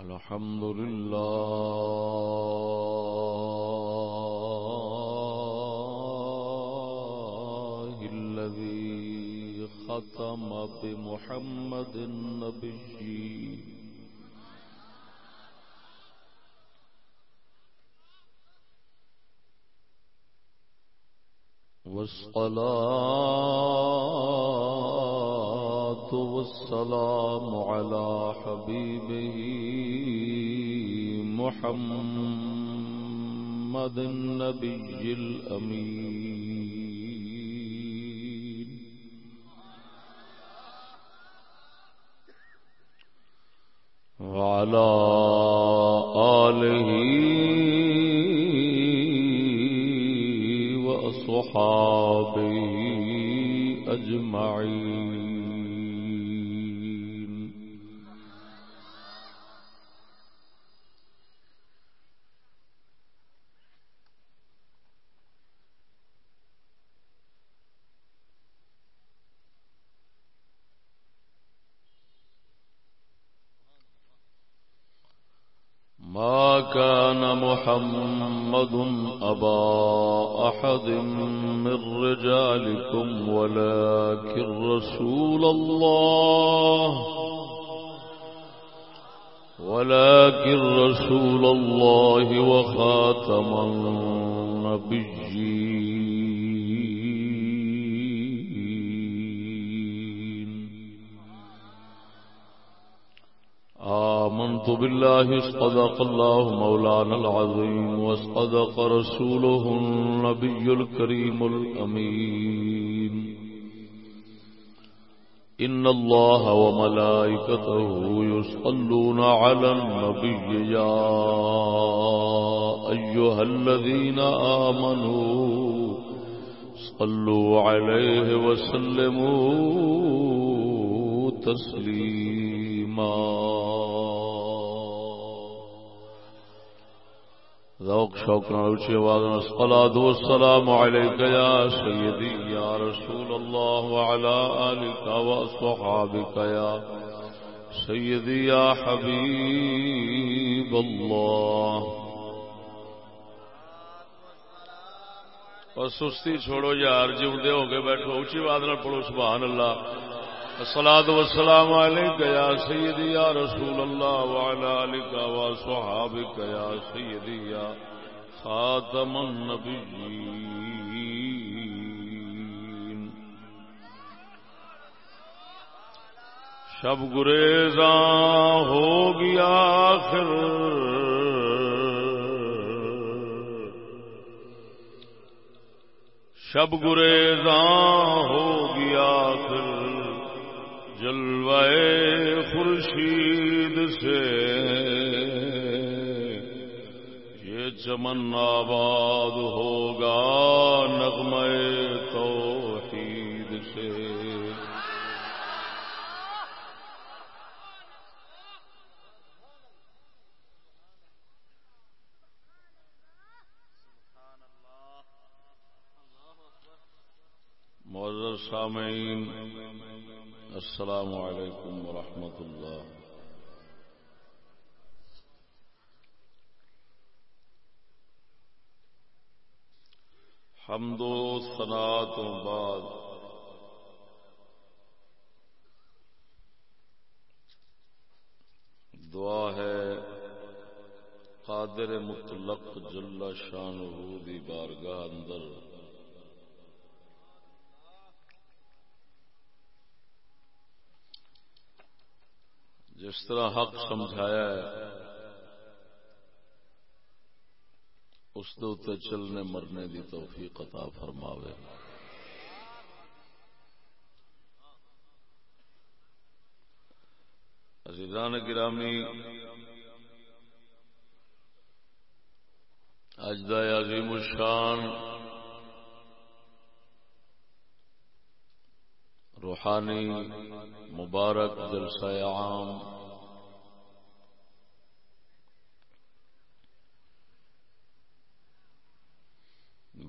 الحمد لله الذي ختم بمحمد النبي. والسلام على حبيبه محمد النبي الأمين. وعلى آله وأصحابه أجمعين ما كان محمد أبا أحد من رجالكم ولكن رسول الله ولكن رسول الله وخاتم النبيين. آمنت بالله اصطدق الله مولانا العظيم واصطدق رسوله النبي الكريم الأمين. إن الله وملائكته يصلون على النبي، يا أيها الذين آمنوا صلوا عليه وسلموا تسليما. ذوق شوق نوشي وعدنا الصلاة والسلام عليك يا سيدي يا رسول الله وعلى آلك وأصحابك يا سيدي يا حبيب الله اور سستی چھوڑو یار جیوندے ہو کے بیٹھو، اونچی بات نہ پڑھو، سبحان اللہ۔ الصلاة والسلام عليك يا سيدي يا رسول الله وعلى آلك وصحابك يا سيدي يا خاتم النبيين. شب گریزاں ہو گیا آخر۔ شب گریزاں ہو گیا آخر۔ جلوائے خورشید سے۔ یہ چمن آباد ہوگا نغمے توحید سے۔ معذر سامعین السلام علیکم ورحمۃ اللہ حمد و ثنا تو بعد. دعا ہے قادر مطلق جل شان دی بارگاہ اندر. جس طرح حق سمجھایا ہے، اس دے چلنے مرنے دی توفیق عطا فرماوے۔ عزیزان گرامی اج دا عظیم الشان روحانی مبارک جلسہ عام۔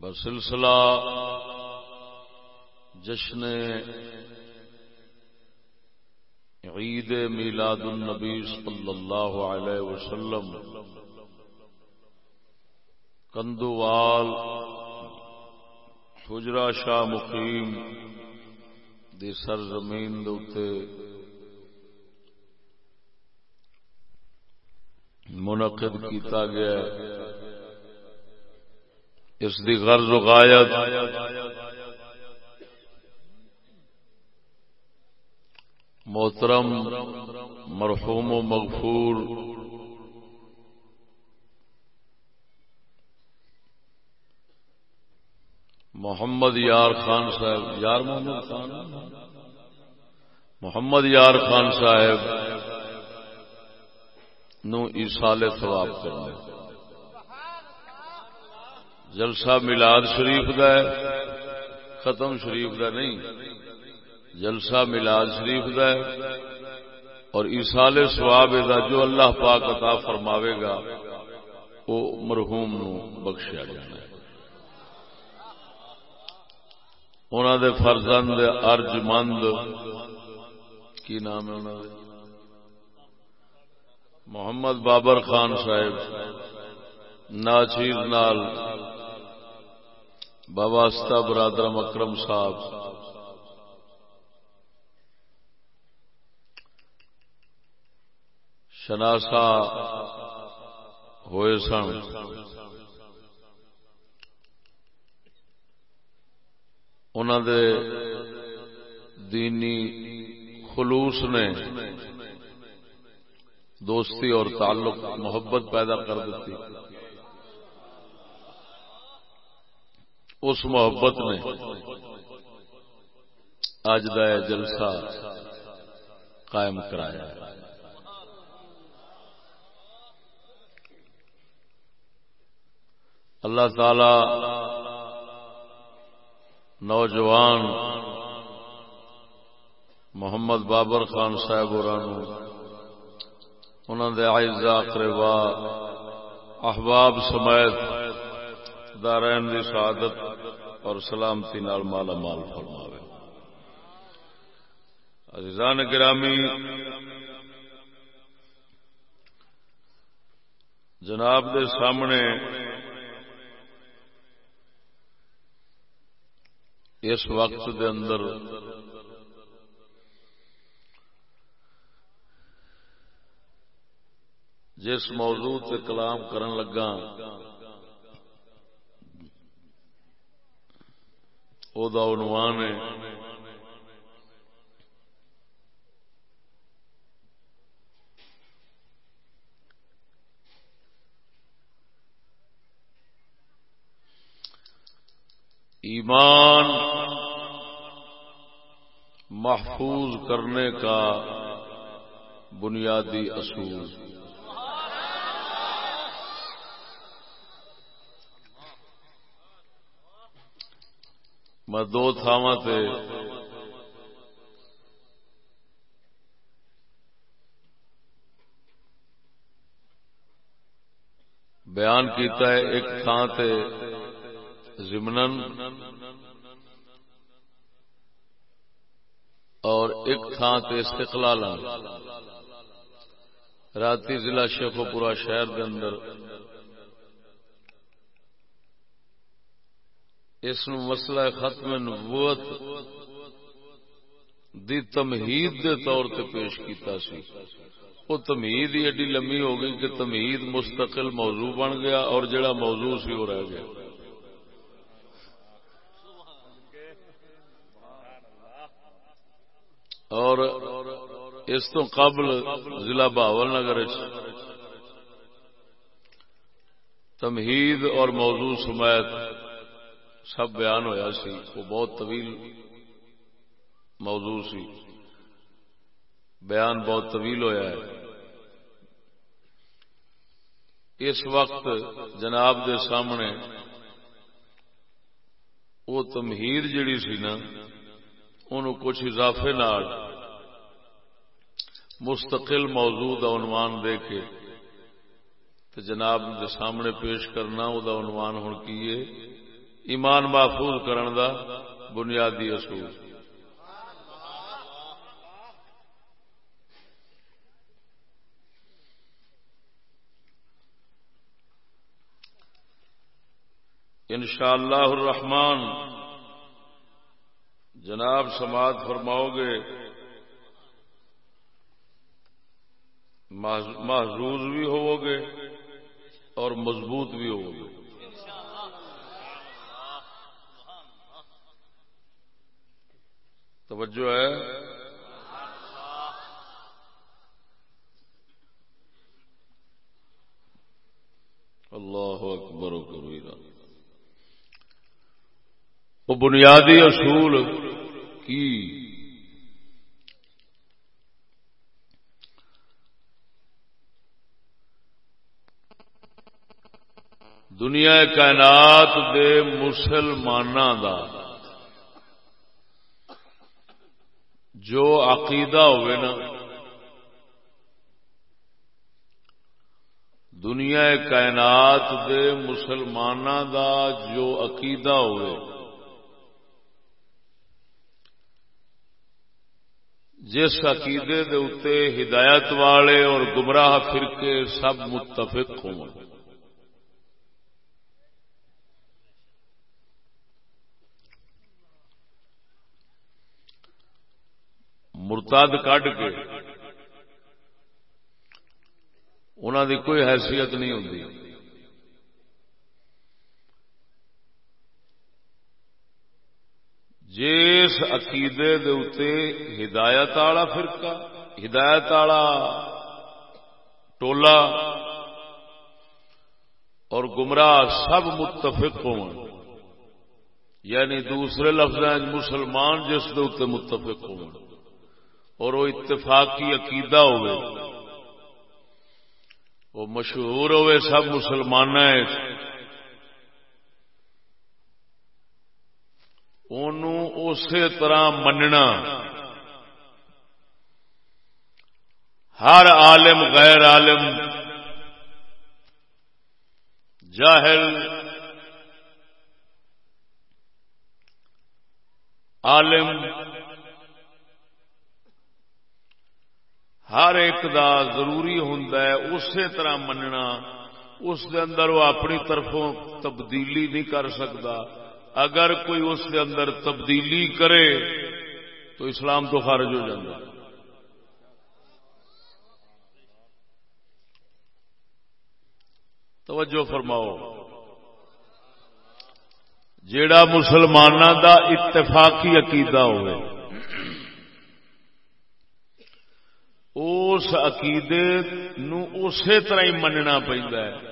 بسلسلہ جشن عید میلاد النبی صلی اللہ علیہ وسلم۔ کندوال حجرا شاہ مقیم دی سرزمین دے منعقد کیتا گیا اس دی غرض و غایت محترم، مرحوم و مغفور محمد یار خان صاحب، یار محمد خان؟ محمد یار خان صاحب نو ایسال ثواب کرنے جلسہ میلاد شریف کا ہے، ختم شریف کا نہیں۔ جلسہ میلاد شریف دا ہے۔ اور ایسال سواب دا جو اللہ پاک عطا فرماوے گا، وہ مرحوم نو بخشیا جانا ہے انہوں دے فرزند ارج مند۔ کی نام ہے انہوں دے؟ محمد بابر خان صاحب۔ ناچیر نال۔ باباستہ برادر مکرم صاحب۔ شناسا ہوئے سن۔ انہوں دے دینی خلوص نے دوستی اور تعلق محبت پیدا کر دیتی۔ اس محبت نے اج جلسہ قائم کرایا۔ اللہ تعالی نوجوان محمد بابر خان صاحب انہوں دے آئزا قربا احباب سمیت دارین دی سعادت اور سلامتی نال مالا مال فرماوے۔ عزیزان گرامی، جناب دے سامنے اس وقت دے اندر۔ جس موضوع تے کلام کرن لگا، او دا عنوان ہے۔ ایمان محفوظ کرنے کا بنیادی اصول۔ میں دو تھاواں بیان کیتا ہے۔ ایک تھان تے اور ایک تھان تے استقلال راتی ضلع شیخو پورا شہر دے اندر۔ اس مسئلہ ختم نبوت دی تمہید دے طور تے پیش کیتا سی۔ وہ تمہید ہی ایڈی لمبی ہو گئی کہ تمہید مستقل موضوع بن گیا اور جڑا موضوع سی وہ رہ گیا۔ اور اس تو قبل ضلع بہاول نگر تمہید اور موضوع سمیت سب بیان ہویا سی، وہ بہت طویل موضوع سی۔ بیان بہت طویل ہویا ہے۔ اس وقت جناب دے سامنے وہ تمہید جڑی سی نا انہوں کچھ اضافے نال مستقل موضوع دا عنوان دے کے تو جناب دے سامنے پیش کرنا، او دا عنوان ہن کیے ایمان محفوظ کرن دا بنیادی اصول۔ انشاءاللہ الرحمن جناب سماعت فرماؤ گے محظوظ بھی ہو گے اور مضبوط بھی ہو گے۔ توجہ ہے؟ اللہ اکبر و کبیرہ۔ وہ بنیادی اصول کی۔ دنیا کائنات دے مسلمانوں دا۔ جو عقیدہ ہوئے نا۔ دنیا کائنات دے مسلمانوں دا جو عقیدہ ہوئے۔ جس عقیدے دے اتے ہدایت والے اور گمراہ فرقے سب متفق ہوں مرتاد کڈ کے انہوں دی کوئی حیثیت نہیں ہوتی جس عقیدے دے اتے ہدایت والا فرقہ، ہدایت والا ٹولا اور گمراہ سب متفق ہوں یعنی دوسرے لفظ مسلمان جس دے اتنے متفق ہوں اور وہ اتفاقی عقیدہ ہوئے۔ وہ مشہور ہوئے سب مسلمان اسی طرح مننا۔ ہر عالم غیر عالم۔ جاہل۔ عالم۔ ہر ایک دا ضروری ہوں اسی طرح مننا۔ اس دے اندر وہ اپنی طرفوں تبدیلی نہیں کر سکتا اگر کوئی اس دے اندر تبدیلی کرے تو اسلام تو خارج ہو جائے توجہ فرماؤ۔ جیڑا مسلمانوں دا اتفاقی عقیدہ ہوئے، اس عقیدے نو اسی طرح ہی مننا پہنتا ہے۔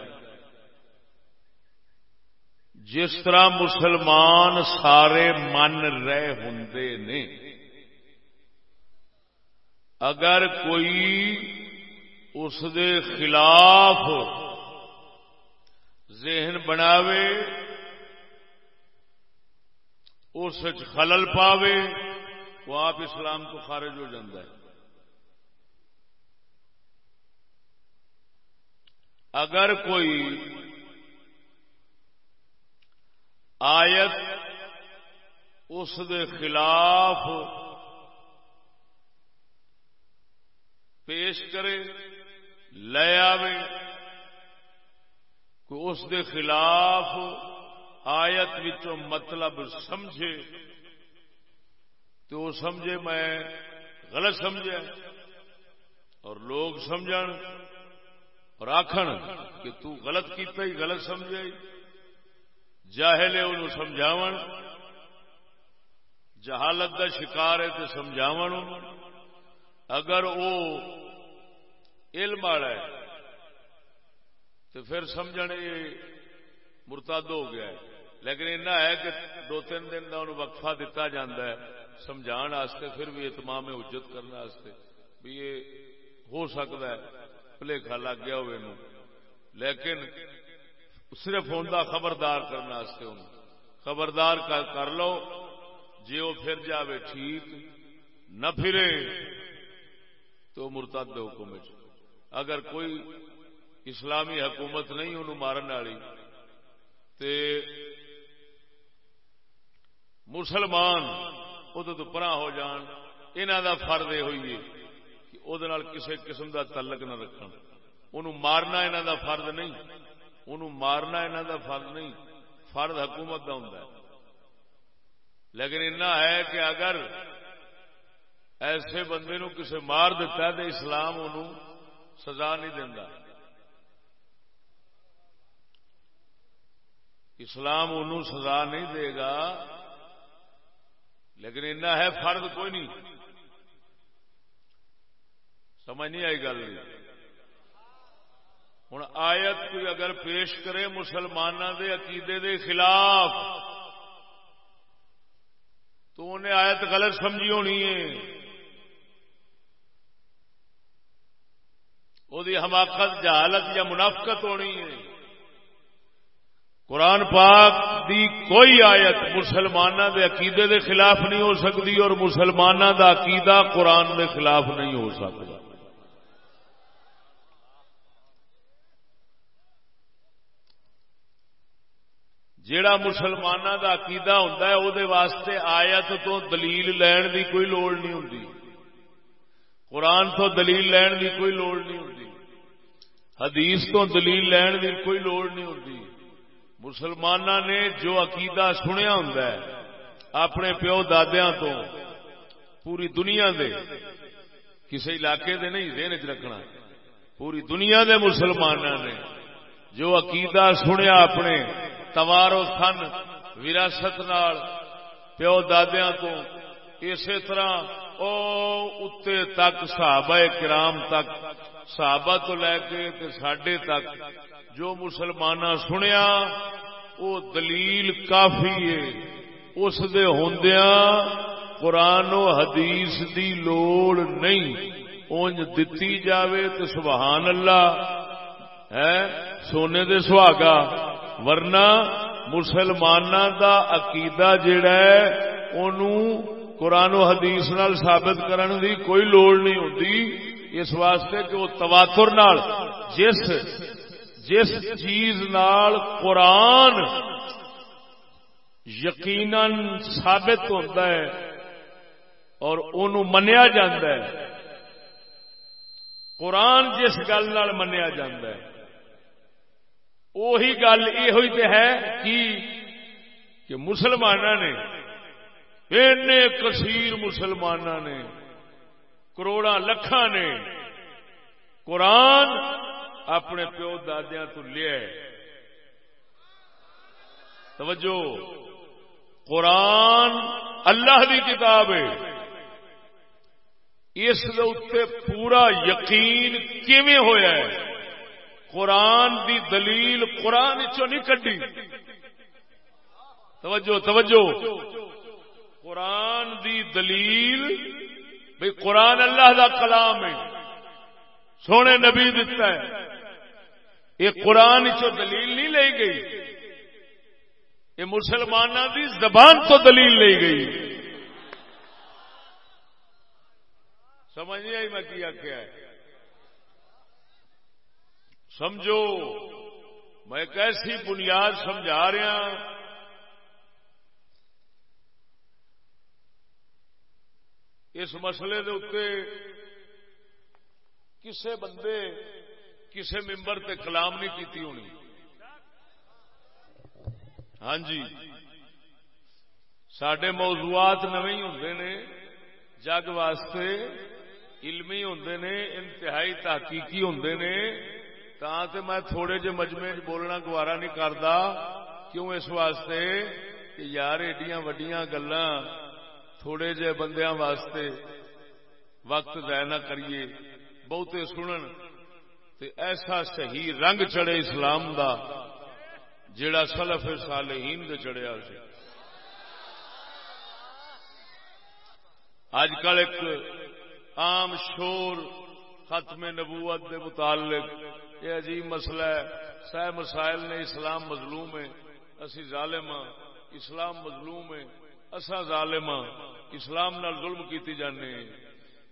جس طرح مسلمان سارے من رہے ہوں نے، اگر کوئی اس دے خلاف ذہن بناوے، اس خلل پاوے، وہ آپ اسلام تو خارج ہو جاتا ہے۔ اگر کوئی آیت اس دے خلاف پیش کرے، لے آوے کوئی اس دے خلاف آیت وچوں مطلب سمجھے۔ تو وہ سمجھے میں غلط سمجھا اور لوگ سمجھ اور آخر کہ تو غلط کیتا ہی، غلط سمجھے جاہلے ان سمجھاو جہالت کا شکار ہے تو سمجھاو اگر وہ علم والا ہے تو پھر سمجھ مرتاد ہو گیا ہے۔ لیکن ایسا ہے کہ دو تین دن کا انہوں وقفہ دتا جا ہے سمجھا پھر بھی اتمام اجت کرنے بھی یہ ہو سکتا ہے۔ پلیکھا لگ گیا ہوئے لیکن صرف ہوں خبردار کرنے خبردار کر لو جی وہ پھر جاوے ٹھیک، نہ پھرے تو مرتد حکم اگر کوئی اسلامی حکومت نہیں، انہوں مارن والی، تے مسلمان ادو پرا ہو جان انہوں کا فرد یہ ہوئی وہ کسی قسم کا تعلق نہ رکھ مارنا انہوں دا فرد نہیں۔ انہوں مارنا انہوں دا فرد نہیں فرد حکومت کا ہوں لیکن اتنا ہے کہ اگر ایسے بندے نو کسے مار دیتا ہے تو اسلام ان سزا نہیں دینا اسلام ان سزا نہیں دے گا۔ لیکن اتنا ہے فرد کوئی نہیں۔ سمجھ نہیں آئی گل۔ ہوں آیت کوئی اگر پیش کرے مسلمانوں دے عقیدے دے خلاف، تو انہیں آیت غلط سمجھی ہونی ہے۔ وہ حماقت جہالت یا منافقت ہونی ہے۔ قرآن پاک دی کوئی آیت مسلمانوں دے عقیدے دے خلاف نہیں ہو سکتی اور مسلمانوں دا عقیدہ قرآن دے خلاف نہیں ہو سکتا۔ جیڑا مسلمانوں دا عقیدہ ہوتا ہے وہ واسطے آیت تو دلیل لین دی کوئی لوڑ نہیں ہوتی قرآن تو دلیل لین دی کوئی لوڑ نہیں ہوتی حدیث تو دلیل لین دی کوئی لوڑ نہیں ہوتی مسلمانوں نے جو عقیدہ سنیا ہوں اپنے پیو دادیا تو پوری دنیا دے کسی علاقے دے نہیں دین چ رکھنا۔ پوری دنیا دے مسلمانوں نے جو عقیدہ سنیا اپنے توارو سن وراثت پیو دادیا تو اسی طرح او اتے تک صحابہ کرام تک، صحابہ تو لے کے سڈے تک جو مسلمان سنیا وہ دلیل کافی ہے۔ اس دے ہوندیا قرآن و حدیث دی لوڑ نہیں۔ اونج دتی جاوے تو سبحان اللہ، ہے، سونے دے سہاگا۔ ورنہ مسلمان دا عقیدہ جڑا ہے انہوں قرآن و حدیث نال ثابت کرن دی کوئی لوڑ نہیں ہوتی اس واسطے کہ وہ تواتر نال، جس جس چیز نال قرآن یقیناً ثابت ہوتا ہے اور ان منیا جاندہ ہے۔ قرآن جس گل نال منیا جاندہ ہے وہی گل یہ ہے کہ مسلمانوں نے کثیر مسلمان نے کروڑا لکھا نے قرآن اپنے پیو دادیا تو لیا توجہ، قرآن اللہ دی کتاب ہے۔ اس پورا یقین کیویں ہویا ہے؟ قرآن دی دلیل قرآن چو نہیں کڈی؟ توجہ توجہ۔ قرآن دی دلیل بھئی قرآن اللہ دا کلام ہے۔ سونے نبی دتا ہے۔ یہ قرآن چو دلیل نہیں لے گئی۔ یہ مسلمانوں دی زبان تو دلیل لے گئی۔ سمجھ نہیں آئی میں کیا کیا ہے؟ سمجھو، میں کیسی بنیاد سمجھا رہا اس مسئلے دے اتنے کسے بندے، کسے ممبر تے کلام نہیں کیتی ہونی۔ ہاں جی سڈے موضوعات نویں ہوں نے، جگ واسطے علمی ہوں نے، انتہائی تحقیقی ہوں نے۔ تے میں تھوڑے جے مجمے بولنا گوارا نہیں کرتا کیوں اس واسطے کہ یار ایڈیاں وڈیاں گلاں تھوڑے جے بندیاں واسطے وقت ضائع نہ کریے، بہتے سنن تے ایسا صحیح رنگ چڑھے اسلام دا جڑا سلف صالحین دے چڑھیا سے اج کل ایک عام شور ختم نبوت دے متعلق یہ عجیب مسئلہ ہے۔ سہ مسائل نے اسلام مظلوم ہے اسی ظالم ہاں اسلام مظلوم ہے اصا ظالم اسلام نال ظلم کیتی جانے ہے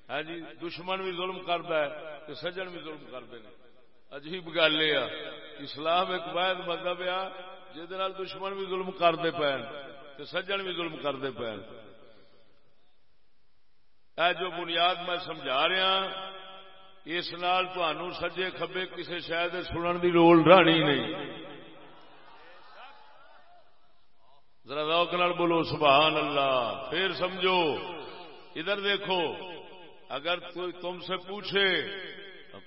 ہاں جی دشمن بھی ظلم کرتا ہے تو سجن بھی ظلم کرتے ہیں۔ عجیب گل یہ اسلام ایک واحد مذہب آ جہد دشمن بھی ظلم کرتے پے سجن بھی ظلم کرتے پے جو بنیاد میں سمجھا رہا ہاں، اس نال سجے کبے کسی شاید سنن کی لوڑ رہی نہیں۔ ذرا روک نال بولو سبحان اللہ پھر سمجھو، ادھر دیکھو، اگر کوئی تم سے پوچھے،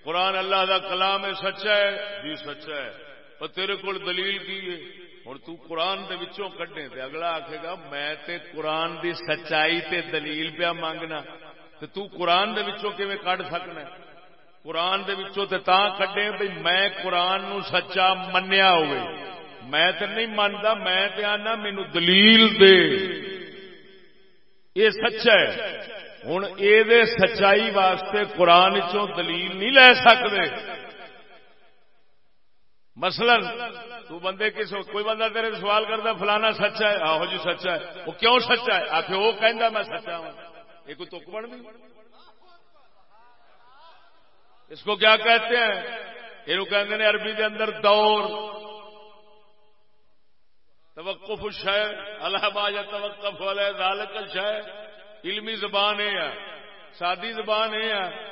قرآن اللہ دا کلام ہے سچا ہے؟ جی سچا ہے۔ اور تیرے کو دلیل کی ہے؟ ہوں تو قرآن دے وچوں کڈے تے اگلا آخے گا، میں تے قرآن دی سچائی تے دلیل پیا مانگنا۔ تے تو قرآن دے وچوں کیویں کڈ سکنا ہے؟ قرآن دے وچوں تے تاں کڈے بھئی میں قرآن نو سچا منیا ہوئے۔ میں تے نہیں مانتا میں تے آنا مینو دلیل دے۔ یہ سچا ہے۔ ہوں یہ سچائی واسطے قرآن چوں دلیل نہیں لے سکتے مثلا، تو بندے کس کوئی بندہ تیرے سوال کرتا، فلانا سچا ہے، آہو جی سچا ہے، وہ کیوں سچا ہے؟ آخر وہ کہہ میں سچا ہوں یہ کوئی تک بن گئی اس کو کیا کہتے ہیں؟ یہ کہتے ہیں عربی کے اندر دور۔ توقف شہ اللہ باجا توقف والے ذالک شہ علمی زبان ہے، سادی زبان ہے۔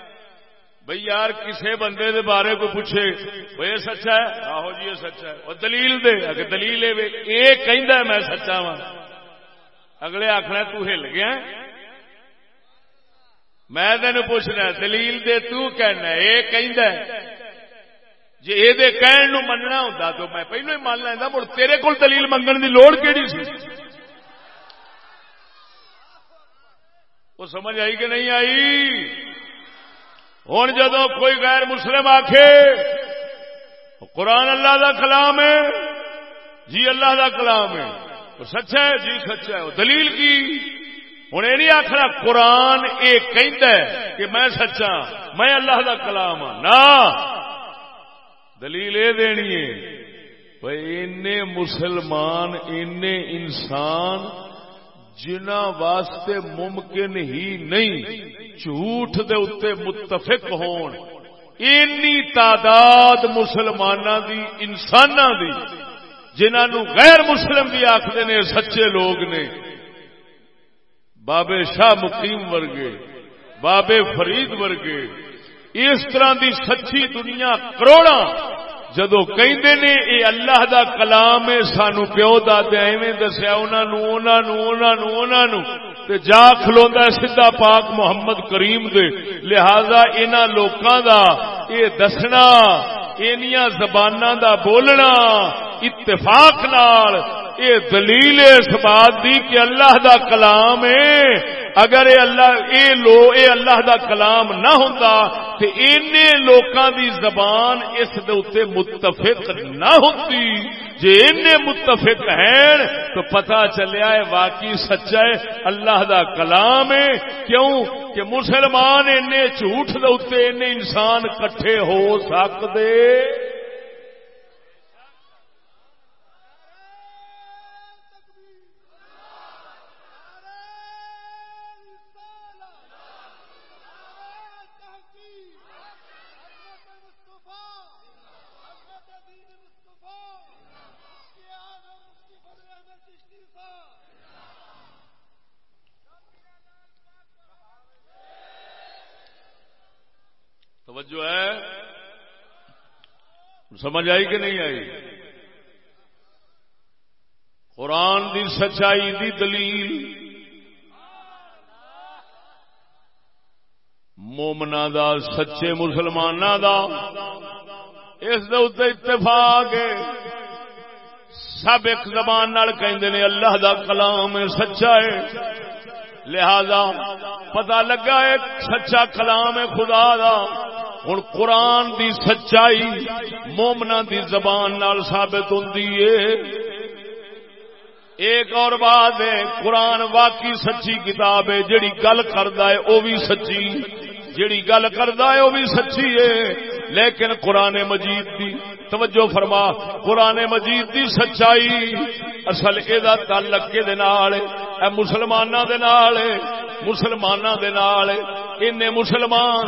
بھئی یار، کسے بندے دے بارے کو پوچھے، وہ یہ سچا ہے؟ آہو جی یہ سچا ہے۔ اور دلیل دے، اگر دلیل ہے یہ کہندا ہے، میں سچا ہوں اگلے آخنا تو ہل گیا۔ میں تین پوچھنا دلیل دے تو کہنا یہ کہندا ہے جی یہ کہن نو مننا ہوں تو میں پہلو ہی مان لینا مڑ تیرے کو دلیل منگن دی لوڑ کیڑی سی؟ وہ سمجھ آئی کہ نہیں آئی؟ ہوں جدو کوئی غیر مسلم آخے قرآن اللہ دا کلام ہے جی اللہ دا کلام ہے سچا ہے جی سچا ہے دلیل کی؟ ہوں یہ نہیں آخر قرآن یہ کہ میں سچا میں اللہ دا کلام ہاں۔ نہ! دلیل یہ دینی ہے بھائی مسلمان این انسان جنہ واسطے ممکن ہی نہیں جھوٹ دے اتنے متفق ہون۔ اینی تعداد مسلمانوں دی انسان دی جنہوں غیر مسلم بھی آخر نے، سچے لوگ نے۔ بابے شاہ مقیم ورگے، بابے فرید ورگے۔ اس طرح دی سچی دنیا کروڑا جدو کہندے نے اے اللہ دا کلام ہے، سانو پیو دادے ایویں دسیا، انہاں نو انہاں نو انہاں نو انہاں نو تے جا کھلوندا ہے سیدھا پاک محمد کریم دے۔ لہذا انہاں لوکاں دا اے دسنا اینیاں زباناں دا بولنا، اتفاق نال۔ اے دلیل اس بات دی کہ اللہ دا کلام ہے۔ اگر اے اللہ، اے لو، اے اللہ دا کلام نہ ہوندا تے اینے لوکاں دی زبان اس دے اوتے متفق نہ ہوندی۔ جی متفق ہیں، تو پتہ چلیا ہے واقعی سچا ہے، اللہ دا کلام ہے۔ کیوں؟ کہ مسلمان این جھوٹ دے انسان کٹھے ہو سکتے۔ توجہ ہے، سمجھ آئی کہ نہیں آئی؟ قرآن دی سچائی دی دلیل مومنا دا، سچے مسلمان دا۔ اس اتفاق سب ایک زبان کہندے نے، اللہ دا کلام سچا ہے۔ لہذا پتا لگا ہے، سچا کلام ہے خدا دا۔ ہوں قرآن دی سچائی مومنا دی زبان نال ثابت ہوں ایک اور بات ہے، قرآن واقعی سچی کتاب ہے جڑی گل کرتا ہے وہ بھی سچی۔ جڑی گل کرتا ہے وہ بھی سچی ہے لیکن قرآن مجید دی توجہ فرما، قرآن مجید دی سچائی، اصل یہ تعلق کے مسلمانوں کے مسلمانوں دے نال ان مسلمان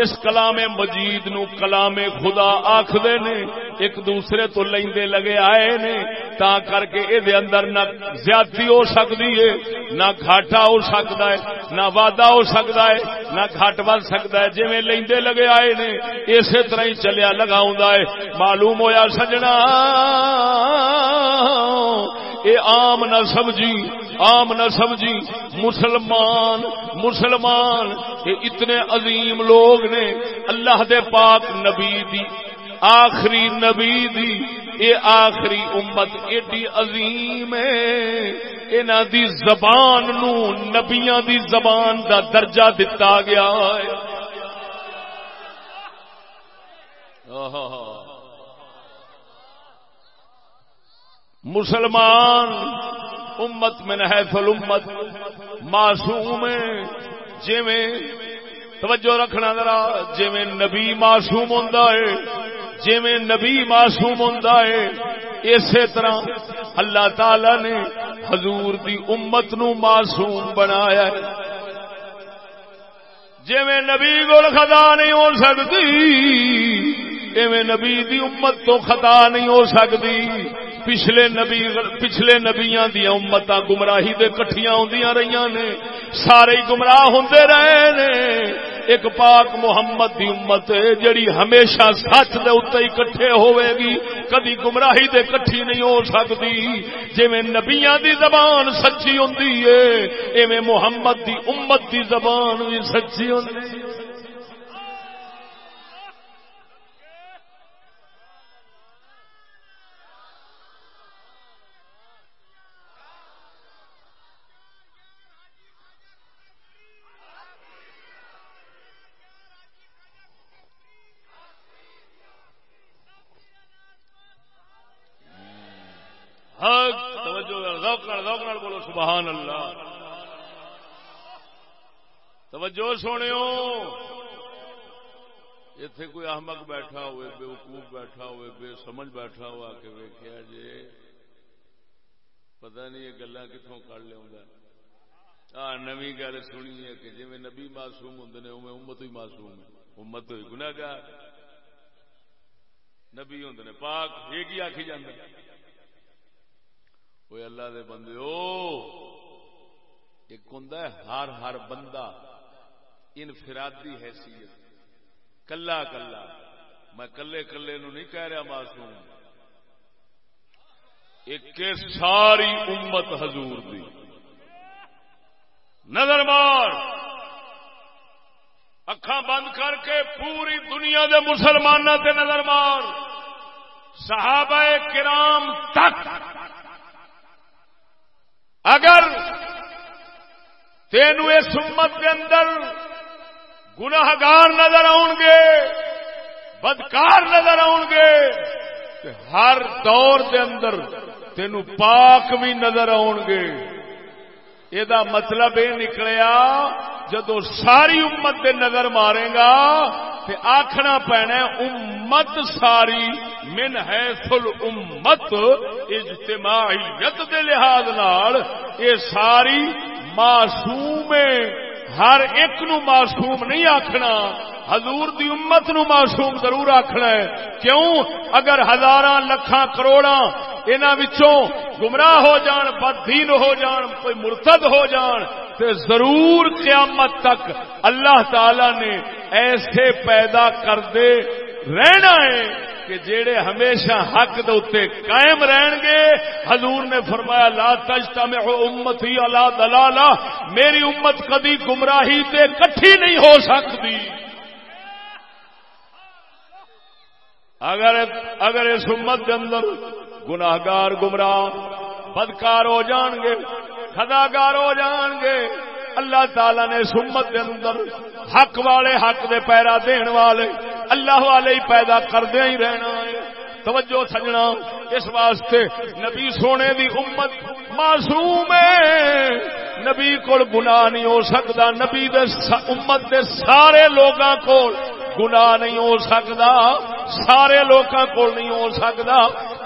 اس کلام مجید نو کلام خدا آخدے نے، ایک دوسرے تو لیندے لگے آئے نے، تا کر کے اے اندر نہ زیادتی ہو سکتی ہے، نہ گھاٹا ہو سکتا ہے، نہ وعدہ ہو سکتا ہے، نہ گھٹ بن سکتا ہے جی لیندے لگے آئے نے، اسی طرح ہی چلیا لگاؤں ہے۔ معلوم معلوم ہویا سجنا۔ اے عام نہ سمجھی، عام نہ سمجھی۔ مسلمان مسلمان۔ یہ اتنے عظیم لوگ نے اللہ دے پاک نبی دی، آخری نبی دی، اے آخری امت ایڈی عظیم ہے۔ انہ دی زبان نو نبیاں دی زبان دا درجہ دتا گیا ہے۔ مسلمان، امت میں ہے امت معصوم جی توجہ رکھنا ذرا جی نبی معصوم ہوں جی نبی معصوم ہوں اسی طرح اللہ تعالی نے حضور دی امت نو معصوم بنایا جی نبی کو خطا نہیں ہو سکتی ایویں نبی دی امت تو خطا نہیں ہو سکتی۔ پچھلے نبی پچھلے نبیاں دیا امت گمراہی دے کٹھیاں ہوندیاں رہی نے۔ سارے ہی گمراہ ہوندے رہے نے۔ ایک پاک محمد دی امت جڑی ہمیشہ سچ دے اتنے کٹھے ہوئے گی۔ کدی گمراہی دے کٹھی نہیں ہو سکتی۔ جی نبیاں دی زبان سچی ہوندی ہے، ایویں محمد دی امت دی زبان بھی سچی ہوندی۔ بولو سبحان اللہ توجہ سنو اتے کوئی احمد بیٹھا ہوئے، بے وقوف بیٹھا ہوئے، بے سمجھ بیٹھا ہوا کہ ویکیا جی پتہ نہیں یہ گلا کتوں کر لیا آ، نوی گل سنی ہے کہ جی نبی معصوم ہوں نے امت ہی معصوم ہے۔ امت ہوئی گناگار نبی ہوں نے، پاک، یہ آخی جانا وہ اللہ دے بندے ایک ہوں ہر ہر بندہ انفرادی حیثیت۔ کلا کلا۔ میں کلے کلے نو نہیں کہہ رہا معصوم۔ ایک ساری امت حضور دی۔ نظر مار۔ اکھا بند کر کے پوری دنیا دے مسلمانوں تے نظر مار۔ صحابہ کرام تک۔ اگر تین اس امت کے اندر گناہگار نظر آؤ گے، بدکار نظر آؤ گے ہر دور دے اندر تین پاک بھی نظر آؤ گے۔ یہ مطلب یہ نکلیا، جدو ساری امت دے نظر مارے گا، تے آخنا پینا امت ساری من ہے فل امت اجتماعیت دے لحاظ نال اے ساری معصوم ہر ایک نو معصوم نہیں آخنا حضور دی امت نو معصوم ضرور آخنا ہے۔ کیوں؟ اگر ہزار لکھاں کروڑا وچوں گمراہ ہو جان بدین ہو جان، کوئی مرتد ہو جان، تے ضرور قیامت تک اللہ تعالی نے ایسے پیدا کر دے رہنا ہے۔ کہ جیڑے ہمیشہ حق دے قائم رہن گے، حضور نے فرمایا، لا تجتا میں امت ہی دلالا میری امت کدی گمراہی تے کٹھی نہیں ہو سکتی۔ اگر اگر اس امت کے اندر گناہگار گمراہ، بدکار ہو جان گے، خداگار ہو جان گے اللہ تعالی نے سمت دے اندر حق والے حق دے پیرا دین والے اللہ والے ہی پیدا کردیا ہی رہنا ہے۔ توجہ سجنا، اس واسطے نبی سونے دی امت معصوم ہے۔ نبی کو گناہ نہیں ہو سکتا، نبی دے امت دے سارے لوگاں کو گناہ نہیں ہو سکتا سارے لوگوں کو نہیں ہو سکتا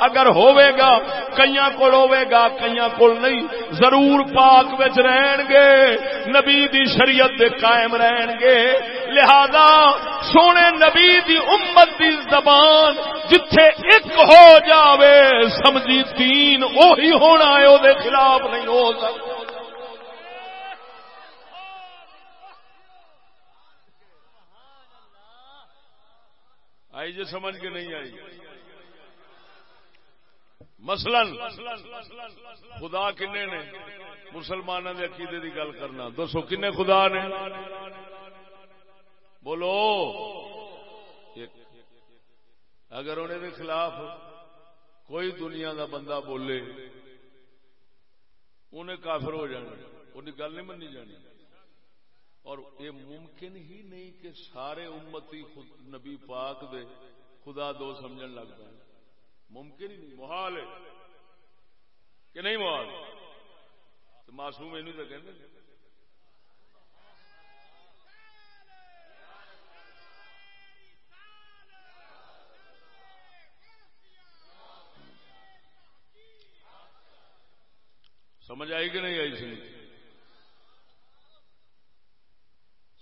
اگر ہوئے گا کئی کو ہوئے گا کئی کو نہیں، ضرور پاک رہن گے۔ نبی دی شریعت دے قائم رہن گے۔ لہذا سونے نبی دی امت دی زبان جتھے ایک ہو جاوے، سمجھی دین وہی ہونا ہے وہ خلاف نہیں ہو سکتا۔ آئی جی سمجھ کے نہیں آئی۔ مثلا خدا کنے نے مسلمانوں کے عقیدے کی گل کرنا۔ دسو کنے خدا نے؟ بولو۔ اگر انہیں دے خلاف کوئی دنیا دا بندہ بولے، انہیں کافر ہو جانا۔ ان گل نہیں منی جانی۔ اور یہ ممکن ہی نہیں کہ سارے امتی خود نبی پاک دے خدا دو سمجھن لگتا ہے ممکن ہی نہیں، محال ہے۔ کہ نہیں محال؟ تو معصوم یہ تو کہنے سمجھ آئی کہ نہیں آئی سی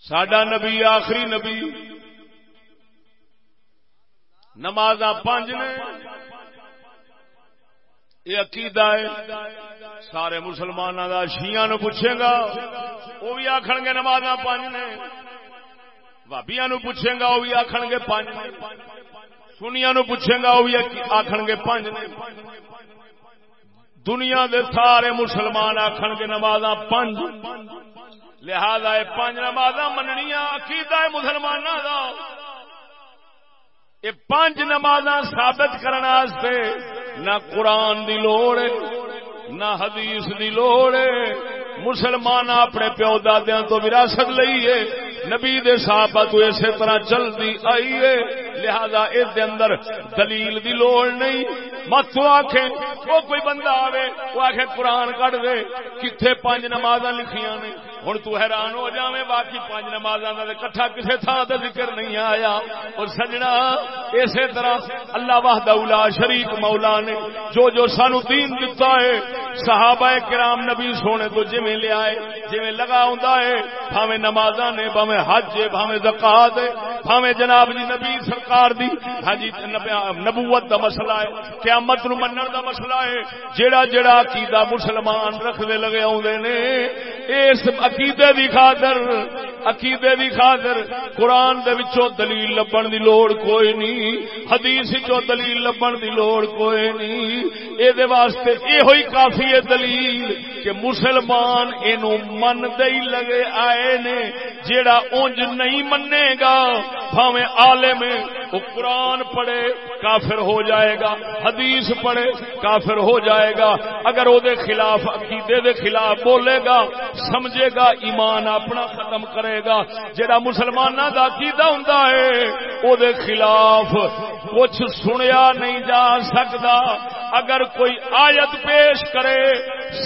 سڈا نبی، آخری نبی۔ نماز پانچ نے۔ یہ عقیدہ ہے۔ سارے مسلمانوں کا شیعہ نو پوچھے گا۔ وہ بھی آخ گے نماز پانچ نے۔ بابیا نو پوچھے گا، وہ بھی آخ گے پانچ نے۔ سنیا نو پوچھے گا، وہ بھی آخ گے پانچ نے۔ دنیا دے سارے مسلمان آخر گے نماز پانچ لہذا یہ پانچ نماز مننیا عقیدہ ہے مسلمان کا یہ پانچ نماز ثابت کرنے نہ قرآن دی لوڑ نہ حدیث دی لوڑ مسلمان اپنے پیو دادیا تو وراثت لئیے نبی دے صحابہ تو اسی طرح چلتی آئی ہے، لہذا اس دے اندر دلیل دی لوڑ نہیں۔ مت تو آخ وہ کوئی بندہ آوے وہ آخ قرآن کٹ دے کتنے پانچ نماز لکھیاں نے۔ ہوں تو حیران ہو جائے باقی پانچ نماز کا کٹھا کسی تھان کا ذکر نہیں آیا۔ اور سجنا، اسی طرح اللہ واہد شریف مولا نے جو جو سانو دین دتا ہے، صحابہ کرام نبی سونے تو جی لیا جی لگا ہوں بھاوے نماز نے، بھاویں بھاوے حج ہے بھاوے زکات ہے بھاوے جناب جی نبی سرکار دی۔ ہاں جی نبوت دا مسئلہ ہے، قیامت نو منن دا مسئلہ ہے۔ جیڑا جیڑا عقیدہ مسلمان رکھنے لگے آدھے نے، اس عقیدے دی خاطر، عقیدے دی خاطر قرآن دے وچوں دلیل لبن دی لوڑ کوئی نہیں، حدیث وچوں دلیل لبن دی لوڑ کوئی نہیں۔ اے دے واسطے اے ہوئی کافی ہے دلیل کہ مسلمان اینو من دے لگے آئے نے، جیڑا اونج نہیں مننے گا، بھاویں عالم وہ قرآن پڑھے، کافر ہو جائے گا، حدیث پڑھے، کافر ہو جائے گا۔ اگر وہ خلاف، عقیدے دے خلاف بولے گا، سمجھے گا، ایمان اپنا ختم کرے گا۔ جڑا مسلمان کا عقیدہ ہوں وہ خلاف کچھ سنیا نہیں جا سکتا اگر کوئی آیت پیش کرے،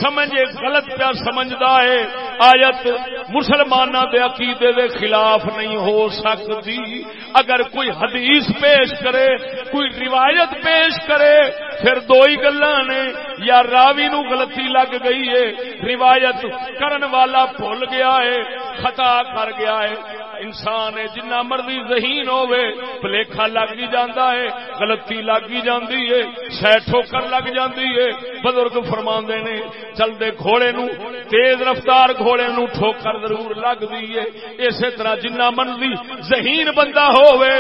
سمجھے، غلط پیا سمجھتا ہے۔ آیت مسلمانوں دے عقیدے دے خلاف نہیں ہو سکتی۔ اگر کوئی حدیث پیش کرے، کوئی روایت پیش کرے، پھر دو ہی گلا نے، یا راوی نو غلطی لگ گئی ہے، روایت کرن والا بھول گیا ہے، خطا کر گیا ہے۔ انسان ہے، جنہ مرضی ذہین ہوے پلیکھا لگ ہی جاتا ہے، غلطی لگ ہی جاندی ہے، سہ ٹھوکر لگ جاندی ہے۔ بزرگ فرما نے چلتے گھوڑے نو، تیز رفتار گھوڑے نو ٹھوکر ضرور لگ دی ہے۔ اسی طرح جنہ مرضی ذہین بندہ ہوے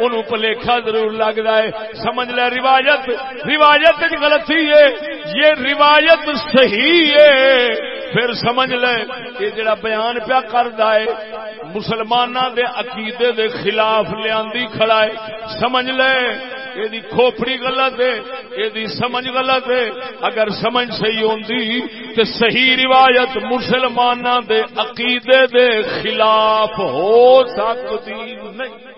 انہوں پلیکھا ضرور لگتا ہے۔ سمجھ لے، روایت روایت غلطی ہے۔ یہ روایت صحیح ہے۔ پھر سمجھ لے یہ جڑا بیان پیا کر ہے مسلمان دے عقیدے دے خلاف لیا کھڑا ہے۔ سمجھ لے۔ یہ کھوپڑی غلط ہے یہ سمجھ غلط ہے۔ اگر سمجھ صحیح ہوندی تو صحیح روایت مسلمان دے عقیدے دے خلاف ہو سکتی نہیں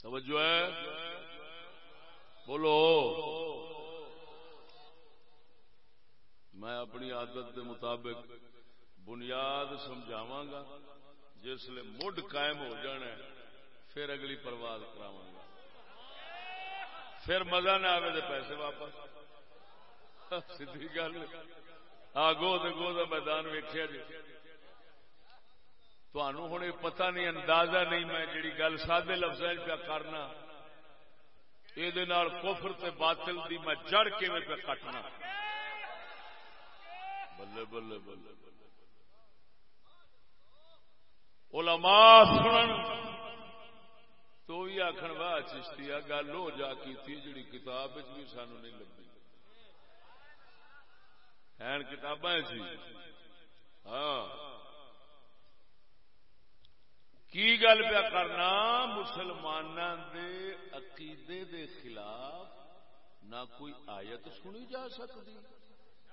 توجہ ہے بولو میں اپنی عادت کے مطابق بنیاد سمجھاوا گا جس لیے مڈ قائم ہو جانا ہے، پھر اگلی پرواز کراوا گا پھر مزہ نہ آئے تو پیسے واپس۔ سی گل۔ آ گو گو کا میدان ویخیا جی۔ تمہوں ہوں پتہ نہیں، اندازہ نہیں میں جڑی گل سادے لفظ پہ کرنا۔ یہ کفر تے باطل دی میں جڑ کے پہ کٹنا۔ بلے بلے بلے علماء سنن، تو بھی آخر واہ چشتی گل ہو جا کی تھی جڑی کتاب بھی سانو نہیں لگی ہیں کتاباں سی ہاں۔ کی گل پیا کرنا؟ مسلمان دے عقیدے دے خلاف نہ کوئی آیت سنی جا سکتی۔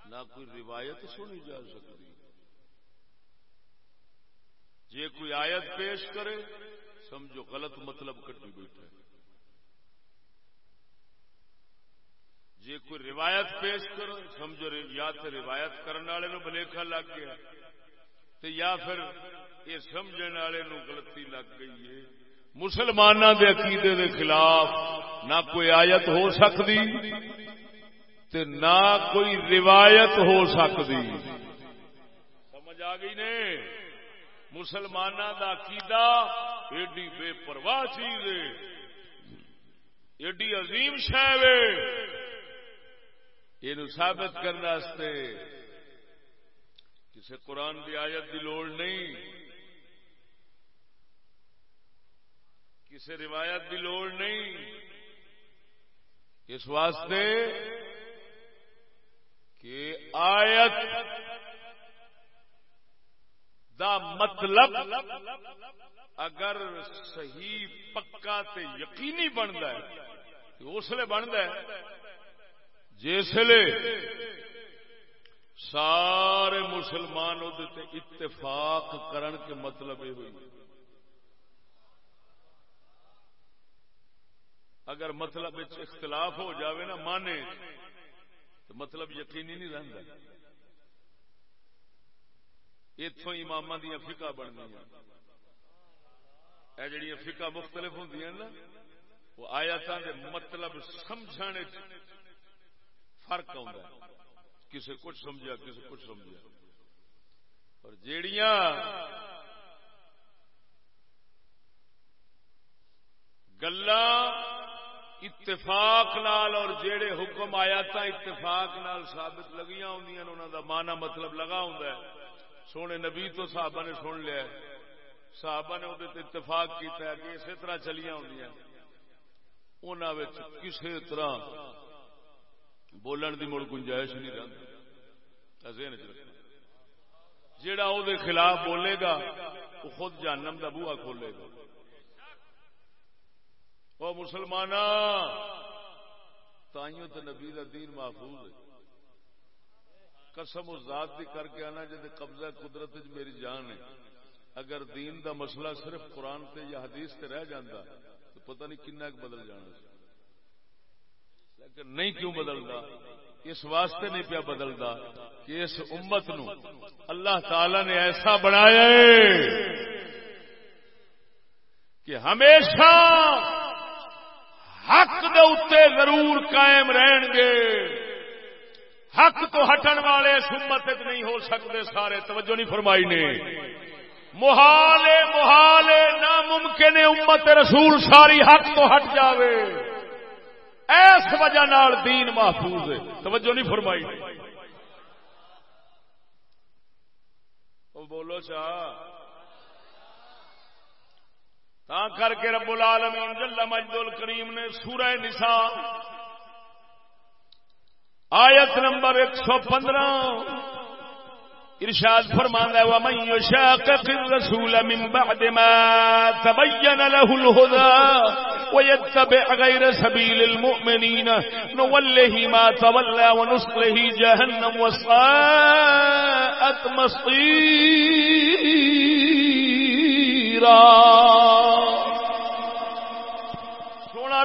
نہ کوئی روایت سنی جا سکتی۔ جی کوئی آیت پیش کرے، سمجھو غلط مطلب کٹی بیٹھا جی کوئی روایت پیش کرو سمجھو یا تو روایت کرنے والے نو بلیکھا لگ گیا یا پھر یہ سمجھنے والے غلطی لگ گئی ہے۔ مسلمانوں دے عقیدے دے خلاف نہ کوئی آیت ہو سکتی۔ تے نہ کوئی روایت ہو سکتی۔ سمجھ آ گئی نے؟ مسلمانوں دا عقیدہ ایڈی بے پرواہ چیز ہے۔ ایڈی عظیم شہ یہ ثابت کرنے کسی قرآن کی آیت کی لوڑ نہیں۔ کسی روایت کی لوڑ نہیں۔ اس واسطے کہ آیت دا مطلب اگر صحیح پکا تے یقینی بنتا ہے تو اس لیے بنتا ہے جسے سارے مسلمان اتفاق کرن کے مطلب یہ ہوئی۔ اگر مطلب اختلاف ہو جاوے نا، مانے۔ تو مطلب یقینی نہیں رہتا اتوں امام دیا فکا بن گیا جڑی فکا مختلف ہوں نا، وہ آیا تھا مطلب سمجھانے فرق آ کسی کچھ سمجھا کسی کچھ سمجھا اور جیڑیاں گلا اتفاق نال اور جیڑے حکم آیا تھا اتفاق نال ثابت لگیاں ہوں انہوں دا مانا مطلب لگا ہوں سونے نبی تو صحابہ نے سن لیا صحابہ نے وہ اتفاق کیتا ہے کہ اسی طرح چلیاں ہوں کسی طرح بولن دی مڑ گنجائش نہیں رہتی جیڑا وہ خلاف بولے گا وہ خود جانم کا بوا کھولے گا۔ وہ مسلمان تائیوں تو نبی کا دین محفوظ ہے۔ قسم اس ذات کی کر کے آنا جی قبضہ قدرت میری جان ہے۔ اگر دین دا مسئلہ صرف قرآن تے یا حدیث تے رہ جاندہ تو پتہ نہیں کنا بدل جانا لیکن نہیں کیوں بدلتا اس واسطے نہیں پیا بدلتا کہ اس امت نو اللہ تعالی نے ایسا بنایا کہ ہمیشہ حق دے اتنے ضرور قائم رہن گے حق تو ہٹن والے اس امت نہیں ہو سکتے سارے۔ توجہ نہیں فرمائی نے۔ محالے محالے ناممکن امت رسول ساری حق تو ہٹ جاوے۔ اس وجہ نال دین محفوظ ہے۔ توجہ نہیں فرمائی۔ بولو چاہ۔ تا کر کے رب العالمین جل مجد الکریم نے سورہ نساء آیت نمبر ایک سو پندرہ ارشاد فرمانا ومن يشاقق الرسول من بعد ما تبين له الهدى ويتبع غير سبيل المؤمنين نوله ما تولى ونصله جهنم وساءت مصيرا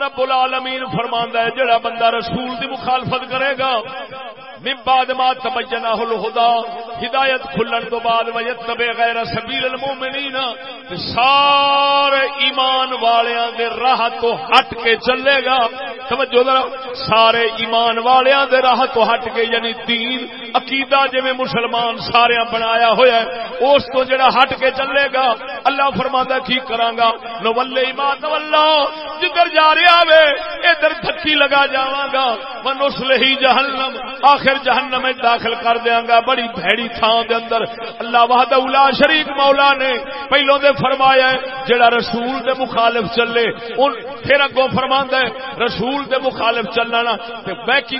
رب العالمین فرماندا ہے جڑا بندہ رسول دی مخالفت کرے گا من بعد ما تبجنا الہدا، ہدایت کھلن تو بعد، ویتبع غیر سبیل المؤمنین سارے ایمان والیاں دے راہ تو ہٹ کے چلے گا۔ توجہ ذرا، سارے ایمان والیاں دے راہ تو ہٹ کے یعنی دین، عقیدہ جی مسلمان سارے بنایا ہوا ہے، اس تو جڑا ہٹ کے چلے گا، اللہ فرماتا کی کرانگا نو ولے ایمان اللہ جدھر جا رہا وے، ادھر دھکی لگا جاواں گا منسل جہنم، آخر آخر جہنم میں داخل کر دیاں گا، بڑی بھڑی تھان دے اندر۔ اللہ وحدہ اولا شریک مولا نے پہلو دے فرمایا ہے، جڑا رسول دے مخالف چلے ان پھر اگوں فرماندا ہے، رسول دے مخالف چلنا تے میں کی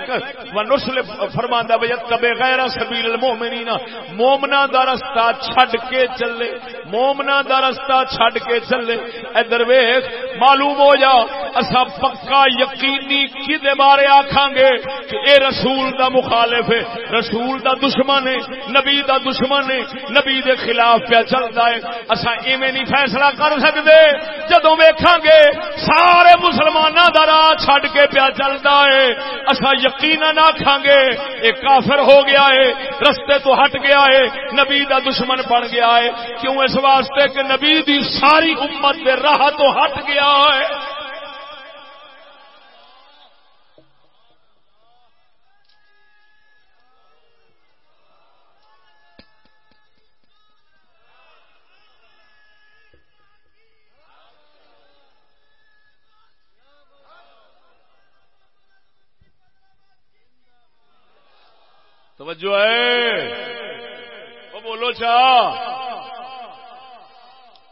ونسل فرماندا بھئی تبے غیر سبیل المؤمنین۔ مومنا دا رستہ چھڈ کے چلے مومنا دا رستہ چھڈ کے چلے۔ ادھر ویکھ معلوم ہو جا اسا پکا یقینی کدے بارے آکھاں گے کہ اے رسول دا مخالف مخالف ہے۔ رسول دا دشمن ہے، نبی دا دشمن ہے۔ نبی دے خلاف پیا چلتا ہے۔ اسا ایویں نہیں فیصلہ کر سکتے جدوں ویکھاں گے، سارے مسلماناں دا راہ چھڈ کے پیا چلتا ہے۔ اسا یقینا آکھاں گے، اے کافر ہو گیا ہے، رستے تو ہٹ گیا ہے، نبی دا دشمن بن گیا ہے۔ کیوں؟ اس واسطے کہ نبی دی ساری امت دے راہ تو ہٹ گیا ہے۔ توجہ ہے۔ وہ بولو اچھا۔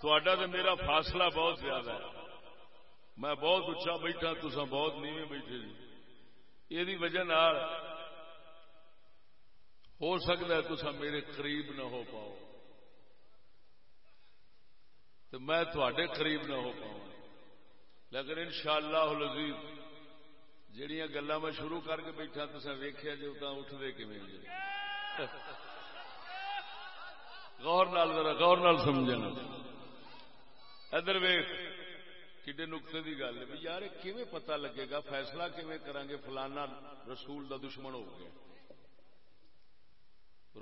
چاہ تو میرا فاصلہ بہت زیادہ ہے۔ میں بہت اچا بیٹھا تو بہت نیوے بیٹھے جی۔ یہ وجہ ہو سکتا ہے تو میرے قریب نہ ہو پاؤ۔ تو میں تھوڑے قریب نہ ہو پاؤں۔ لیکن ان شاء اللہ جہیا گلا میں شروع کر کے بیٹھا تو ویخیا جی اٹھتے کھے غور نال ذرا غور نال سمجھنا۔ ادھر ویخ کڈے نقطے کی گل ہے یار کیویں پتا لگے گا؟ فیصلہ کیویں کریں گے فلانا رسول دا دشمن ہو گیا۔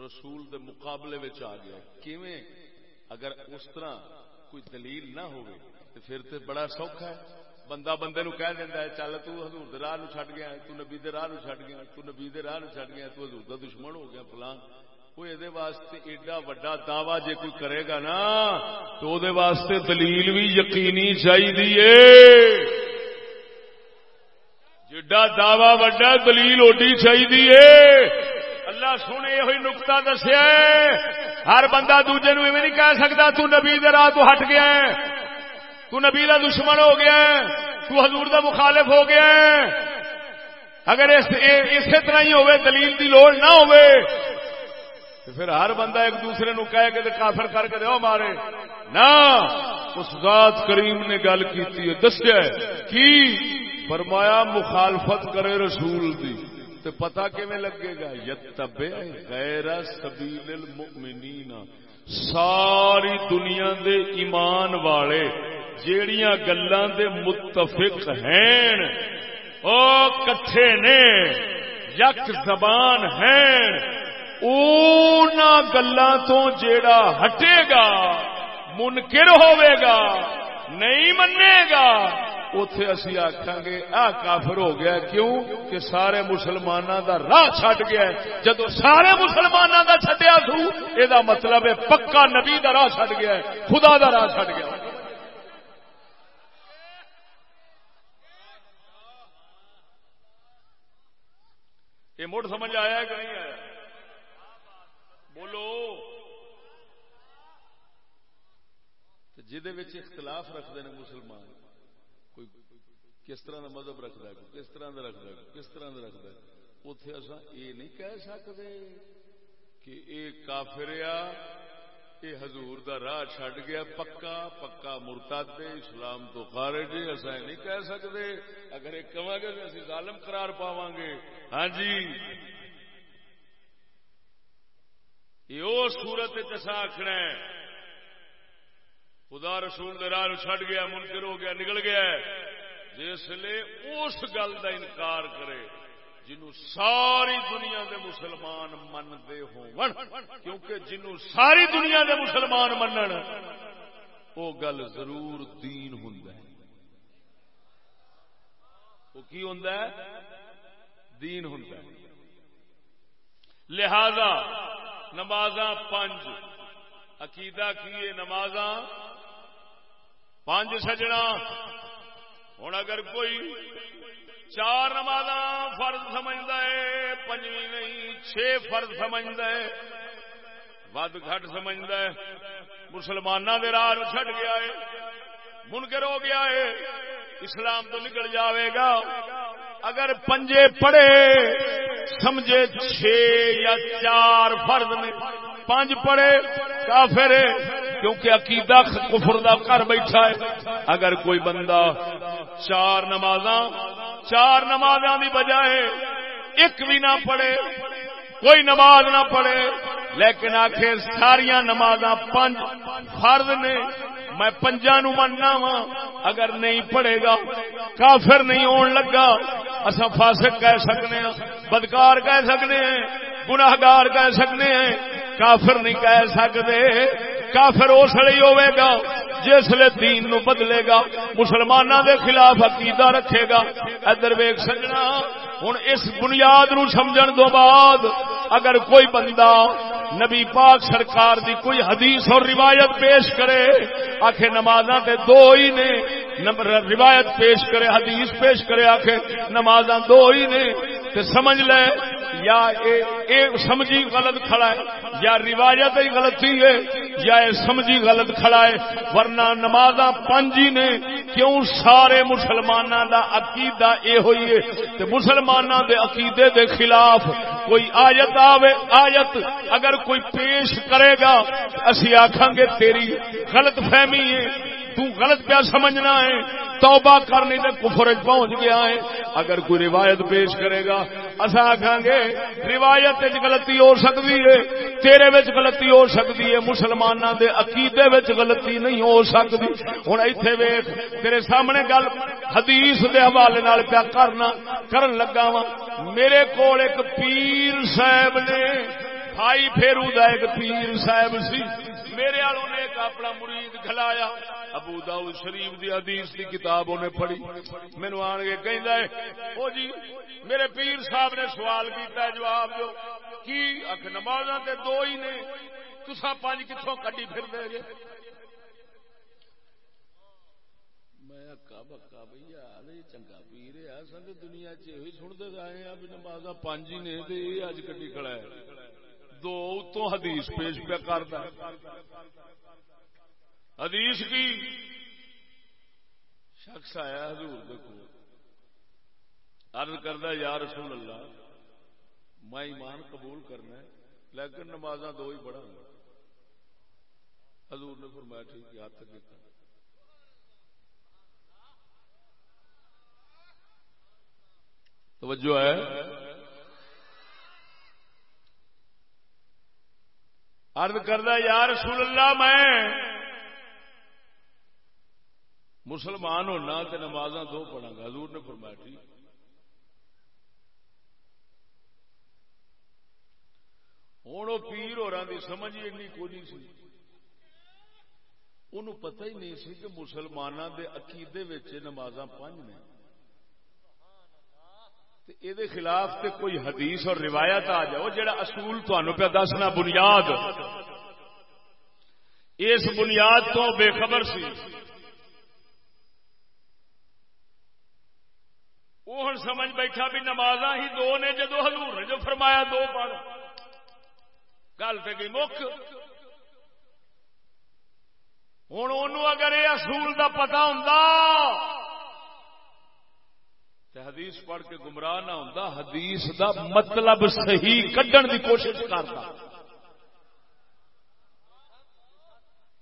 رسول دے مقابلے آ گیا۔ کیویں؟ اگر اس طرح کوئی دلیل نہ ہوگی تو پھر تو بڑا سوکھا ہے۔ بندہ بندے نو کہہ دینا ہے، چل تو حضور دے راہ چڈ گیا، تو نبی دے راہ چڈ گیا، تو نبی دے راہ چڈ گیا، تو حضور دا دشمن ہو گیا فلاں کوئی یہ واسطے ایڈا وڈا دعوی جے کوئی کرے گا نا، تو وہ واسطے دلیل بھی یقینی چاہیے جڈا دعوی وڈا دلیل اوڈی چاہیے اللہ سونے یہ نکتا دسیا ہر بندہ دوجے نو نہیں کہہ سکتا، تو نبی دے راہ تو ہٹ گیا ہے۔ تو نبی دا دشمن ہو گیا ہے، تو حضور دا مخالف ہو گیا ہے۔ اگر اسی طرح ہی ہوئے، دلیل دی لوڑ نہ ہوئے پھر ہر بندہ ایک دوسرے نو کہہ کے کافر کر کے دو مارے۔ نہ، اس ذات کریم نے گل کی دسیا کی فرمایا مخالفت کرے رسول دی۔ تو پتا کیون لگے گا؟ یتبع غیر سبیل المؤمنین۔ ساری دنیا دے ایمان والے جیڑیاں گلاں دے متفق ہیں، او کٹھے نے، یک زبان ہیں گلا تو جیڑا ہٹے گا، منکر ہوئے گا۔ نہیں منے گا۔ اتے اسی آخان گے، آ کافر ہو گیا کیوں؟ کہ سارے مسلمانوں دا راہ چھڈ گیا جدو سارے مسلمانوں دا چھڈیا سو یہ مطلب ہے پکا نبی دا راہ چھڈ گیا خدا دا راہ چھڈ گیا یہ مڑ سمجھ آیا کہ نہیں آیا؟ بولو۔ جہد اختلاف رکھتے ہیں مسلمان۔ کوئی کس طرح کا مذہب رکھتا ہے، کس طرح کا رکھتا ہے، کس طرح کا رکھتا ہے۔ اتے اصا یہ نہیں کہہ سکتے کہ یہ کافریا یہ حضور دا راہ چھڈ گیا، پکا پکا مرتاد اسلام تو خارج اصا یہ نہیں کہہ سکتے، اگر یہ کہاں گے اسی ظالم قرار پاواں گے۔ ہاں جی۔ یہ سورت چسا آخنا خدا رسول راہ چڈ گیا، منکر ہو گیا، نکل گیا جس اس گل کا انکار کرے جنو ساری دنیا دے مسلمان منتے ہو کیونکہ جنو ساری دنیا دے مسلمان من وہ گل ضرور دین ہوں وہ کی ہوں دین ہوں لہذا نماز پانچ عقیدہ کیے نماز پانچ سجنا۔ ہوں اگر کوئی چار نماز فرض سمجھتا ہے، پنجویں نہیں، چھ فرض سمجھتا ہے، ود گھٹ سمجھتا ہے مسلمانوں کے راہ چڈ گیا ہے، منکر ہو گیا ہے، اسلام تو نکل جاوے گا۔ اگر پنجے پڑے سمجھے چھ یا چار فرد نے، پانچ پڑے کافر کیونکہ عقیدہ کفر دا کر بیٹھا ہے۔ اگر کوئی بندہ چار نماز چار نماز کی بجائے ایک بھی نہ پڑھے، کوئی نماز نہ پڑھے، لیکن آخر ساریا نماز پانچ فرد نے، میں پنجا نو مننا وا اگر نہیں پڑھے گا، کافر نہیں ہون لگا۔ اصا فاسق کہہ سکنے ہیں بدکار کہہ سکنے ہیں گناہگار کہہ سکنے ہیں کافر نہیں کہہ سکتے۔ کافر اس لیے ہوئے گا جس لیے دین نو بدلے گا مسلمانوں دے خلاف عقیدہ رکھے گا۔ ادھر ویگ سجنا ہوں اس بنیاد نو سمجھن دو بعد اگر کوئی بندہ نبی پاک سرکار دی کوئی حدیث اور روایت پیش کرے آخر نماز دو ہی نے روایت پیش کرے، حدیث پیش کرے آخر نماز دو ہی نے تے سمجھ لے، یا اے اے سمجھی غلط کھڑا ہے، یا روایت ہی غلطی ہے، یا اے سمجھی غلط کھڑا ہے، ورنہ نماز پنجی نے، کیوں سارے مسلمانوں دا عقیدہ اے ہوئی ہے؟ تے مسلمانوں دے عقیدے دے خلاف کوئی آیت آوے، آیت اگر کوئی پیش کرے گا، اسی آکھاں گے تیری غلط فہمی ہے، تو غلط پیا سمجھنا ہے؟ توبہ کرنے سے کفر پہنچ گیا ہے۔ اگر کوئی روایت پیش کرے گا اصا آخان گے، روایت غلطی ہو سکتی ہے، تیرے وچ غلطی ہو سکتی ہے مسلمانوں دے عقیدے وچ غلطی نہیں ہو سکتی۔ ہوں ایتھے ویخ تیرے سامنے گل حدیث دے حوالے نال پیا کرنا، کرن لگا وا میرے کول ایک پیر صاحب نے بھائی پھیرو دا ایک پیر صاحب سی۔ میرے والوں نے ایک اپنا مرید کھلایا ابو داؤد شریف دی حدیث دی کتاب انہیں پڑھی۔ مینو آن کے کہندا ہے، او جی میرے پیر صاحب نے سوال کیتا ہے، جواب جو کی اک نمازاں تے دو ہی نے؟ تسا پانچ کتھوں کڈی پھر دے گے جی؟ میں اکا بکا بھیا چنگا پیر ہے۔ سن دنیا چ یہ سنتے آئے ہیں بھی نماز پانچ ہی نے تے اج کڈی کھڑا ہے۔ دو اتوں حدیث پیش پہ کرتا حدیث کی شخص آیا، حضور دیکھو۔ عرض کرتا یا رسول اللہ، میں ایمان قبول کرنا ہے، لیکن نماز دو ہی پڑھا حضور نے فرمایا، ٹھیک ہاتھ دیکھا توجہ ہے۔ ارد کردہ یا رسول اللہ، میں مسلمان ہونا تو نماز دو پڑھا گا حضور نے فرمایا، ٹھیک۔ ہوں وہ پیر ہو رہا سمجھ ہی کو نہیں سی۔ ان پتہ ہی نہیں سی کہ مسلمانوں کے عقیدے نماز پانچ نے۔ یہ خلاف تے کوئی حدیث اور روایت آ جاؤ جڑا اصول تمہیں پہ دسنا بنیاد۔ اس بنیاد تو بے خبر سی۔ وہ ہوں سمجھ بیٹھا بھی نماز ہی دو نے، جدو حضور نے جو فرمایا دو پڑھ۔ گل پہ گئی مک ہوں اگر یہ اصول کا پتا ہوں حدیث پڑھ کے گمراہ نہ ہوں حدیث دا مطلب صحیح کڈن دی کوشش کرتا۔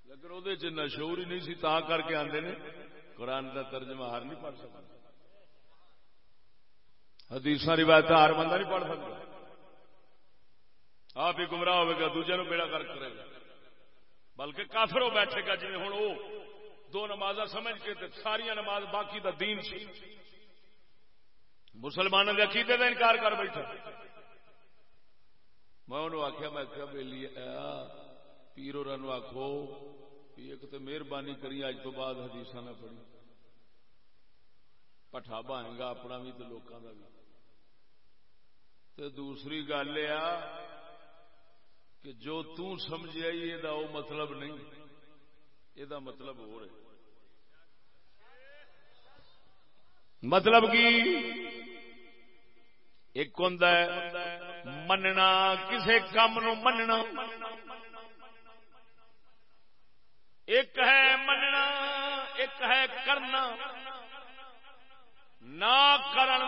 لیکن وہ نشور ہی نہیں سی، تا کر کے آتے نے، قرآن کا ترجمہ ہر نہیں پڑھ سکتا۔ حدیث روایت ہر بندہ نہیں پڑھ سکتا۔ آپ ہی گمراہ ہوئے گا، دوجے نو بیڑا کر کرے گا۔ بلکہ کافر ہو بیٹھے گا جی ہوں وہ دو نماز سمجھ کے ساریا نماز باقی دا دین سی۔ مسلمانوں کے عقیدے کا انکار کر بیٹھا میں انہوں آخیا میں کیا بہلی پیر اور آخو ایک تو مہربانی کری اج تو بعد حدیث نہ پڑھی۔ پٹھا بنے گا اپنا بھی تو لوگوں کا بھی۔ تو دوسری گل یہ کہ جو تمجھا یہ مطلب نہیں۔ یہ مطلب ہو رہا مطلب کی؟ ایک ہوں مننا کسی کام نو مننا۔ ایک ہے مننا، ایک ہے کرنا۔ نہ کرن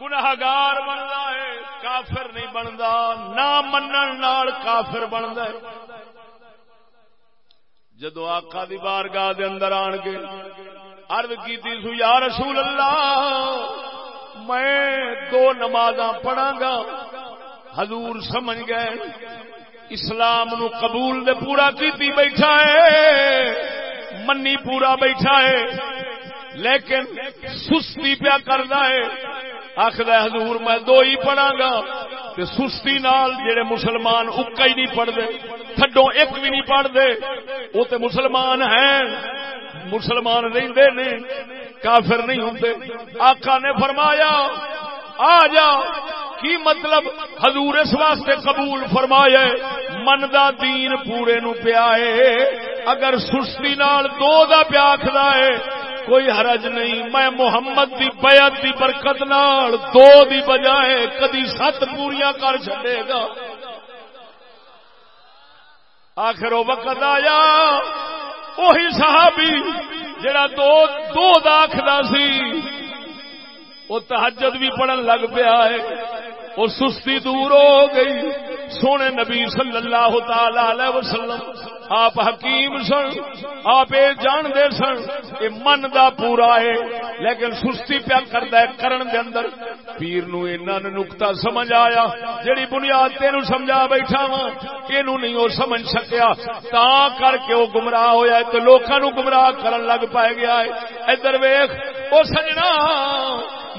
گناہگار بنتا ہے، کافر نہیں بنتا نہ من کافر بنتا ہے۔ جدو آقا دی بارگاہ دے اندر آن کے عرض کی سو، یا رسول اللہ، میں دو نماز پڑھا گا حضور سمجھ گئے، اسلام نو قبول دے پورا کیتی بیٹھا ہے، منی پورا بیٹھا ہے، لیکن سستی پیا کرتا ہے۔ آخر حضور، میں دو ہی پڑھا گا تے سستی نال جڑے مسلمان اکا ہی نہیں پڑھتے تھڈو ایک بھی نہیں پڑھتے وہ تے مسلمان ہیں۔ مسلمان رہتے نے، کافر نہیں ہوں آقا نے فرمایا، آ جا۔ کی مطلب؟ حضور اس واسطے قبول فرمایا من دا دین پورے نو پیا اگر سستی نال دو دا پیا ہے، کوئی حرج نہیں۔ میں محمد دی بیعت دی برکت نال دو دی بجائے کدی سات پوریا کر چلے گا۔ آخر وقت آیا۔ وہی صحابی جڑا دو دو داخلہ سی وہ تحجد بھی پڑھن لگ پیا ہے وہ سستی دور ہو گئی۔ سونے نبی صلی اللہ تعالی وسلم، آپ حکیم سن، آپ یہ جانتے سن، یہ من دا پورا ہے، لیکن سستی پیا کرتا ہے، کرن دے اندر۔ پیر نو نے نکتا سمجھ آیا جڑی بنیاد تین سمجھا بیٹھا وا یہ نہیں وہ سمجھ سکیا۔ تا کر کے وہ گمراہ ہویا ہے، تو لوگوں گمراہ کرن لگ پائے گیا ہے۔ ادھر ویخ وہ سجنا،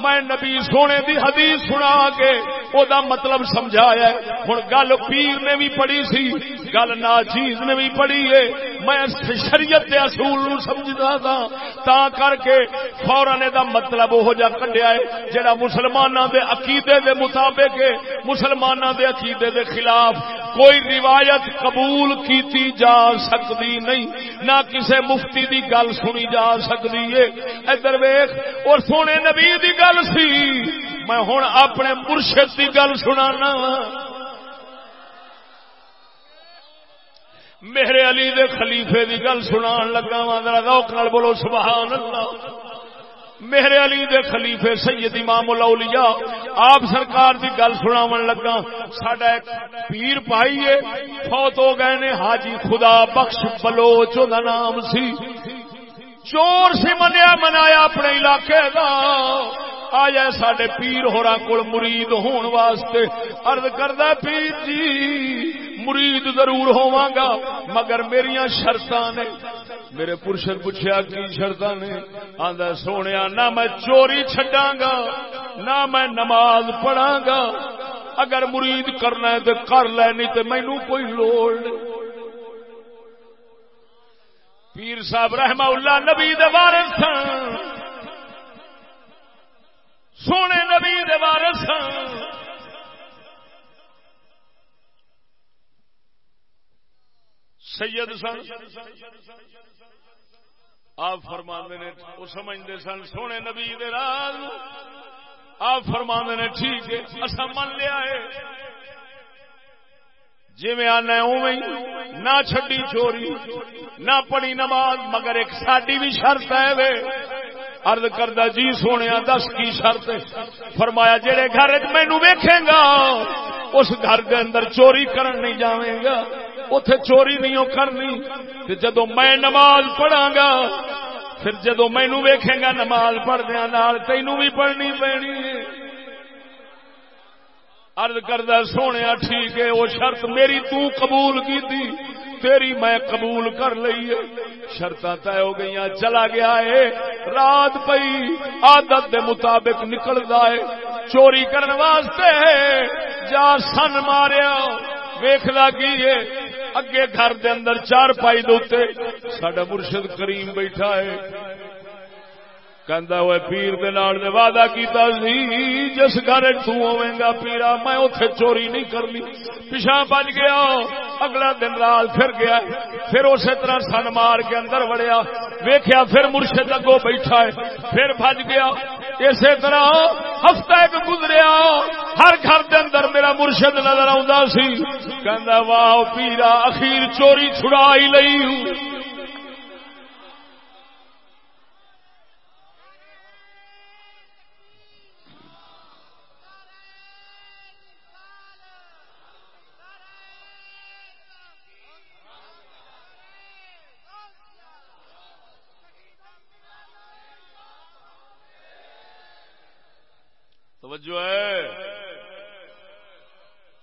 میں نبی سونے دی حدیث سنا کے، او دا مطلب سمجھایا ہوں گل گل پیر نے بھی پڑھی سی، گل نا چیز نے بھی پڑھی ہے۔ میں شریعت دے اصول نو سمجھدا تھا تا کر کے فورن دا مطلب وہ جا کڈیا ہے، جڑا مسلماناں دے عقیدے دے مطابق ہے۔ مسلماناں دے عقیدے دے خلاف کوئی روایت قبول کیتی جا سکتی نہیں، نہ کسے مفتی دی گل سنی جا سکتی ہے۔ ادھر ویخ اور سونے نبی دی گل سی۔ میں ہوں اپنے مرشد کی گل سنا میرے علی دے خلیفے دی گل سنا لگا وا، ذرا روک نال بولو سبحان اللہ میرے علی دے خلیفے سید امام الاولیاء، آپ سرکار دی گل سناون لگا۔ ساڈا ایک پیر پائی ہے، فوت ہو گئے نے، حاجی خدا بخش بلوچ دا نام سی۔ چور سی منیا منایا اپنے علاقے کا آیا سڈے پیر ہورا کول مرید ہون واسطے ارد کردہ پیر جی مرید ضرور ہوا گا، مگر میری شرط نے۔ میرے پرشن پوچھا کی شرط نے؟ آدھا سونے نہ میں چوری چڈا گا، نہ میں نماز پڑھا گا۔ اگر مرید کرنا ہے تو کر لینی تو مینو کوئی لوڑ نہیں۔ پیر صاحب رحمہ اللہ نبی وارث سونے نبی وارث سید سن۔ آپ فرما نے، وہ سمجھتے سن، سونے نبی راز آپ فرما نے، ٹھیک ہے اصا من لیا ہے جی میں آنا نہ چڈی چوری، نہ پڑی نماز، مگر ایک ساڈی بھی شرط ہے وے۔ ارد کردہ جی سونے دس کی شرط فرمایا جہے گھر مینو ویکھے گا، اس گھر کے اندر چوری کرن نہیں جاوے گا اتے چوری نہیں کرنی۔ جدو میں نماز پڑھا گا، پھر جدو مینو ویکھے گا نماز پڑھدیا تینوں بھی پڑھنی پینی ارد کردہ سونے ٹھیک ہے، وہ شرط میری تو قبول کی تھی، تیری میں قبول کر لئی ہے۔ شرط طے ہو گئی چلا گیا ہے۔ رات پئی آدت دے مطابق نکلتا ہے۔ چوری کرنے واسطے جا سن ماریا۔ ویخلا کی ہے؟ اگے گھر دے اندر چار پائی دے سڈا مرشد کریم بیٹھا ہے۔ کہندا ہوئے پیر دے نال دے وعدہ کیتا سی جس گھر تو ہوویں گا پیرا میں اوتھے چوری نہیں کرنی پیچھے بج گیا اگلا دن رات پھر گیا پھر اسی طرح سن مار کے اندر وڑیا ویکھیا پھر مرشد اگوں بیٹھا ہے پھر بج گیا اسی طرح ہفتہ ایک گزریا ہر گھر دے اندر میرا مرشد نظر آوندا سی کہندا واہ پیرا اخیر چوری چھڑا ہی لئی ہوں توجہ ہے،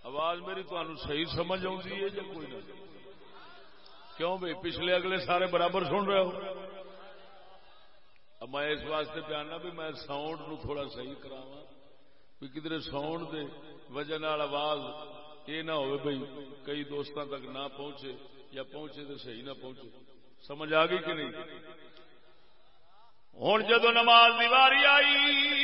آواز میری تمہیں صحیح سمجھ آتی ہے یا کوئی نہ؟ کیوں بھائی پچھلے اگلے سارے برابر سن رہے ہو؟ میں اس واسطے پیانا بھی میں ساؤنڈ نو تھوڑا صحیح کراوا بھی کدھر ساؤنڈ دے وجہ آواز یہ نہ ہو بھائی کئی دوستوں تک نہ پہنچے یا پہنچے تو صحیح نہ پہنچے۔ سمجھ آ گئی کہ نہیں؟ ہوں جدو نماز دیواری آئی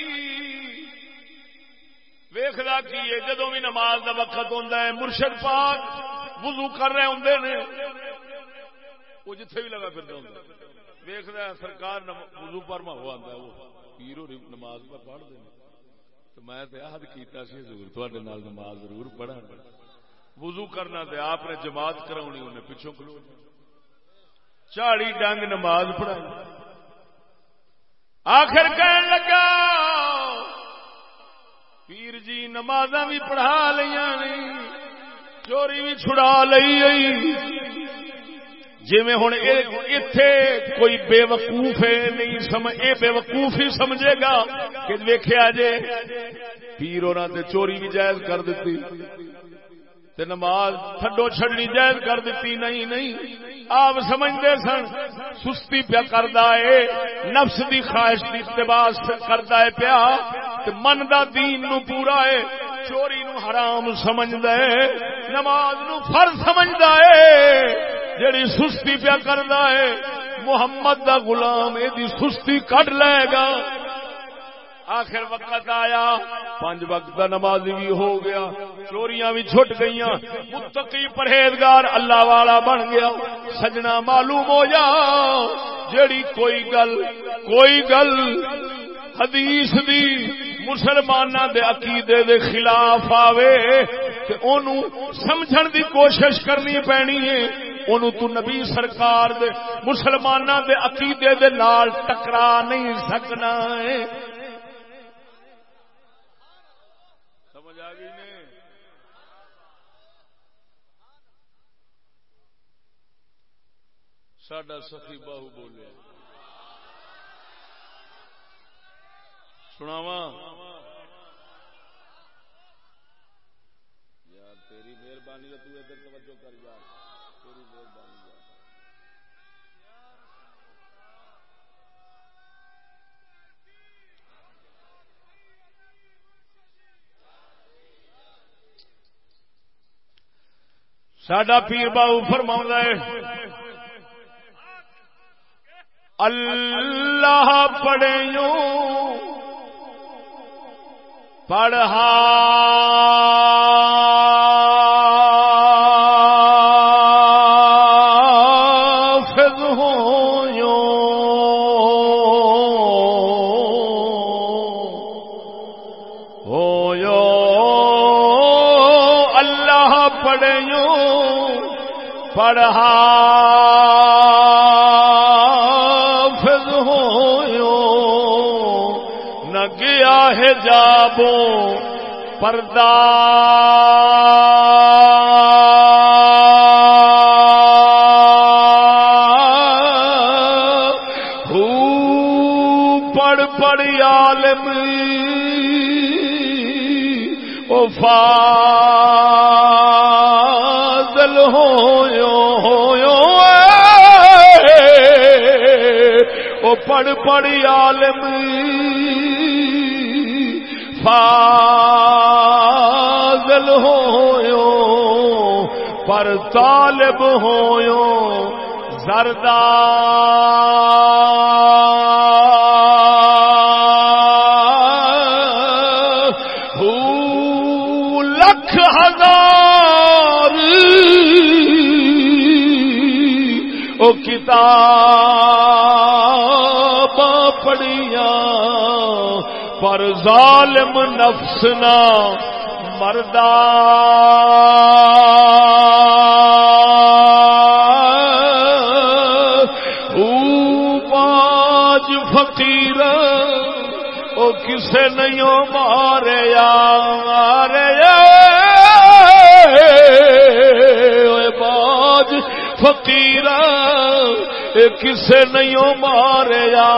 ویخلا کی ہے؟ جدو بھی نماز کا وقت ہوتا ہے، مرشد پاک وضو کر رہے ہوں نے۔ وہ جتھے بھی لگا پھر ویخلا سرکار وضو پر ہوا آتا ہے، وہ پیر نماز پر پڑھ دیں تو میں یاد کیتا سی، حضور ضرور تے نماز ضرور پڑھا وضو کرنا تے آپ نے جماعت کرا انہیں پچھوں کلو چاڑی ڈنگ نماز پڑھائی۔ آخر کہنے لگا پیر جی نماز بھی پڑھا لیا چوری بھی چھڑا لی جی ہوں اتے کوئی بے وقوف نہیں یہ اے بے وقوف ہی سمجھے گا کہ ویخیا جے، پیر اور چوری بھی جائز کر دیتی تے نماز تھڈو چھڑنی جائز کر دیتی نہیں نہیں۔ آپ سمجھتے سن، سستی پیا کردا ہے، نفس دی خواہش دی اتباس کردا ہے پیا، تے من دا دین نو پورا ہے، چوری نو حرام سمجھدا ہے، نماز نو فرض سمجھدا ہے۔ جڑی سستی پیا کردا ہے، محمد دا غلام اے دی سستی کڈ لے گا۔ آخر وقت آیا۔ پانچ وقت کا نمازی بھی ہو گیا۔ چوریاں بھی چھٹ گئی متقی پرہیزگار اللہ والا بن گیا۔ سجنا معلوم ہو جا۔ جیڑی کوئی گل کوئی گل حدیث دی مسلمان دے عقیدے دے خلاف آوے، تے اونوں سمجھن دی کوشش کرنی پینی ہے۔ اونوں تو نبی سرکار دے مسلماناں دے عقیدے دے نال ٹکرا نہیں سکنا ہے۔ ساڈا سخی باہو بولیا سناوا یار تیری مہربانی تو ادھر توجہ کر یار۔ تیری مہربانی ساڈا پیر باؤ فرما ہے۔ اللہ پڑھو پڑھا۔ ہو پڑھا۔ جابو پردہ۔ پڑ پڑ عالم۔ او فاضل ہو پڑ پڑ عالم۔ فاضل ہو پر طالب ہویو زردار۔ کتاب پر ظالم نفس نہ مردا۔ باج فقیر، او کسے نہیں مارے یا مارے۔ باج فقیر کسے نہیں ماریا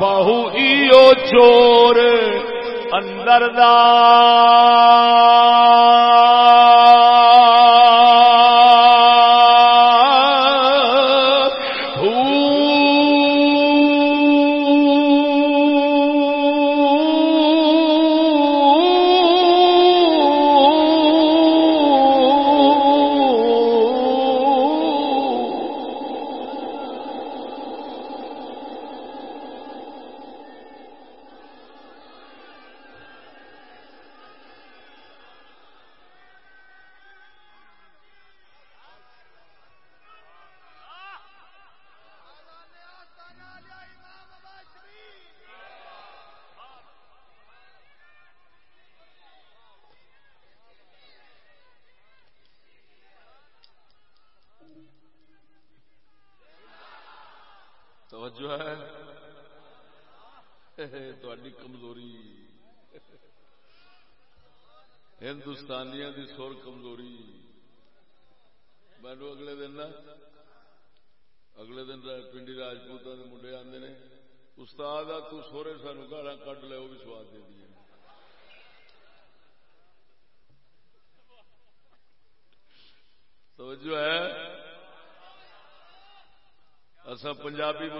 بہو ایو چور اندر دا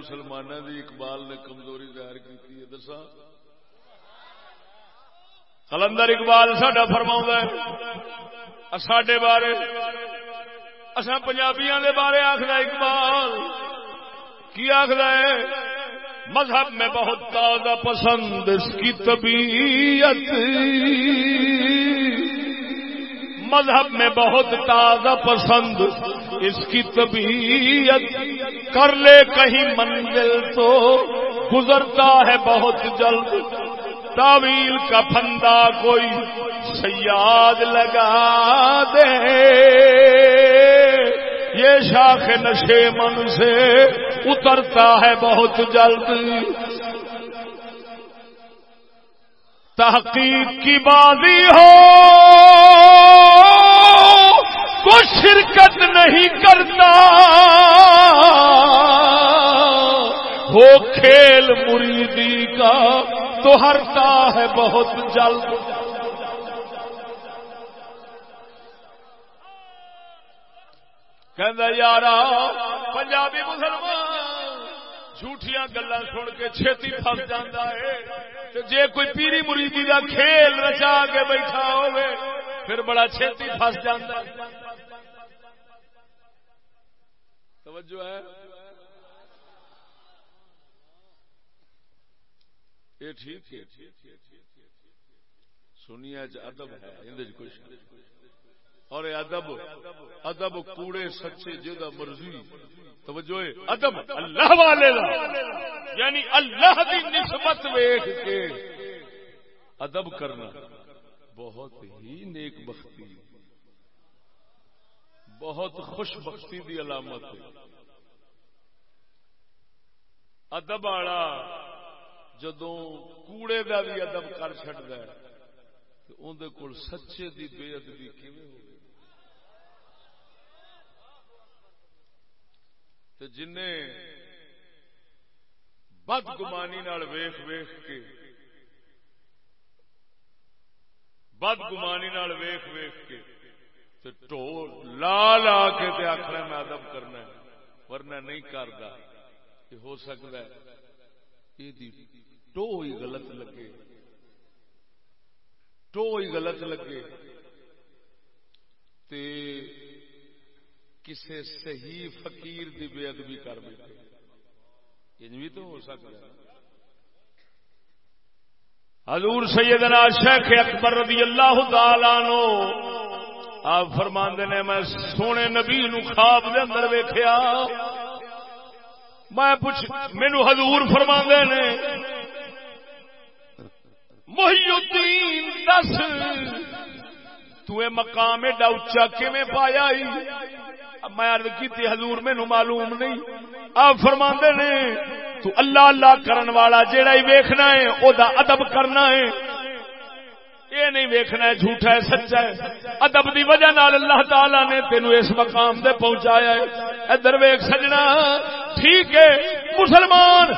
مسلمانوں دی اقبال نے کمزوری ظاہر کی دسا کلندر اقبال ساڈا فرما ساڈے بارے اصا پنجابیاں دے بارے آخر اقبال، کی آخر ہے؟ مذہب میں بہت تازہ پسند اس کی طبیعت۔ مذہب میں بہت تازہ پسند۔ اس کی طبیعت کر لے کہیں منزل تو۔ گزرتا ہے بہت جلد۔ تعویل کا پھندا کوئی سیاد لگا دے۔ یہ شاخ نشے من سے اترتا ہے بہت جلد۔ تحقیق کی بازی ہو تو شرکت نہیں کرتا۔ ہو کھیل مریدی کا تو ہرتا ہے بہت جلد۔ کہ یار پنجابی مسلمان۔ جھوٹیاں گلا سن کے چھتی پس جانا ہے۔ جے کوئی پیری مریدی کا کھیل رچا کے بیٹھا ہوئے پھر بڑا چھتی پس جانا توجہ ہے۔ یہ ٹھیک ہے۔ سنیا ادب ہے اور ادب ادب کوڑے سچے جا مرضی، توجہ ادب اللہ والے یعنی اللہ کی نسبت ویخ کے ادب کرنا بہت ہی نیک بختی، بہت خوش بختی دی علامت ادب والا جدو کوڑے کا بھی ادب کر چڑتا ہے اندر کول سچے دی بے ادبی کیون ہو جن بد گمانی ویخ ویخ کے بد گمانی ویخ ویخ کے لا لا کے تے آخر میں ادب کرنا ورنہ نہیں کرتا یہ ہو سکتا ہے یہ ٹو ہی غلط لگے۔ ٹو ہی غلط لگے۔ تے کسے صحیح فقیر دی بے ادبی کر بیٹھے یہ بھی تو ہو سکتا ہے۔ حضور سیدنا شیخ اکبر رضی اللہ تعالی نو آپ فرما نے، میں سونے نبی نو خواب دے اندر ویخیا میں پوچھ، مینو حضور فرما نے، محی الدین دس۔ تو مقام ایڈا اچا کیویں پایا میں ارد کی حضور مینو معلوم نہیں۔ آپ فرما نے، تو اللہ اللہ کرن والا جیڑا ہی ویکھنا ہے، او دا ادب کرنا ہے۔ یہ نہیں ویکھنا ہے، جھوٹا ہے، سچا ہے۔ ادب دی وجہ نال اللہ تعالی نے تینو اس مقام دے پہنچایا ہے۔ ادھر ویک سجنا، ٹھیک ہے، مسلمان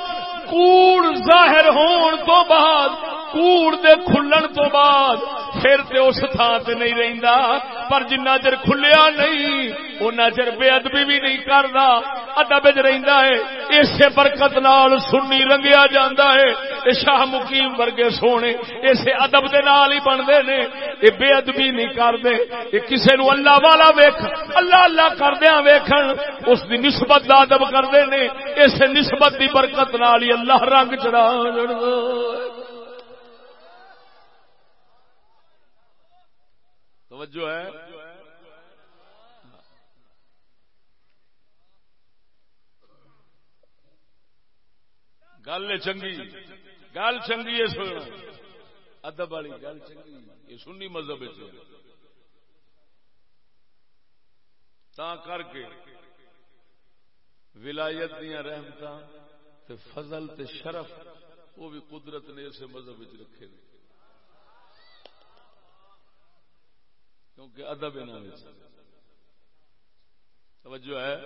کوڑ ظاہر ہون تو بعد کوڑ دے کھلن تو بعد پھر تے اس تھان تے نہیں رہندا، پر جنہ چر کھلیا نہیں اُنہ چر بے ادبی بھی نہیں کردا۔ ادب وچ رہندا ہے، اسے برکت نال سنی رنگیا جاندا ہے۔ اے شاہ مقیم ورگے سونے، اسے ادب دے نال ہی بندے نے۔ اے بے ادبی نہیں کردے اے کسے نو اللہ والا ویکھ، اللہ اللہ کردیاں ویکھن، اس دی نسبت دا ادب کردے نے۔ اسے نسبت دی برکت نال ہی اللہ رنگ چڑھا۔ توجہ ہے۔ گل چنگی۔ گل چنگی ہے ادب والی گل چنگی۔ یہ سنی مذہب جی۔ تا کر کے ولایت دیا رحمت فضل تے شرف، وہ بھی قدرت نے اسے مذہب رکھے نے کیونکہ ادب توجہ ہے۔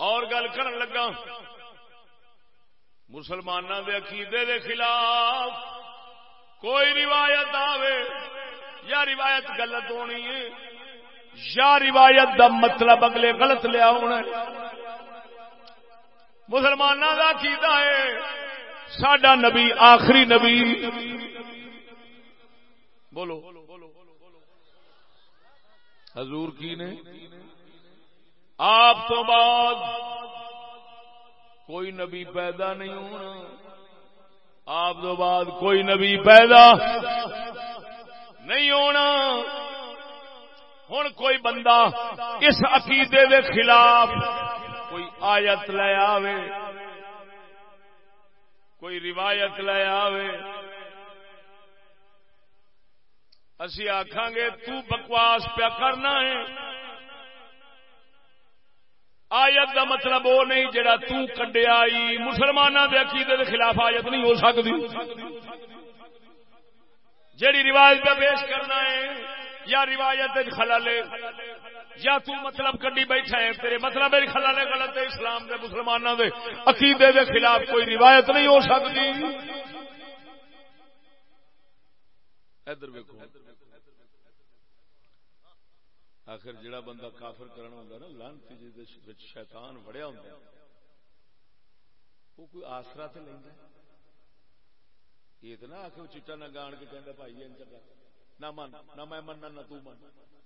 اور گل کر لگا مسلمانوں کے عقیدے دے خلاف کوئی روایت آوے یا روایت غلط ہونی ہے، یا روایت دا مطلب اگلے غلط لیا ہونا مسلمانوں کا عقیدہ ہے سڈا نبی آخری نبی۔ بولو۔ حضور کی نے۔ آپ تو بعد کوئی نبی پیدا نہیں ہونا۔ آپ تو بعد کوئی نبی پیدا نہیں ہونا۔ ہوں کوئی بندہ اس عقیدے دے خلاف کوئی آیت لے آوے۔ کوئی روایت لے آوے۔ اسی آخان گے، تو بکواس پیا کرنا ہے۔ آیت دا مطلب وہ نہیں جڑا تو کڈیا مسلمانوں کے عقیدے کے خلاف آیت نہیں ہو سکتی جیڑی روایت پہ پیش کرنا ہے، یا روایت خلل یا تو مطلب کڈی بیٹھا ہے؟ تیرے مطلب خلل غلط ہے، اسلام دے مسلمانوں دے عقیدے دے خلاف کوئی روایت نہیں ہو سکتی۔ ادھر ویکو آخر جڑا بندہ کافر کرنا ہوں نا لانتی جی شیطان وڑیا ہوں وہ کوئی آسرا تو لینا یہ تو نہ آخر چیٹا نہ گان کے کہہ بھائی نہ من، نہ میں مننا، نہ تو من۔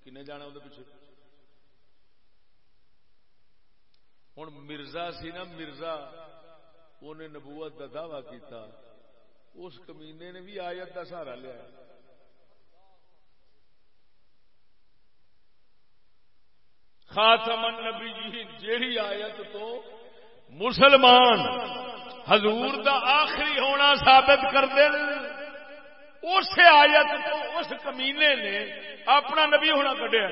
کنے جانا وہ پیچھے؟ ہوں مرزا سی نا مرزا انہیں نبوت کا دعوی کیتا۔ اس کمینے نے بھی آیت کا سہارا لیا۔ خاتم النبی جیڑی آیت تو مسلمان حضور دا آخری ہونا ثابت کر دے اس آیت تو، اس کمینے نے اپنا نبی ہونا کڈیا۔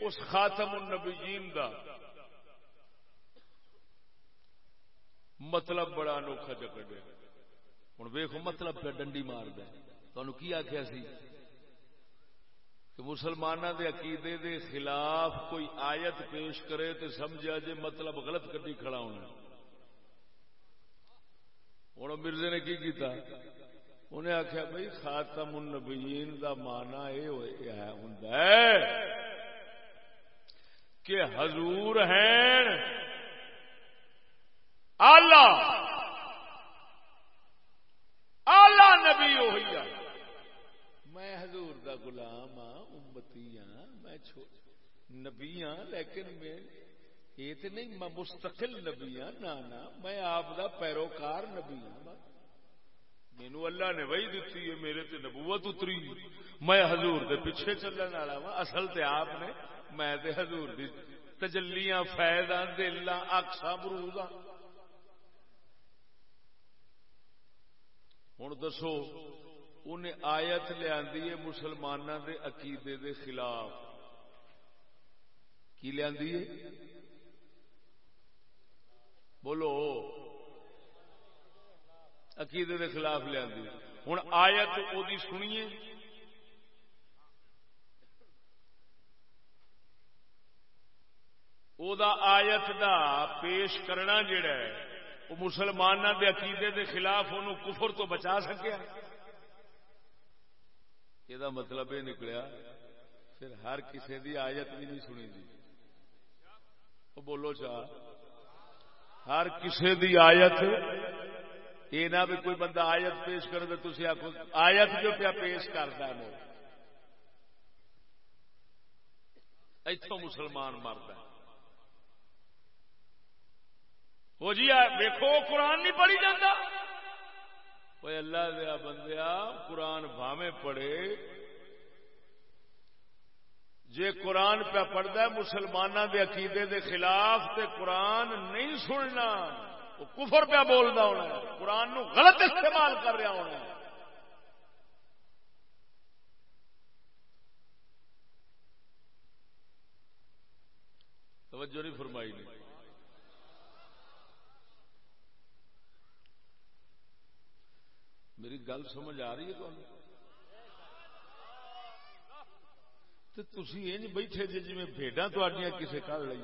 اس خاتم النبیین دا۔ مطلب بڑا انوکھا چکر ہوں ویخو مطلب پہ ڈنڈی مار دوں کی آخیا سی؟ کہ مسلمانوں دے عقیدے دے خلاف کوئی آیت پیش کرے تو سمجھا جے مطلب غلط کٹی کھڑا ہونا۔ ہوں مرزے نے کی کیتا؟ انہیں آخیا بھائی خاتم النبیین دا مانا یہ ہوں کہ حضور ہیں۔ اللہ آلہ نبی ہوئی میں حضور دا غلام ہاں امتی ہاں میں نبی ہاں لیکن میں یہ تو نہیں، میں مستقل نبی ہاں نہ میں آپ دا پیروکار نبی ہوں مینو اللہ نے وہی دیتی ہے، میرے تے نبوت اتری۔ میں حضور دے پیچھے چلن والا وا اصل تے آپ نے میں تے حضور دی تجلیاں، فیضاں، دلاں اقسا بروزاں۔ ہوں دسو انہیں آیت لیا مسلمانوں دے عقیدے دے خلاف۔ کی لیا بولو۔ عقیدے دے خلاف لیا ہوں آیت وہ سنیے۔ آیت دا پیش کرنا جڑا ہے وہ مسلمانوں دے عقیدے دے خلاف انہوں کفر تو بچا سکیا۔ یہ مطلب یہ نکلیا، پھر ہر کسی دی آیت بھی نہیں سنی دی۔ وہ بولو چاہ، ہر کسی دی آیت یہ نہ بھی کوئی بندہ آیت پیش کر دے تھی آخو آیت جو پیا پیش کرتا ہے اتوں مسلمان مرد ہے۔ وہ جی ویکو قرآن نہیں پڑھی جانا وہ اللہ دیا بندیا قرآن بھاوے پڑھے۔ جے قرآن پہ پڑھتا ہے مسلمانوں دے عقیدے دے خلاف تے قرآن نہیں سننا۔ وہ کفر پہ بولتا ہونا ہے، قرآن نو غلط استعمال کر رہا ہونا ہے۔ توجہ نہیں فرمائی نہیں میری گل سمجھ آ رہی ہے تو تھی انج بیٹھے جی جی بھیڈا کسی کل لی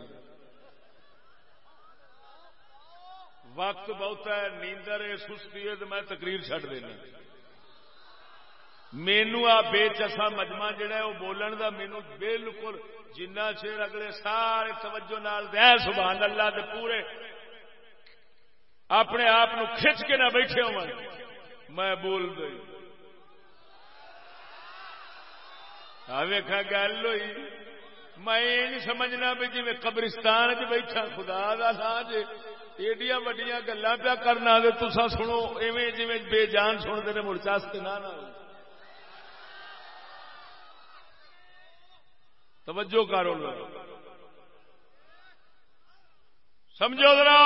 وقت بہت ہے، نیندر ہے، سستی ہے، تو میں تقریر چڈ دینا۔ مینو آ بے چسا مجمع جڑا ہے، وہ بولن دا مینو بالکل جنہ چیر اگلے سارے توجہ نال دے سبحان اللہ دے پورے۔ اپنے آپ کھچ کے نہ بیٹھے ہو میں بول گئی ویخا گل ہوئی۔ میں یہ نہیں سمجھنا بھی جی قبرستان چ بیٹھا، خدا دا ساج ایڈیا وڈیا گلا پیا کرنا تسا سنو، ایویں جی بے جان سنتے ہیں مڑ چاست نہ توجہ کرو سمجھو ذرا۔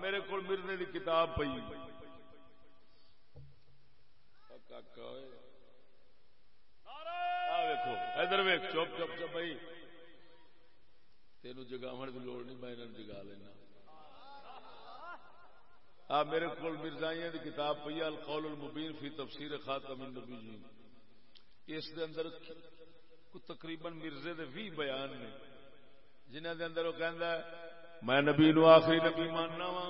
میرے کو مرنے کی کتاب پی ادھر ویک چپ چپ چپ، بھائی۔ تین جگاو کی لوڑ نہیں، میں انہوں جگا لینا۔ آ میرے کو مرزائیاں کی کتاب پی القول المبین فی تفسیر خاتم النبی جی اس دے اندر تقریباً مرزے دے بھی بیان نے جنہ دے اندر وہ کہندا ہے، میں نبی نو آخری نبی ماننا وا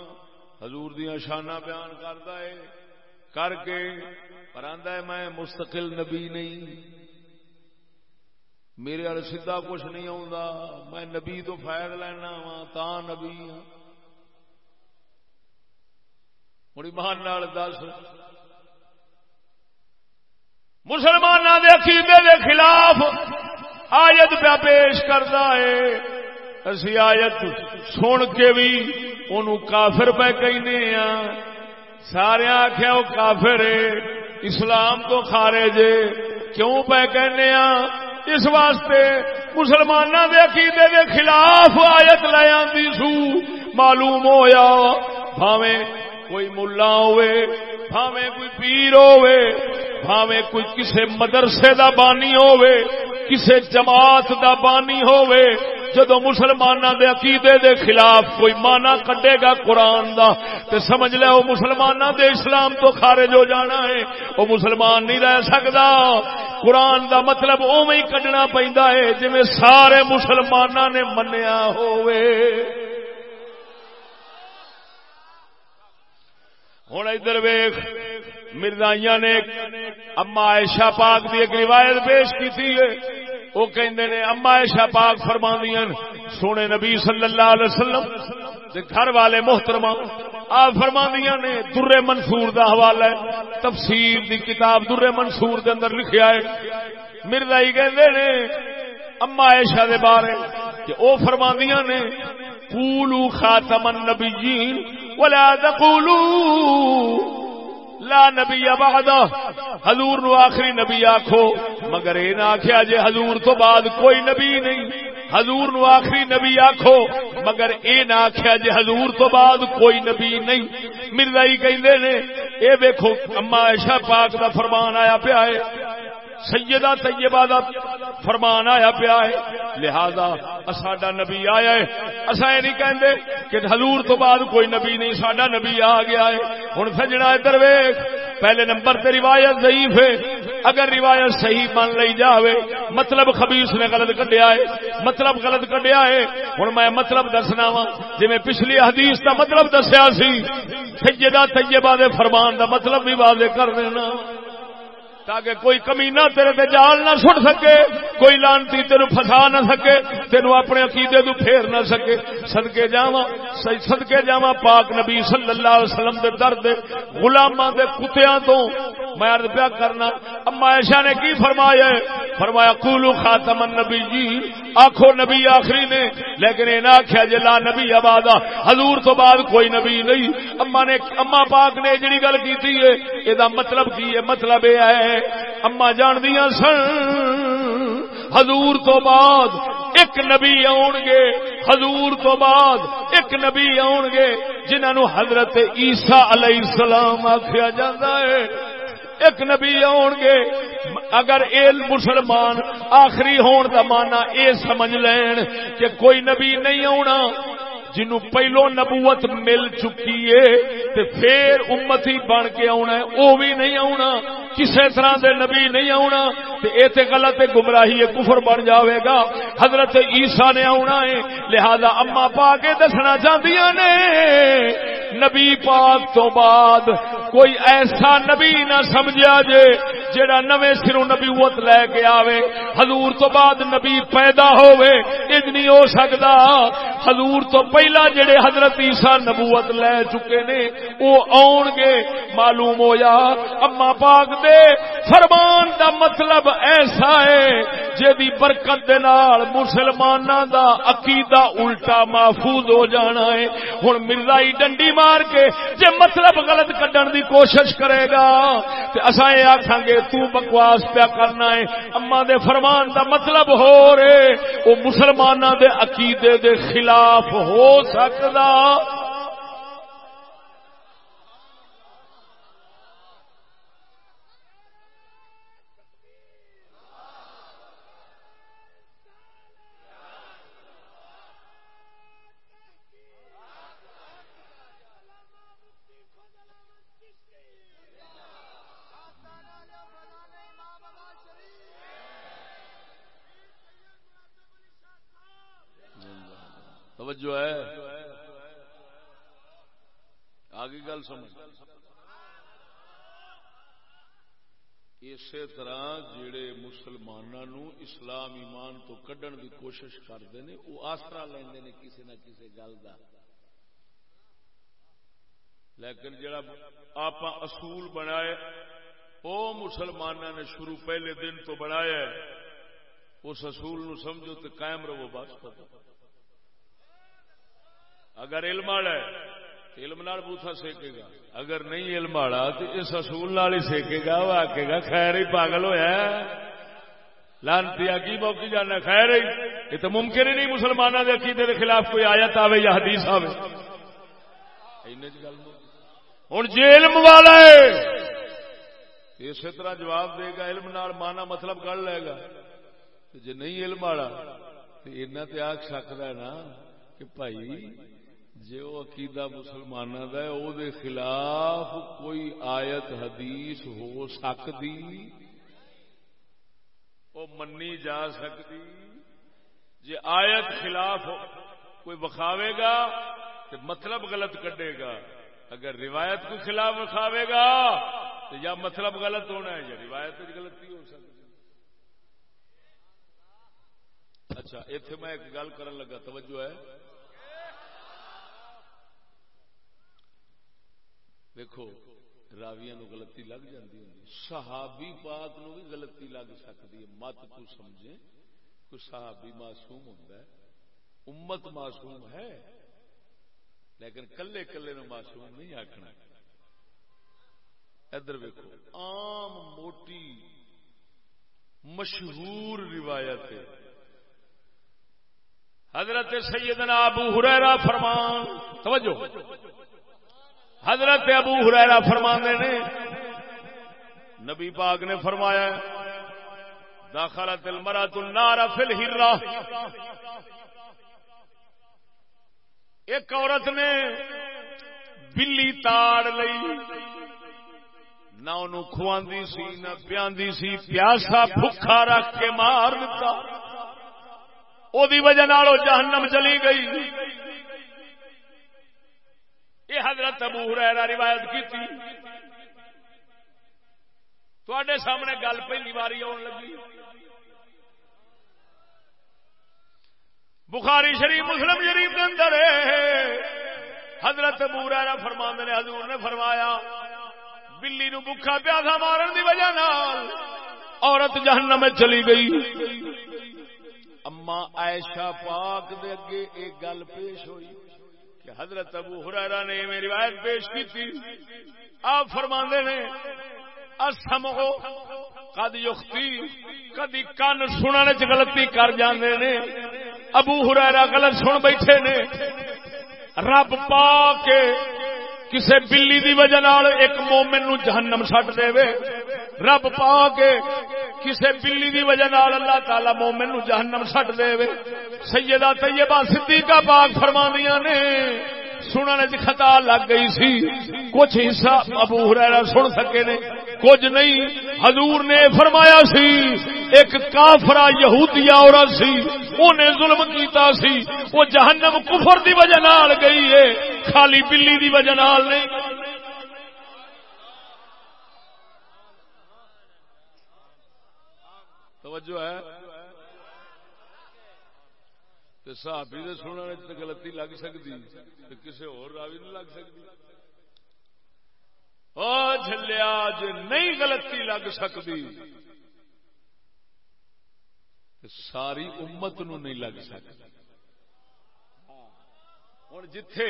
حضور دیا شانہ بیان کرتا ہے۔ کر کے، پر ہے، میں مستقل نبی نہیں۔ میرے وال سیدا کچھ نہیں آ میں نبی تو فائد لینا وا، تا نبی ہوں ایمان دس۔ مسلمانوں کے عقیدے کے خلاف آیت پہ پیش کرتا ہے اسی آیت سن کے بھی ان کافر پہ کہنے ہاں سارے آخیا وہ کافر ہے اسلام تو کھارے جے کیوں پہ کہنے ہاں اس واسطے مسلمانوں کے عقیدے کے خلاف آیت لے آتی سو، معلوم ہویا بھاوے کوئی ملا ہوئے بھاوے کوئی پیر ہوئے بھاوے کوئی کسے مدرسے دا بانی ہوئے کسے جماعت دا بانی ہوئے جدو مسلمانوں دے عقیدے دے خلاف کوئی مانا کٹے گا قرآن دا، تے سمجھ لے وہ مسلمانوں دے اسلام تو خارج ہو جانا ہے۔ وہ مسلمان نہیں رہ سکتا قرآن دا مطلب اوے کڈنا پہنتا ہے جی سارے مسلمانوں نے منیا ہوئے ہوں ادھر ویخ مرزائیاں نے اما عائشہ پاک کی ایک روایت پیش کی وہ کہندے نے اما عائشہ پاک فرماندیاں سونے نبی صلی اللہ علیہ وسلم دے گھر والے محترمہ آپ فرماندیاں نے در منصور دا حوالہ ہے، تفسیر دی کتاب در منصور دے اندر لکھیا ہے۔ مرزائی کہندے نے اما عائشہ دے بارے کہ او فرماندیاں نے قولوا خاتم النبیین ولا تقولوا لا نبی بعد حضور نو آخری نبی آکھو، مگر اے نہ آکھیا جے حضور تو بعد کوئی نبی نہیں۔ حضور نو آخری نبی آکھو، مگر اے نہ آکھیا جے حضور تو بعد کوئی نبی نہیں۔ مرزائی کہندے نے، اے دیکھو اما عائشہ پاک دا فرمان آیا پیا ہے۔ سیدہ طیبہ دا فرمان آیا پیا ہے، لہذا ساڈا نبی آیا ہے۔ اسا یہ نہیں کہندے کہ حضور تو بعد کوئی نبی نہیں، ساڈا نبی آ گیا ہے۔ ہن سجنا ادھر ویکھ، پہلے نمبر تے روایت ضعیف ہے۔ اگر روایت صحیح مان لئی جاوے مطلب خبیث نے غلط کڈیا ہے۔ مطلب غلط کڈیا ہے۔ ہن میں مطلب دسنا وا جویں پچھلی حدیث دا مطلب دسیا سی، سیدہ طیبہ دے فرمان دا مطلب بھی واضح کر دینا۔ تاکہ کوئی کمینا تیرے تے جال نہ سٹ سکے، کوئی لانتی تیرو پھسا نہ سکے، تینو اپنے عقیدے تو پھیر نہ سکے۔ صدقے جاواں صدقے جاواں پاک نبی صلی اللہ علیہ وسلم دے درد غلاماں دے کتیاں تو میں عرض پیا کرنا، اما عائشہ نے کی فرمایا؟ ہے فرمایا قولوا خاتم النبی جی آکھو نبی آخری نے، لیکن اے نہ آکھیا جے لا نبی آبادا حضور تو بعد کوئی نبی نہیں۔ اما نے، اما پاک نے جڑی گل کیتی ہے مطلب کی ہے؟ مطلب اے ہے اما جان دیا سن، حضور تو بعد ایک نبی آن گے، حضور تو بعد ایک نبی آن گے، جنہوں حضرت عیسیٰ علیہ السلام آخیا جاتا ہے۔ ایک نبی آن گے، اگر اے مسلمان آخری ہون دا مانا اے سمجھ لین کہ کوئی نبی نہیں آنا جنو پہلو نبوت مل چکی ہے تے پھر امتی بن کے آنا ہے وہ بھی نہیں آنا کسی طرح دے نبی نہیں آنا تے اے تے غلط گمراہی ہے، کفر بن جاوے گا۔ حضرت عیسیٰ نے آنا ہے، لہذا اما پا کے دسنا چاہدیاں نے، نبی پاک تو بعد کوئی ایسا نبی نہ سمجھا جے جڑا نویں سروں نبیوت لے کے آوے۔ حضور تو بعد نبی پیدا ہوئے اج نہیں ہو سکتا حضور تو پہلا جڑے حضرت عیسیٰ نبوت لے چکے نے، وہ آن گے، معلوم ہو یا اما پاک دے، فرمان دا مطلب ایسا ہے جی برکت دے نال مسلماناں دا عقیدہ الٹا محفوظ ہو جانا ہے۔ ہن مرزائی ڈنڈی مار کے جے مطلب غلط کڈن دی کوشش کرے گا، تے اساں اے آکھاں گے، تو بکواس پیا کرنا ہے۔ اما دے فرمان دا مطلب ہو رے او مسلماناں دے عقیدے دے خلاف ہو سکتا توجہ ہے، آگے گل سمجھ۔ اسی طرح جڑے مسلمانوں اسلام ایمان تو کڈن کی کوشش کرتے ہیں وہ آسرا لیندے نے کسی نہ کسی گل کا لیکن جڑا آپ اصول بنائے وہ مسلمانوں نے شروع پہلے دن تو بنایا اس اصول نو سمجھو تو قائم رہو، بس پتہ اگر علم والا ہے علم نال بوتھا سیکے گا۔ اگر نہیں علم والا تو اس اصول نال ہی سیکے گا۔ وہ آکے گا، خیر ہی پاگل ہوا لانتی کی موقع جانا خیر ہی۔ یہ تو ممکن ہی نہیں مسلمانوں کے عقیدے کے خلاف کوئی آیت آوے یا حدیث آوے۔ ہوں جی علم والا ہے، اسی طرح جواب دے گا، علم نال مانا مطلب کر لے گا۔ جی نہیں علم والا، تو ایسا آخ سکتا ہے نا کہ بھائی جی وہ عقیدہ مسلمانوں کا دے خلاف کوئی آیت، حدیث ہو سکتی وہ منی جا سکتی جی آیت خلاف کوئی بخاوے گا تو مطلب غلط کڈے گا۔ اگر روایت کو خلاف بخاوے گا تو یا مطلب غلط ہونا ہے، یا روایت غلطی ہو سکتی اچھا اتنے میں ایک گل کرن لگا، توجہ ہے۔ دیکھو راویا نو غلطی لگ جاتی ہوں صحابی پاک نو بھی غلطی لگ سکتی ہے۔ مت تو سمجھے، کوئی صحابی معصوم ہوتا ہے، امت معصوم ہے، لیکن کلے کلے نو معصوم نہیں آخنا ادھر ویکو عام موٹی مشہور روایت حضرت سیدنا ابو ہریرا فرمان، توجہ۔ حضرت ابو ہریرا فرمان نے، نبی پاک نے فرمایا، داخلت المرات النار فی الہرہ ایک عورت نے بلی تاڑ لئی، نہ انہوں کھواندی سی، نہ پیاندی سی، پیاسا بھکھا رکھ کے مار دیتا او دی وجہ نالو جہنم چلی گئی۔ یہ حضرت ابو ہریرہ روایت کی تھی تھوڑے سامنے گل پہلی باری آن لگی۔ بخاری شریف، مسلم شریف کے اندر حضرت بورا فرما نے، حضور نے فرمایا، بلی نو بکھا پیاسا مارن دی وجہ نال عورت جہنم میں چلی گئی۔ اما عائشہ پاک دے اگے ایک گل پیش ہوئی۔ کہ حضرت ابو ہرارا نے میری روایت پیش کی تھی۔ آپ فرما نے اسمو قد یختی کدی کن سننے چ غلطی کر جاندے نے۔ ابو ہرارا غلط سن بیٹھے نے۔ رب پا کے کسے بلی دی وجہ نال ایک مومن نو جہنم سٹ دے وے۔ رب پا کے کسے بلی دی وجہ نال اللہ تعالی مومن نو جہنم سٹ دے وے۔ سیدہ طیبہ صدیقہ پاک فرماندیاں نے سننے چ خطا لگ گئی سی۔ کچھ حصہ ابو ہریرا سن سکے نے، کچھ نہیں۔ حضور نے فرمایا سی، ایک کافرا یہودیا عورت سی انہیں ظلم کیتا سی۔ وہ جہنم کفر دی وجہ نال گئی ہے، خالی بلی دی وجہ نال نہیں۔ توجہ ہے۔ صحابی دے سننے غلطی لگ سکتی کسی اور راوی نہیں لگ سکتی جلیا جی نہیں غلطی لگ سکتی ساری امت نو نہیں لگ سکتی ہوں جتھے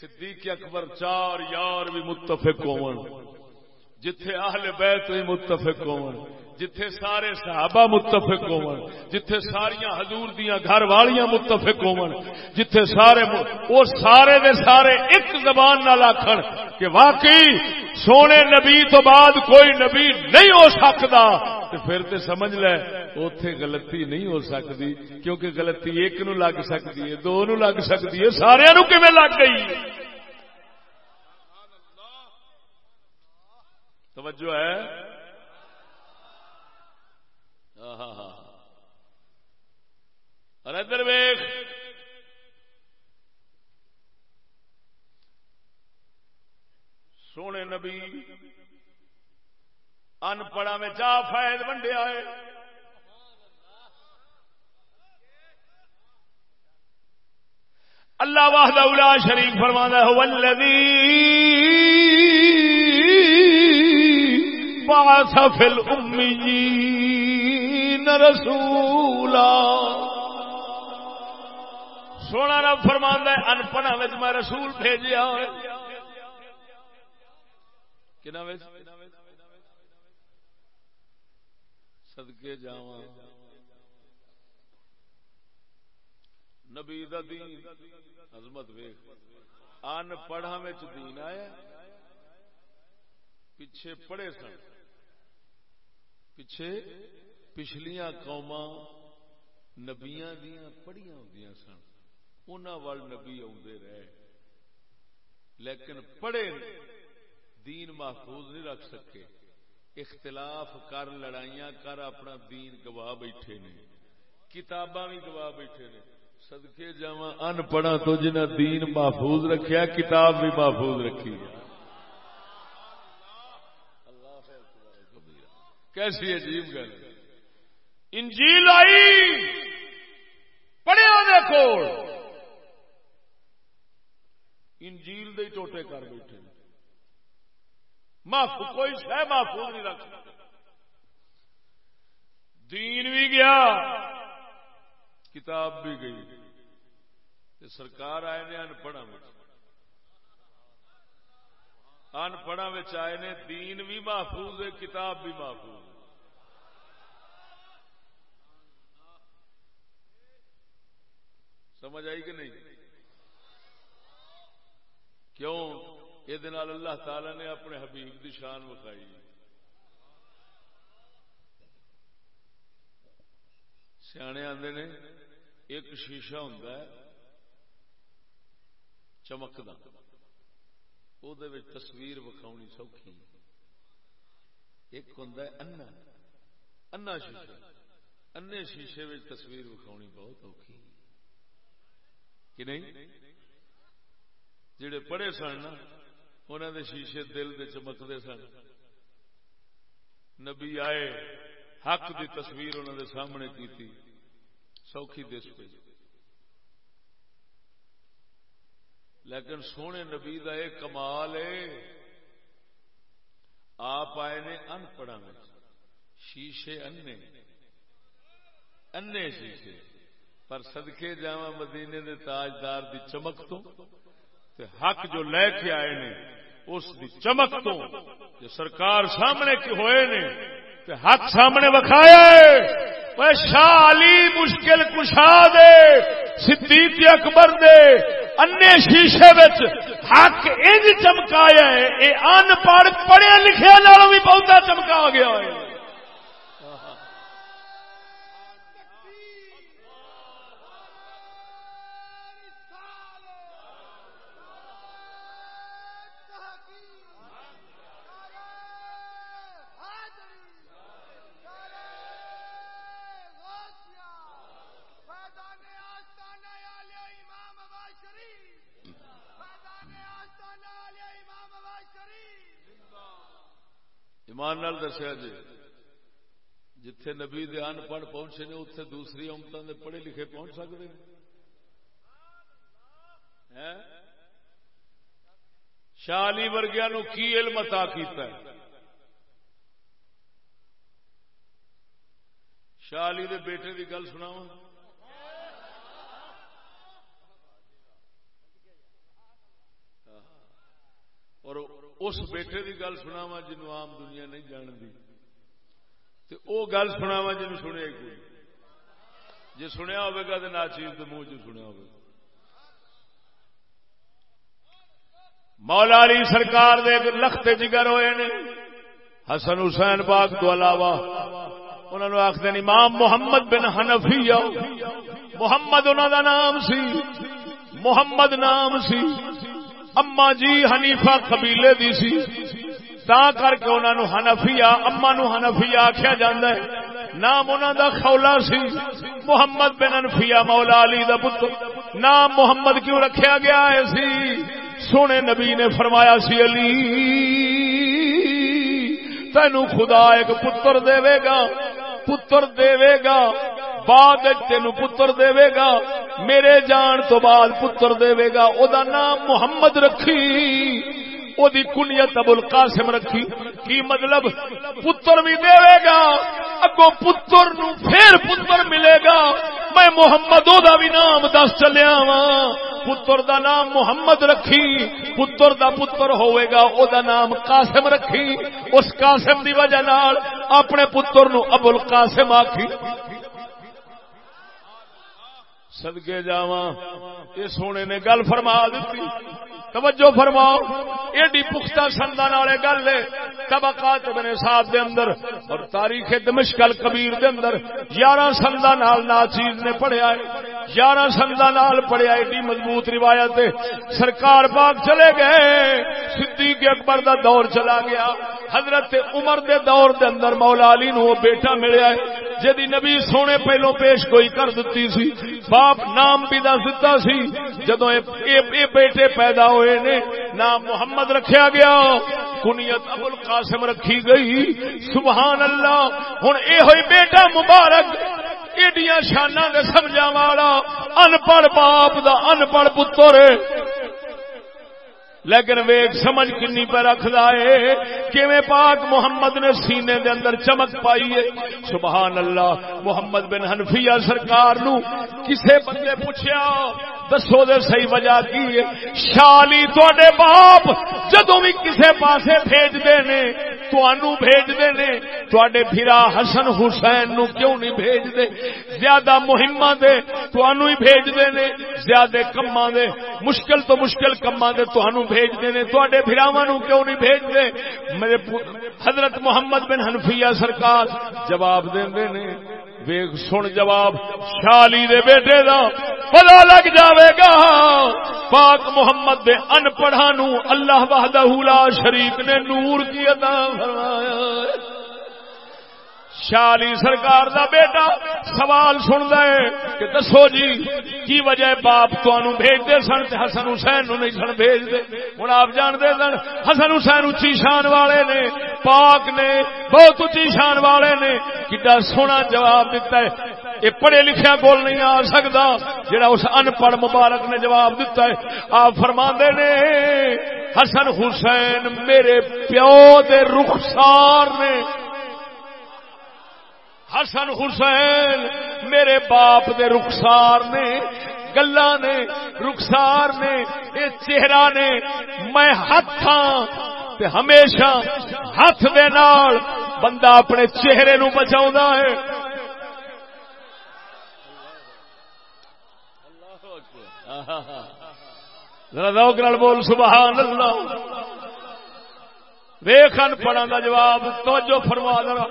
صدیق اکبر چار یار بھی متفق ہون، جتھے اہل بیت بھی متفق ہون جتھے سارے صحابہ متفق ہون، جتھے ساریاں حضور دیاں گھر والیاں متفق ہون، جتھے سارے وہ سارے دے سارے ایک زبان نال آکھن کہ واقعی سونے نبی تو بعد کوئی نبی نہیں ہو سکتا۔ تو پھر تے سمجھ لے، اوتھے غلطی نہیں ہو سکتی، کیونکہ غلطی ایک نو لگ سکتی ہے، دو نو لگ سکتی ہے، سارے نو کیویں لگ گئی؟ توجہ ہے؟ ہاں، ہاں، ہاں، اور ادھر ویخ سونے نبی ان پڑھا میں چا فائد ونڈیا ہے۔ اللہ واہد اولا شریف فرمانا ہو بعث فی الامیین جی- رسولا۔ سونا رب فرمانا ہے ان پڑھا میں رسول بھیجیا ہوئے۔ کنا ویس صدقے جاواں۔ نبی دا دین، عظمت ویخ ان پڑھا میں دین آیا۔ پیچھے پڑھے سن۔ پیچھے پچھلیاں قوما نبیاں دیاں پڑھیاں ہوں سن۔ انہوں وال نبی آدھے رہے۔ لیکن پڑھے دین محفوظ نہیں رکھ سکے۔ اختلاف کر، لڑائیاں کر، اپنا دین گواہ بیٹھے نے۔ کتاباں بھی گواہ بیٹھے نے۔ سدکے جا ان پڑھا تو جنہ دین محفوظ رکھیا، کتاب بھی محفوظ رکھی۔ کیسی عجیب گل انجیل آئی۔ پڑھیا دیکھو انجیل دے ٹوٹے کر بیٹھے۔ محفوظ، کوئی شہ محفوظ نہیں رکھ دین بھی گیا، کتاب بھی گئی۔ سرکار آئے نے انپڑھا انپڑھا آئے نے، دین بھی محفوظ ہے، کتاب بھی محفوظ سمجھ آئی کہ نہیں؟ کیوں؟ یہ اللہ تعالی نے اپنے حبیب کی شان بکائی سیانے آتے نے ایک شیشہ ہوں چمکدا وہ تصویر وکھاؤنی سوکھی۔ ایک ہوں انا۔ انا شیشہ۔ انے شیشے میں تصویر وکھاؤنی بہت اوکھی۔ کہ نہیں؟ جڑے پڑھے سن انہوں دے شیشے دل دے چمکتے سن۔ نبی آئے، حق دی تصویر انہوں دے سامنے کی تھی سوکھی دس پہ لیکن سونے نبی کا یہ کمال ہے آپ آئے نے ان پڑھا شیشے انے انے شیشے۔ پر سدکے جا مدینے دے تاجدار دی چمک تو تے حق جو لے کے آئے نے، اس دی چمک تو جو سرکار سامنے کے ہوئے نے، تے حق سامنے وکھایا شاہ علی مشکل کشا دے، صدیق اکبر دے، انے شیشے وچ حق انج چمکایا ہے۔ یہ ان پڑھ پڑھیا لکھے بھی بہت چمکا گیا ہے۔ دسیا جی۔ جتھے نبی دے ان پڑھ پہنچے نے اتنے دوسری امتوں دے پڑھے لکھے پہنچ سکتے ہیں؟ شالی ورگیا نو کی علم عطا کیتا ہے؟ شالی دے بیٹے دی گل سنا اور اس بیٹے کی گل سنا وا عام دنیا نہیں جانتی وہ گل سنا وا جن سنیا کوئی جی سنیا ہوا تو نہ چیز تو منہ چ سنیا ہو مولا علی سرکار دے لخت جگر ہوئے نے، حسن حسین باغ تو علاوہ۔ انہوں نے آخر امام محمد بن حنفی محمد انہوں دا نام سی، محمد نام سی۔ اما جی حنیفہ قبیلے دی سی، تا کر کے انہوں نے ہنفیا اما نو ہنفیا آخیا جا نام انہوں دا خولا سی، محمد بن انفیا مولا علی دا پتر۔ نام محمد کیوں رکھیا گیا ہے سی؟ سونے نبی نے فرمایا سی، علی، تینو خدا ایک پتر دے گا۔ پتر دے گا بعد تین پتر دے گا میرے جان تو بعد پتر دے گا او دا نام محمد رکھی۔ او دی کنیت ابو القاسم رکھی کی مطلب پتر بھی دے گا اگو پتر نو پھر پتر ملے گا میں محمد او دا بھی نام دس چلیا وا پتر دا نام محمد رکھی پتر دا پتر ہوئے گا او دا نام قاسم رکھی اس قاسم دی وجہ نال اپنے پتر نو ابو القاسم آکھی سدکے جا یہ سونے نے گل فرما دیتی۔ توجہ فرماؤ۔ ایڈی پختہ سندان والے گل ہے طبقات بنے ساتھ دے اندر اور تاریخ دمشکل کبیر دے اندر یارہ سندا نال ناچیز نے پڑھیا ہے۔ یارہ سندا نال پڑھیا ایڈی مضبوط روایت ہے۔ سرکار باغ چلے گئے۔ صدیق اکبر دا دور چلا گیا۔ حضرت عمر دے دور دے اندر مولا علی نو بیٹا ملیا ہے۔ جدی نبی سونے پہلو پیش کوئی کر دیتی سی۔ باپ نام بھی دس سی جدو اے بیٹے پیدا ہوئے نے، نام محمد رکھیا گیا۔ کنیت ابو قاسم رکھی گئی۔ سبحان اللہ ہوں اے ہوئی بیٹا مبارک، ایڈیاں شانہ دے سمجھا والا ان پڑھ باپ دا ان پڑھ پتر۔ لیکن ویگ سمجھ کنی پہ رکھ ہے۔ کہ پاک محمد نے سینے دے اندر چمک پائی ہے۔ سبحان اللہ، محمد بن حنفیہ سرکار نو کسے بندے پوچھیا، دسو دے صحیح وجہ کی ہے؟ شالی تے باپ جدو بھی کسے پاسے بھیج دے نے تو بھیج دے تے پھرا حسن حسین نو کیوں نہیں بھیج دے زیادہ مہم دے تو ہی بھیج دے نے، زیادہ کما دے، مشکل تو مشکل کما دے تو بھیج دے نے۔ تے براوا نو کیوں نہیں بھیج دے میرے حضرت محمد بن حنفیہ سرکار جواب دے نے۔ ویگ سن جواب، شالی دے بیٹے دا پتا لگ جاوے گا۔ پاک محمد دے ان پڑھا نو اللہ وحدہ لا شریک نے نور کی عطا فرمایا۔ شالی سرکار دا بیٹا سوال سن دے کہ دسو جی کی وجہ باپ تہن بھیجتے سن حسن حسین نو نہیں سن بھیجتے؟ ہوں آپ جانتے سن، حسن حسین اچھی شان والے نے، پاک نے، بہت اچھی شان والے نے۔ کتا سونا جواب دیتا ہے؟ یہ پڑھے لکھیا کول نہیں آ سکتا جڑا اس ان پڑھ مبارک نے جواب دیتا ہے۔ آپ فرما نے، حسن حسین میرے پیو دے رخسار نے حسن حسین میرے باپ دے رخسار نے گلا نے، رخسار نے یہ چہرہ نے، میں ہاتھ تے ہمیشہ ہاتھ دے نال بندہ اپنے چہرے نو بچاؤ ہے۔ ذرا بول، سبحان اللہ۔ ویخن پڑھا کا جواب، توجہ فرما ذرا۔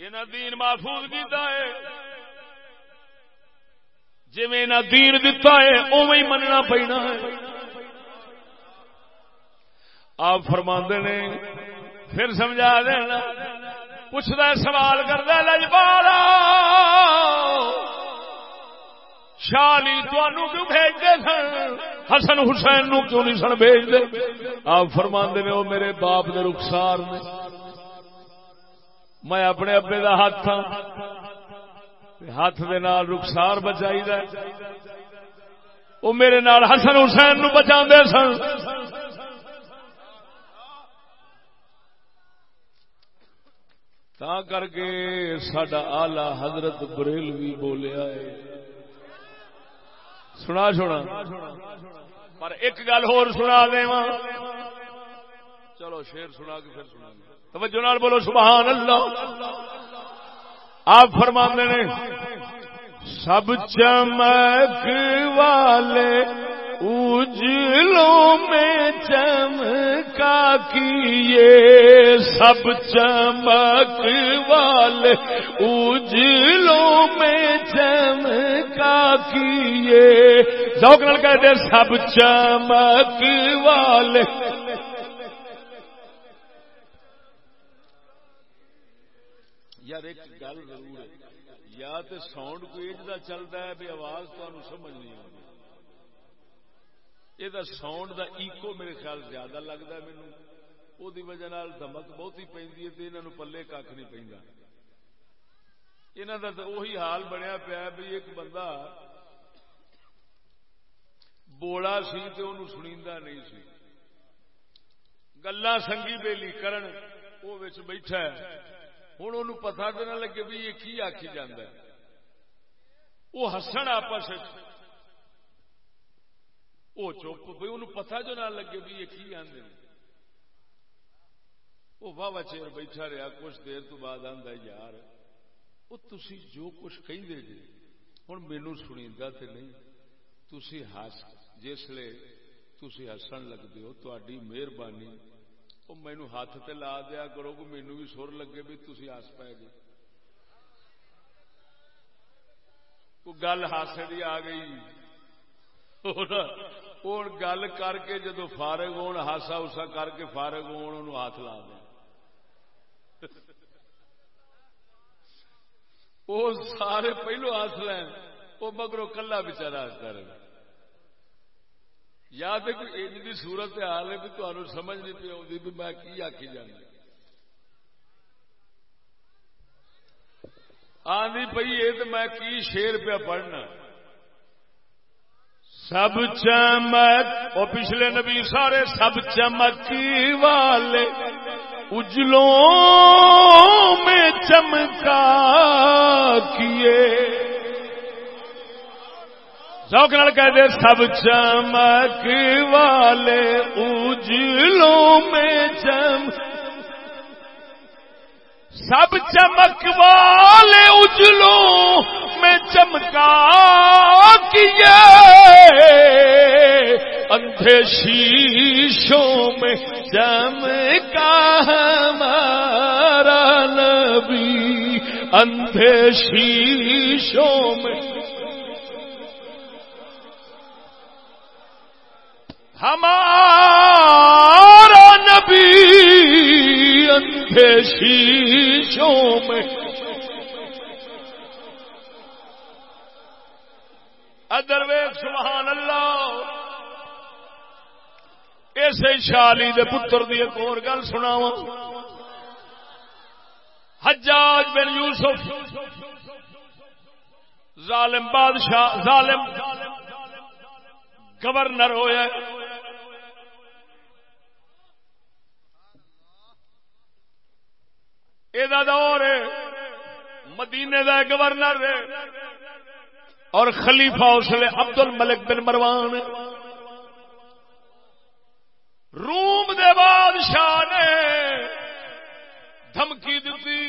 دین محفوظ کیتا ہے۔ جی دین دتا ہے اوی مننا پینا ہے۔ آپ فرما نے، پھر سمجھا دینا۔ پوچھتا سوال کرتا لجبالا شالی تنوع کیوں بھیجتے سن؟ حسن حسین نو کیوں نہیں سن بھیجتے؟ آپ فرما نے وہ میرے باپ نے رخسار نے۔ میں اپنے ابے کا ہاتھ ہاں ہاتھ دے نال رخسار بچائی دا وہ میرے نال حسن حسین نو بچا سن۔ تا کر کے سڈا آلہ حضرت بریل بھی بولیا ہے۔ سنا سنا پر ایک گل ہور سنا دے چلو شیر سنا کے پھر سنا توجہ نال بولو، سبحان اللہ۔ آپ فرما نے، سب چمک والے اجلوں میں چمکا کیے، سب چمک والے اجلوں میں چمکا کیے۔ ذوق نال کہتے سب چمک والے یار ایک گل ضرور ہے۔ یا تو ساؤنڈ کو ایجا چلتا ہے بھی آواز تمہیں سمجھ نہیں آتی یہ ساؤنڈ دا ایکو میرے خیال زیادہ لگتا ہے مینو وہ وجہ دمک بہت ہی پی انہوں پلے کھ نہیں پہ یہاں کا تو وہی حال بنیا پیا بھی ایک بندہ بولا سی تو انہوں سنی نہیں سی۔ گلا سنگھی بےلی کرن وہ بیٹھا ہے۔ ہوں ان پتا تو نہ لگے بھی یہ کی آخی جانا وہ ہسن آپس وہ چپ بھائی ان پتا جو نہ لگے بھی یہ کی آدھے وہ واہ چیر بیٹھا رہا، کچھ دیر تو بعد آتا یار، وہ تھی جو کچھ کہیں دے جی ہوں مینو سنی تو نہیں۔ تھی ہس جسے تھی ہسن لگتے ہو تاری مہربانی مینو ہاتھ تے لا دیا کرو کہ مینو بھی سر لگے بھی تھی آس پائے گی گل ہاسے کی آ گئی ہوں گل کر کے جدو فارغ ہون ہاسا اسا کر کے فارغ ہون ہاتھ لا دیا وہ سارے پہلو ہاتھ لین وہ مگرو کلا بچارا کر یا تو کوئی انج کی صورت حال ہے بھی تمہیں سمجھ نہیں پی آتی بھی میں کی آخی جانا آدھی پی یہ تو میں کی شیر پہ پڑھنا۔ سب چمک وہ پچھلے نبی سارے سب چمک والے اجلوں میں چمکا کیے۔ سوکھ کہتے سب چمک والے اجلوں میں چم سب چمک والے اجلوں میں چمکا کیے۔ اندھے شیشوں میں چمکا ہمارا نبی۔ اندھے شیشوں میں ہمارا نبی اندھے شیشوں میں ادر ویخ سبحان اللہ۔ اسے شالی دے پتر دی ایک اور گل سنا حجاج بن یوسف، ظالم بادشاہ، ظالم گورنر ہویا یہ دور مدینے کا گورنر اور خلیفہ اس لیے عبد الملک بن مروان روم دے بادشاہ نے دھمکی دیتی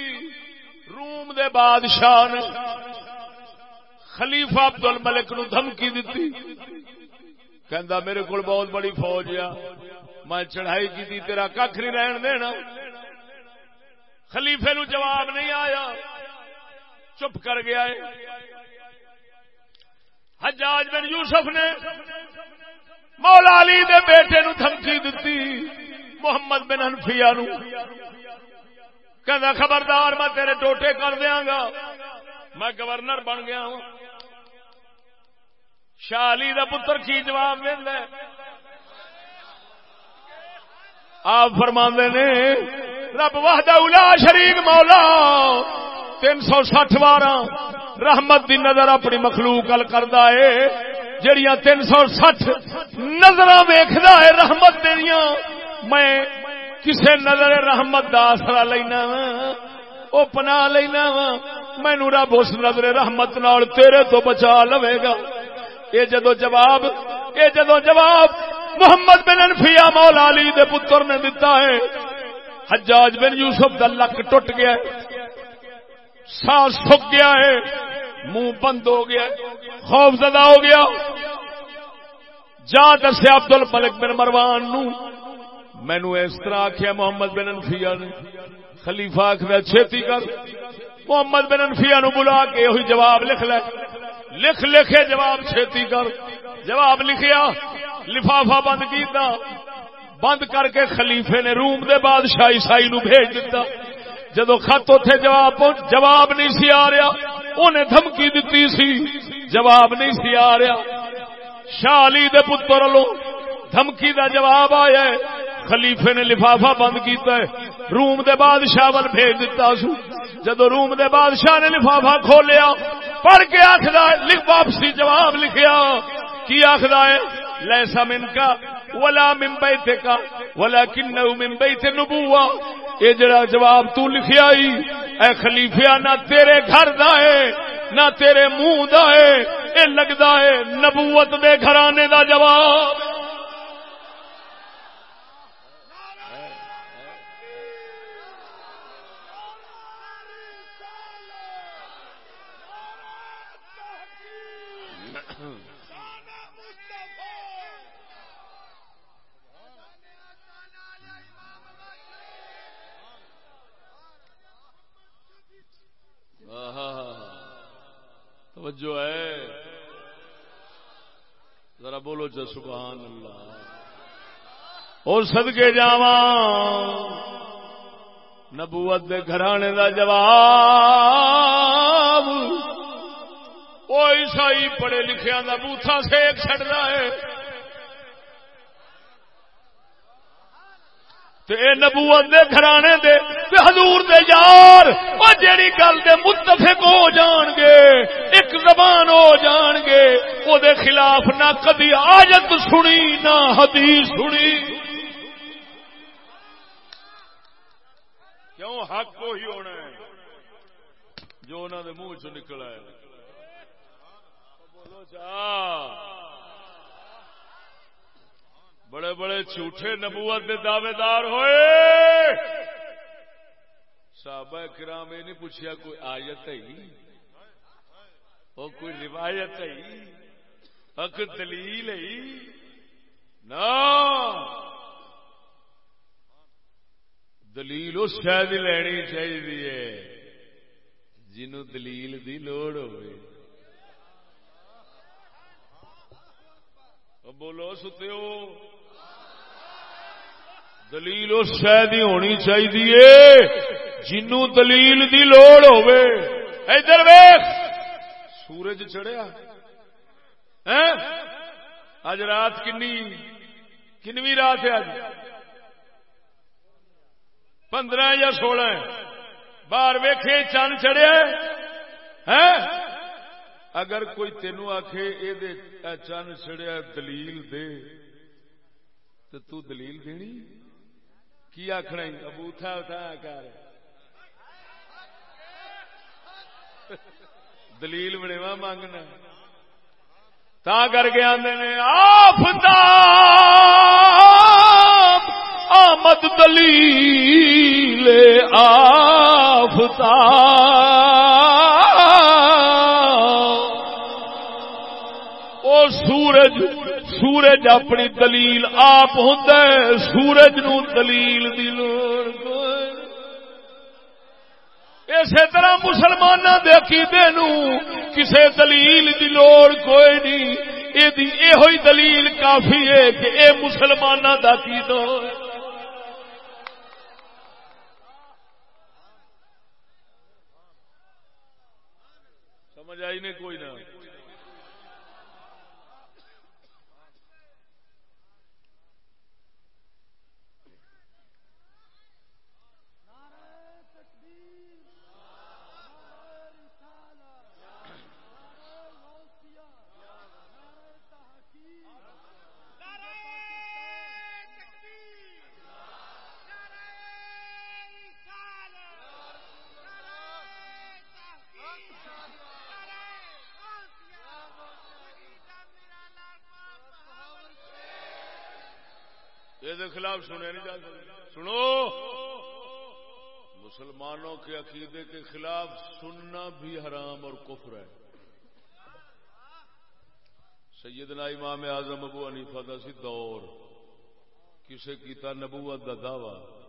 روم دے بادشاہ نے خلیفہ عبد الملک نو دھمکی دیتی کہندا میرے کو بہت بڑی فوج آ۔ میں چڑھائی کی تیرا کھ نہیں رہن دینا۔ خلیفے نو جواب نہیں آیا۔ چپ کر گیا ہے۔ حجاج بن یوسف نے مولا علی دے بیٹے نو دھمکی دتی، محمد بن انفیا نو۔ کہ خبردار، میں تیرے ٹوٹے کر دیا گا۔ میں گورنر بن گیا ہوں۔ شالی دا پتر کی جواب دینا آپ فرما نے، رب وحدہ الا شریک مولا، تین سو سٹھ بارہ رحمت دی نظر اپنی مخلوق ال کردا ہے، جڑیاں تین سو سٹھ نظر ویکھدا ہے رحمت دیاں، میں کسے نظر رحمت دا آسرا لینا وا او پنا لینا وا مینو رب اس نظر رحمت نال تیرے تو بچا لوے گا۔ یہ جدو جواب، یہ جدو جواب محمد بن انفیا مولا علی دے پتر نے دتا ہے۔ حجاج بن یوسف کا لک ٹوٹ گیا سانس سک گیا ہے۔ منہ بند ہو گیا خوف زدہ ہو گیا۔ جا دسیا عبد الملک بن مروان نو۔ مینو اس طرح آخیا محمد بن انفیا نے۔ خلیفہ آخر چھتی کر۔ محمد بن انفیا نو بلا کے وہی جواب لکھ لے۔ لکھ لکھے جواب چھتی کر۔ جواب لکھیا، لفافہ بند کیتا۔ بند کر کے خلیفے نے روم دے بادشاہ عیسائی نو بھیج دیتا جدو خط اتے جواب جواب نہیں سی آ رہا۔ انہیں دھمکی دیتی سی، جواب نہیں سی آ رہا۔ شاہ علی دے پتر لو دھمکی دا جواب آیا ہے۔ خلیفے نے لفافہ بند کیتا ہے۔ روم دے بادشاہ ول بھیج دیتا سو۔ جدو روم دے بادشاہ نے لفافہ کھولیا، پڑھ کے آخر لکھ واپسی جواب لکھیا۔ کی آخر ہے؟ لیسا من کا ولا من بیت کا ولا کنہ من بیت نبوہ۔ اے جڑا جواب تو لکھیا ہی اے خلیفہ نہ تیرے گھر دا ہے، نہ تیرے منہ دا ہے۔ اے لگدا ہے، نبوت دے گھرانے دا جواب۔ توجہ ہے۔ ذرا بولو چا سبحان اللہ۔ اور سدکے جاوا نبوت دے گھرانے دا جواب۔ وہ عیسائی پڑھے لکھیا دا بوتھا سیک چڑھتا ہے۔ تے اے نبوت دے گھرانے دے، تے حضور دے یار او جیڑی گل دے متفق ہو جان گے اے ایک زبان ہو جان گے وہ خلاف نہ کدی آجت سنی، نہ حدیث سنی۔ کیوں حق کو ہی ہونا ہے جو انہوں نے منہ چ نکلا ہے بولو چاہ بڑے بڑے جھوٹے نبوت کے دعوے دار ہوئے۔ صحابہ کرام یہ نہیں پوچھا کوئی آیت ہے؟ وہ کوئی روایت ہے؟ اک دلیل ہے؟ نا دلیل اس شاید لینی چاہیے جنوں دلیل دی لوڑ ہوئے۔ بولو ستو دلیل اس شاید ہی ہونی چاہیے جنو دلیل دی لوڑ ہوے ادھر ویخ سورج چڑھیا۔ ہاں؟ اج رات کنی؟ کنویں رات ہے اج پندرہ یا سولہ باہر ویخے چند چڑھیا ہاں؟ اگر کوئی تینوں آخ یہ چند چڑھیا دلیل دے، تو تو دلیل دینی؟ کی آخنا ابو اٹھا کر دلیل بنےوا مانگنا۔ تا کر کے آدھے نے آفتا آمد دلیل آفتاب سورج اپنی دلیل آپ ہوں سورج نو دلیل دی لوڑ اسی طرح مسلمانوں کے عقیدے نو کسے دلیل دی لوڑ کوئی نہیں۔ یہ دلیل کافی ہے کہ اے مسلمانوں کا عقیدہ سمجھ آئی نہیں کوئی نہ۔ خلاف سنے نہیں جا سنو۔ مسلمانوں کے عقیدے کے خلاف سننا بھی حرام اور کفر ہے۔ سیدنا امام اعظم ابو انیفا کا سی دور۔ کسے کیتا نبوت کا دعوی۔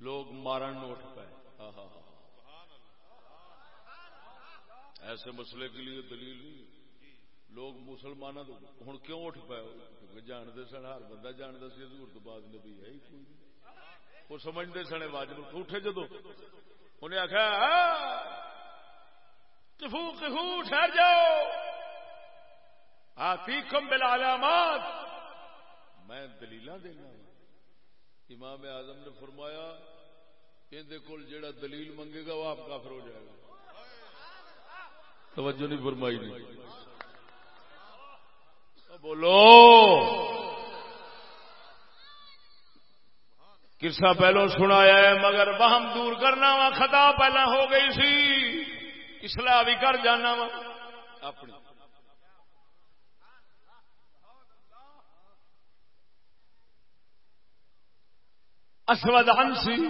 لوگ مارن اٹھ پائے ہاں، ہاں، ہاں۔ ایسے مسئلے کے لیے دلیل نہیں۔ لوگ مسلمان ہوں کیوں اٹھ پائے جانتے سن، ہر بندہ جانتا سی، حضور تو بعد نبی ہے ہی کوئی وہ سمجھتے سن، واجب اٹھے جدو انہیں آخیا کفو کفو، ٹھہر جاؤ۔ ہاتھی کم بلا میں دلیل دینا ہاں۔ امام اعظم نے فرمایا اندر کول جیڑا دلیل منگے گا، وہ آپ کافر ہو جائے گا۔ توجہ نہیں فرمائی۔ نہیں بولو۔ کسا پہلو سنایا ہے، مگر وہم دور کرنا وا، خطا پہلا ہو گئی سی۔ اسلح بھی کر جانا وا۔ اپنی۔ اسود ہنسی،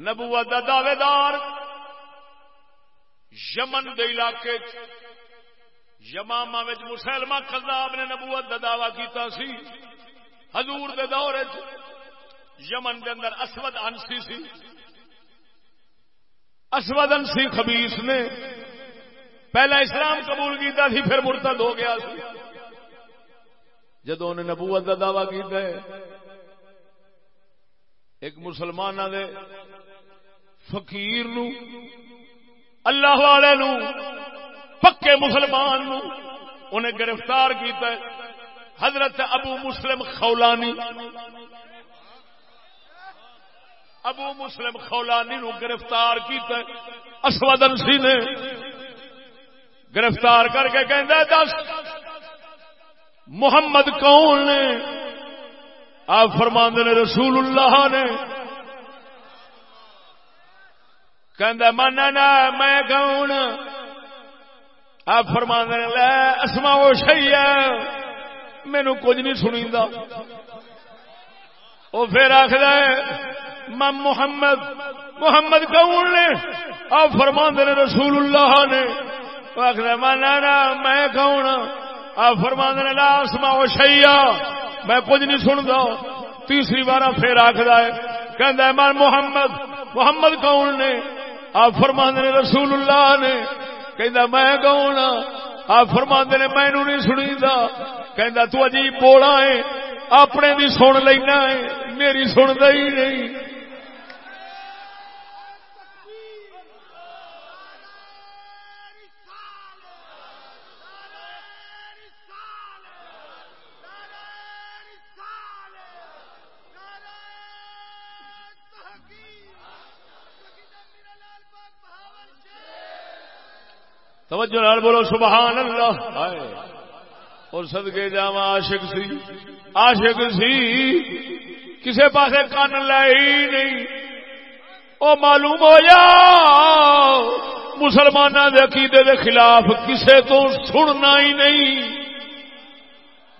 نبوت دعوے دار یمن دے علاقے یماما مسلمہ کذاب نے نبوت کا دعوی کیتا سی۔ حضور دے دور یمن دے اندر اسود انسی سی۔ اسود انسی خبیس نے پہلا اسلام قبول کیتا سی، پھر مرتد ہو گیا سی۔ جدو انہیں نبوت کا دعوی کیتا ہے، ایک مسلمان دے فقیر نو، اللہ والے نو پکے مسلمان نو انہیں گرفتار کیتا ہے۔ حضرت ابو مسلم خولانی۔ ابو مسلم خولانی نو گرفتار کیتا ہے۔ اسود انسی نے گرفتار کر کے کہہ دس، محمد کون نے؟ آپ فرماند نے رسول اللہ نے۔ کہ مانا میں کون؟ آپ فرماند نے لے اسما وہ شہی ہے مینو کچھ نہیں سنی وہ پھر آخر میں محمد محمد کون نے؟ آپ فرماند نے رسول اللہ نے آخر مانا میں کون ہاں؟ آپ فرما نے، لا اسما وہ شیا میں کچھ نہیں سنتا تیسری بار پھر آخر ہے کہ میں محمد محمد کون نے؟ آپ فرما نے رسول اللہ نے. کہ میں کون ہاں؟ آ فرما نے مینو نہیں سنی کہ تو عجیب بولا ہے، اپنے بھی سن لینا ہے، میری سنتا ہی نہیں۔ توجہ نال بولو، سبحان اللہ۔ آئے اور سدکے جا عاشق سی۔ عاشق سی۔ کسے پاسے کان لے ہی نہیں۔ او معلوم ہو جا۔ مسلمانوں کے عقیدے دے خلاف کسے تو سننا ہی نہیں۔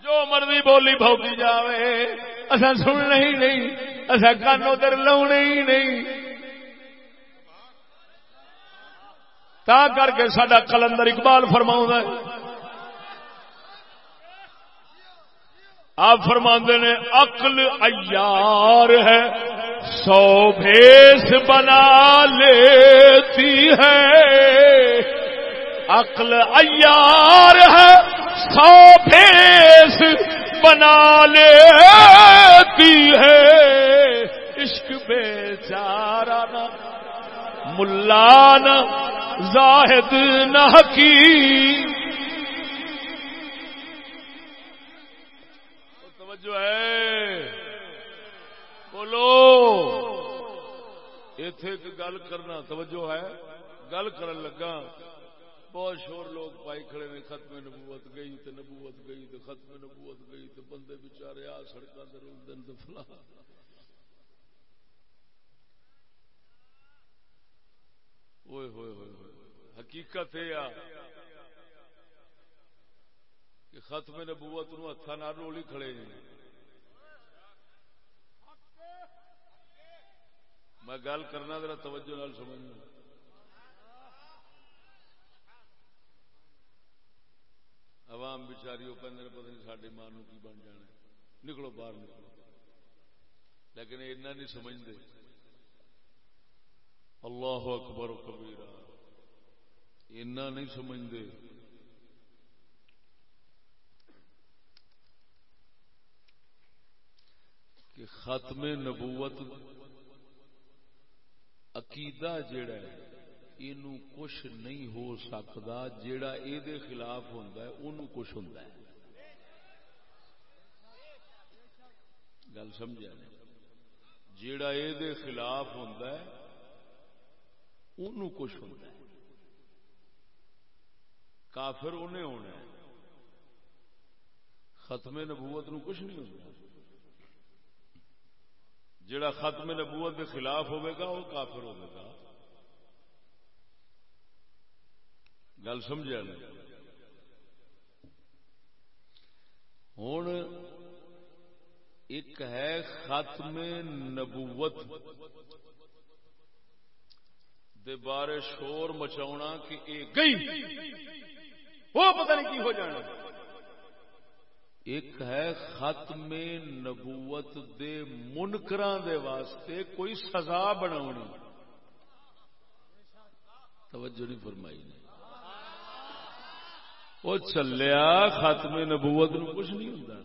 جو مرضی بولی بھوکی جاوے اصا سننا ہی نہیں۔ اصا کان ادھر لاؤنے ہی نہیں۔ تا کر کے سڈا کلندر اقبال فرما آپ فرما نے، عقل ایار ہے، سو بھیس بنا لیتی ہے۔ عقل ایار ہے، سو بھیس بنا لیتی ہے۔ عشق بے چارا ملانا زاہد نہ توجہ ہے۔ بولو۔ اتے ایک گل کرنا، توجہ ہے۔ گل کرن لگا۔ بہت شور لوگ پائی کھڑے نے، ختم نبوت گئی تو نبوت گئی تو ختم نبوت گئی تو بندے بچارے آ سڑکوں سے رول دن تو فلاح ہوئے ہوئے ہوئے ہوئے حقیقت یہ کہ ختم نبوت نو ہاتھ نہ رولی کھڑے ہیں۔ میں گل کرنا ذرا توجہ نال سمجھنا۔ عوام بچاری وہ پہننے پتہ نہیں ساری ماں کی بن جانا نکلو باہر نکلو۔ لیکن ایسا نہیں سمجھتے اللہ اکبر کبیرہ۔ اینا نہیں سمجھتے۔ کہ ختم نبوت عقیدہ جڑا ہے یہ کچھ نہیں ہو سکتا جڑا یہ خلاف ہوں ان کچھ ہوں گل سمجھا؟ جڑا یہ خلاف ہوں ان کچھ ہوں کافر انہیں ہونا ہے ختم نبوت نو کچھ نہیں ہوتا جڑا ختم نبوت کے خلاف ہوئے گا وہ کافر ہوئے گا۔ گل سمجھا نہیں ہوں ایک ہے ختم نبوت۔ دے بارے شور مچاؤنا کہ اے گئی۔ وہ پتہ نہیں کی ہو جانا۔ ایک ہے ختم نبوت دے منکران دے واسطے کوئی سزا بنا توجہ نہیں فرمائی نے۔ وہ چلیا ختم نبوت نو کچھ نہیں ہوں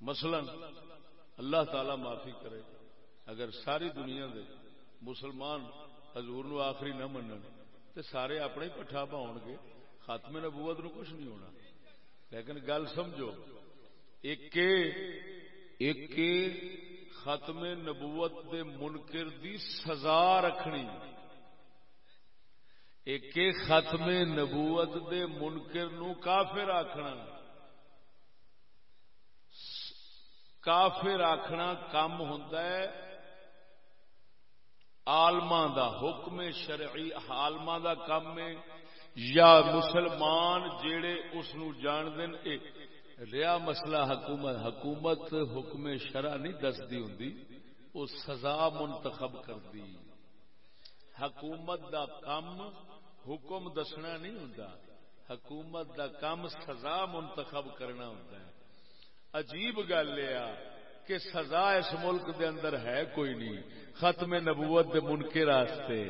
مثلا اللہ تعالی معافی کرے۔ اگر ساری دنیا دے مسلمان حضور نو آخری نہ منن، تے سارے اپنے پٹھا پاؤ گے خاتم نبوت نو کچھ نہیں ہونا۔ لیکن گل سمجھو ایک ایک ختم نبوت دے منکر دی سزا رکھنی۔ ایک ختم نبوت دے منکر نو کافر آخنا کافر آخنا کم ہوں آلما دا حکم شرعی آلما دا کم ہے۔ یا مسلمان جیڑے اس جان اے ریا مسئلہ حکومت حکومت حکم شرع نہیں دستی ہوں وہ سزا منتخب کر دی حکومت دا کم حکم دسنا نہیں ہوں حکومت دا کم سزا منتخب کرنا ہوں عجیب گل یہ کہ سزا اس ملک دے اندر ہے کوئی نہیں۔ ختم نبوت دے منکر راستے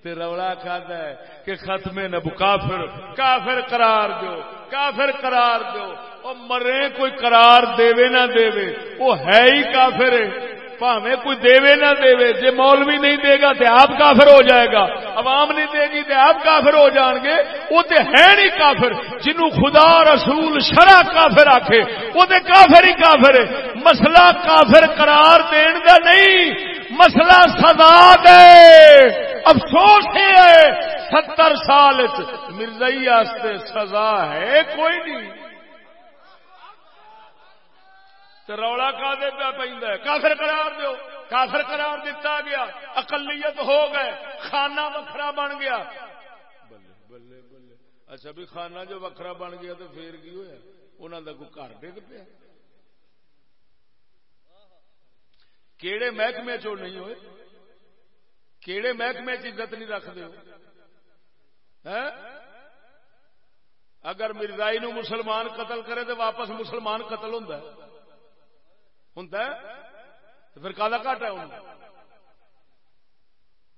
تے رولا کھاتا ہے کہ ختم نبو کافر کافر قرار دو کافر قرار دو او مرے کوئی قرار دے نہ دے وہ ہے ہی کافر۔ ہے پاوے کوئی دے نہ دے جے مولوی نہیں دے گا تو آپ کافر ہو جائے گا۔ عوام نہیں دے گی تو آپ کافر ہو جان گے۔ وہ تو ہے نہیں کافر جنو خدا رسول شرع کافر آکھے، وہ تو کافر ہی کافر ہے۔ مسئلہ کافر قرار دین دا نہیں، مسئلہ سزا دے۔ افسوس ہے ستر سال مرزائی سزا ہے، کوئی نہیں۔ تو رولا کا دے پیا پہ کافر قرار دو کافر قرار دیتا گیا۔ اقلیت ہو گئے۔ خانہ وکھرا بن گیا۔ بلے بلے بلے۔ اچھا بھی خانہ جو وکھرا بن گیا تو پھر کی ہوا انہوں کا کوئی گھر ڈگ پیا؟ کیڑے محکمے چو نہیں ہوئے؟ کیڑے محکمے عزت نہیں رکھتے ہاں؟ اگر مرزائی نو مسلمان قتل کرے تو واپس مسلمان قتل ہوتا ہے۔ ہوں تو پھر کالا گھٹ ہے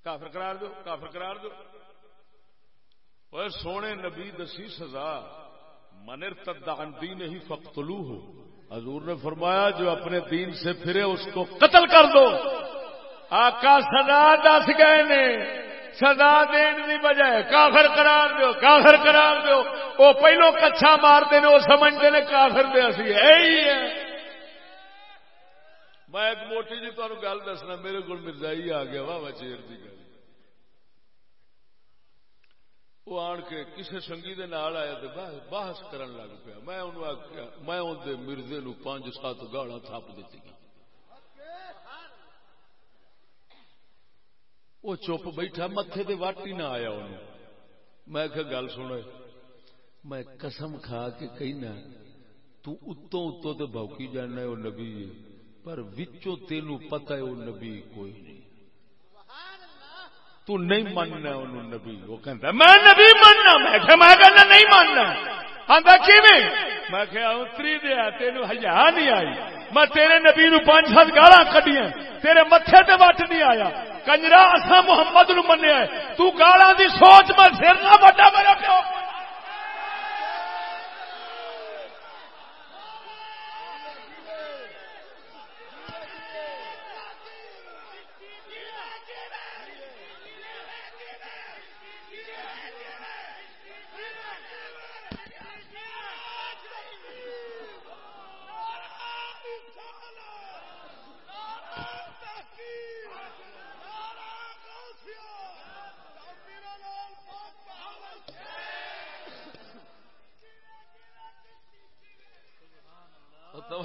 کافر قرار دو، کافر قرار دو۔ اور سونے نبی دسی سزا منر تدان دین ہی فقتلو ہو حضور نے فرمایا، جو اپنے دین سے پھرے اس کو قتل کر دو۔ آقا سزا دس گئے نے۔ سزا دین کی بجائے کافر قرار دو، کافر قرار دو۔ وہ پہلو کچھا مارتے ہیں وہ سمجھتے ہیں کافر دے، اسی ہے ہی ہے میں ایک موٹی جی تمہیں گل دسنا، میرے کو مرزائی آ گیا، واہ چیر کی گل۔ وہ آن کے کسی سنگھی دے نال آیا تو بحث کرن لگ پیا۔ میں انہوں آخیا میں اندر مرزے نو پانچ سات گالا تھپ دیتی وہ چپ بیٹھا متے تے وٹ ہی نہ آیا انہوں میں کہ گل سن میں قسم کھا کے کہنا، تو اتوں اتوں تے بوکی جانا وہ نبی پر وچوں تینو پتہ ہے وہ نبی کوئی نہیں۔ تو نہیں ماننا انہوں نبی۔ وہ کہتا میں نبی ماننا، میں کہ میں کہنا نہیں ماننا۔ آندا، کیویں؟ میں کہ اتری دیا تینو حیا نہیں آئی۔ میں تیرے نبی نو پانچ سات گالاں کڈیاں۔ تیرے متھے تے وٹ نہیں آیا۔ کنجرا اسا محمد نو منیا تو گالاں دی سوچ میں سر نہ بڑا میرا پیو۔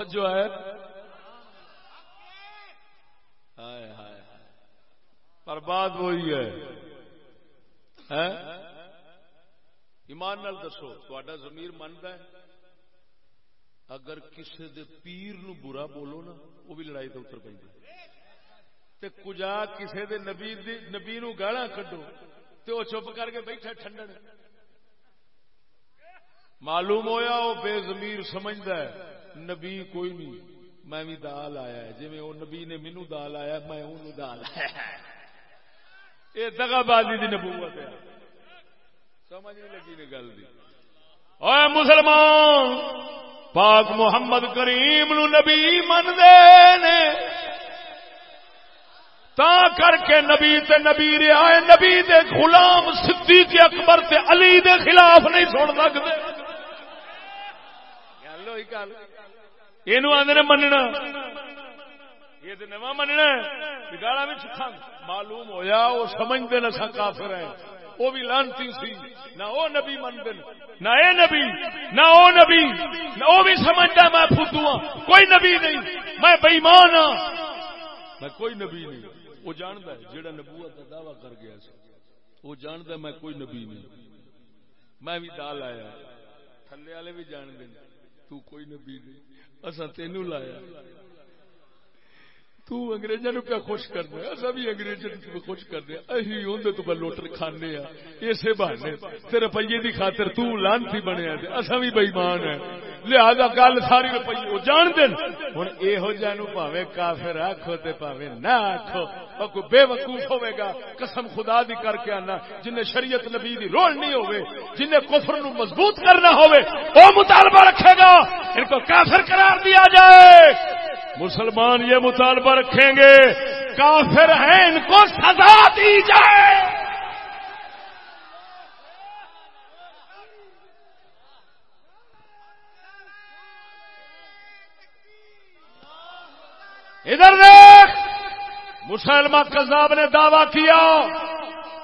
توجہ ہے۔ ہائے ہائے۔ پر بات وہی ہے۔ ایمان نال دسو تا زمیر منتا ہے۔ اگر کسی دے پیر نو برا بولو نا وہ بھی لڑائی تو اتر پہ کجا کسی دے نبی نبی نو گالا کڈو تو وہ چپ کر کے بیٹھا ٹھنڈن۔ معلوم ہویا وہ بے زمیر سمجھتا ہے۔ نبی کوئی نہیں، میں بھی دال آیا جی وہ نبی نے مینو دال آیا میں انہوں دال آیا یہ دگا بازی کی نبوت ہے۔ سمجھ نہیں لگی نے گل دی۔ اے مسلمان، پاک محمد کریم نو نبی من دے نے۔ تا کر کے نبی تے نبی رہا ہے، نبی دے غلام صدیق اکبر تے علی دے خلاف نہیں سن سکتے۔ یہ آدھے مننا یہ تو نواں مننا گالا بھی چکھا معلوم ہویا وہ سمجھتے نسا کافر ہے وہ بھی لانتی سی نہ وہ نبی منگے نہ اے نبی نہ او نبی نہ وہ بھی سمجھتا میں فدو ہاں کوئی نبی نہیں میں بےمان ہاں میں کوئی نبی نہیں وہ جانتا ہے جہاں نبوت کا دعوی کر گیا وہ جانتا میں کوئی نبی نہیں میں بھی دال آیا تھلے والے بھی جان دیں تو کوئی نبی نہیں۔ اصا تینو لایا۔ تگریزا نو کیا خوش کرنا اصا بھی انگریزاں اگریزوں خوش کرنے اہی اندر تو لوٹر کھانے اسی بہانے۔ تے روپیے کی خاطر تو تانتی بنیا اصا بھی بےمان ہے۔ لہذا گل ساری روپیے وہ جان دین۔ ہوں یہو جہاں پاوے کافر آخو تے پاوے نہ آخو کوئی بے وقوف ہوے گا، قسم خدا دی کر کے آنا۔ جن شریعت نبی دی رول نہیں ہوئے جن کفر نو مضبوط کرنا ہوئے، وہ مطالبہ رکھے گا۔ ان کو کافر قرار دیا جائے۔ مسلمان یہ مطالبہ رکھیں گے۔ کافر ہیں، ان کو سزا دی جائے۔ ادھر دیکھ مسلمان کذاب نے دعویٰ کیا۔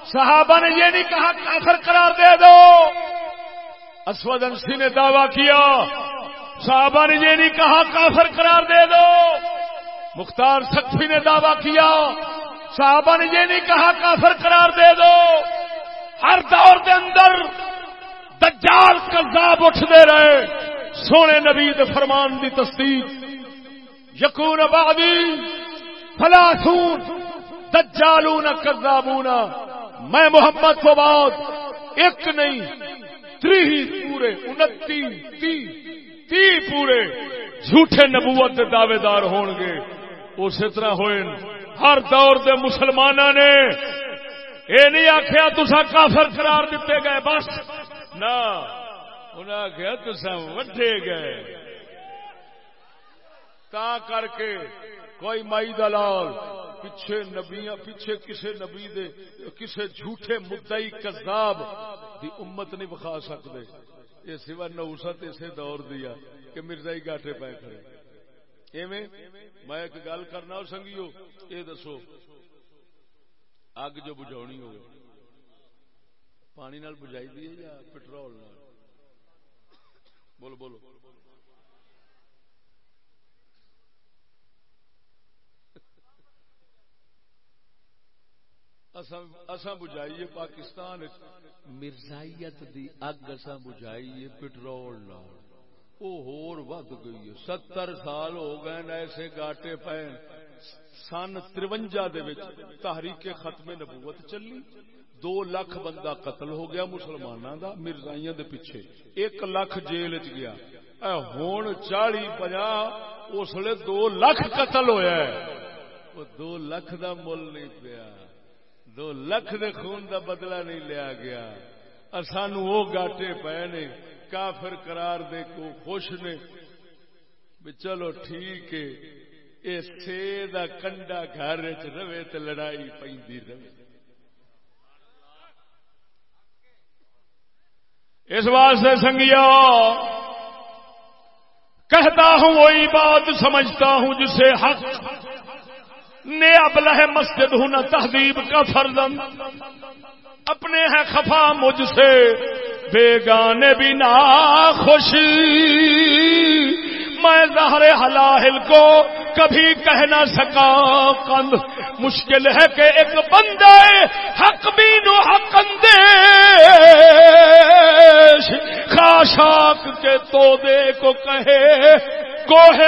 صحابہ نے یہ نہیں کہا، کافر قرار دے دو۔ اسود انسی نے دعویٰ کیا۔ صحابہ نے یہ نہیں کہا، کافر قرار دے دو۔ مختار سخفی نے دعویٰ کیا، صحابہ نے یہ نہیں کہا کافر قرار دے دو، ہر دور دے اندر دجال کذاب اٹھتے رہے۔ سونے نبی دے فرمان دی تصدیق، یقون آبادی فلاسون دجالون کذابون۔ میں محمد کو بعد ایک نہیں، تری پورے، انتی، تی تی پورے۔ جھوٹے نبوت دعوے دار ہون گے اسی طرح ہوئے۔ ہر دور دے مسلمان نے یہ نہیں آخیا تسا کافر قرار دیتے گئے، بس۔ نہ انہیں آخیا تسا وڈے گئے۔ تا کر کے کوئی مائی دلال پیچھے نبیاں، پیچھے کسے نبی دے، کسے جھوٹے مدعی کذاب دی امت نہیں بخا سکتے یہ سوا نوسط اسے دور دیا کہ مرزائی گاٹے پائے کھڑے۔ ایویں؟ میں ایک گل کرنا سنگیو یہ دسو، اگ جو بجھاونی ہو پانی نال بجائی دی یا پٹرول نال؟ بولو بولو۔ اساں بجائیے پاکستان۔ مرزائیت دی اگ اساں بجائیے پٹرول نال۔ او ہور ود گئی ہے۔ ستر سال ہو گئے ایسے گاٹے پے سن ترونجا تحریک ختم نبوت چلی۔ دو لاکھ بندہ قتل ہو گیا مسلمانوں دا، مرزائیاں دے پیچھے۔ ایک لاکھ جیل چ گیا۔ ہوں چالی پنجا، اس لیے دو لاکھ قتل ہویا ہے۔ وہ دو لاکھ دا مل نہیں پیا۔ دو لکھ دے خون دا بدلہ نہیں لیا گیا۔ سانو وہ گاٹے پے نے۔ کافر قرار دے کو خوش نے چلو ٹھیک ہے یہ سی دا کنڈا گھر رہے تو لڑائی پی رہے۔ اس واسطے سنگیا کہتا ہوں وہی بات سمجھتا ہوں جسے حق نے ابلہ مسجد ہونا تہذیب کا فرزن اپنے ہیں خفا مجھ سے بیگانے بھی نہ خوشی میں زہر حلاحل کو کبھی کہہ نہ سکا۔ کند مشکل ہے کہ ایک بندے حق بھی نو حق خاشاک کے تو دے کو کہے کوہ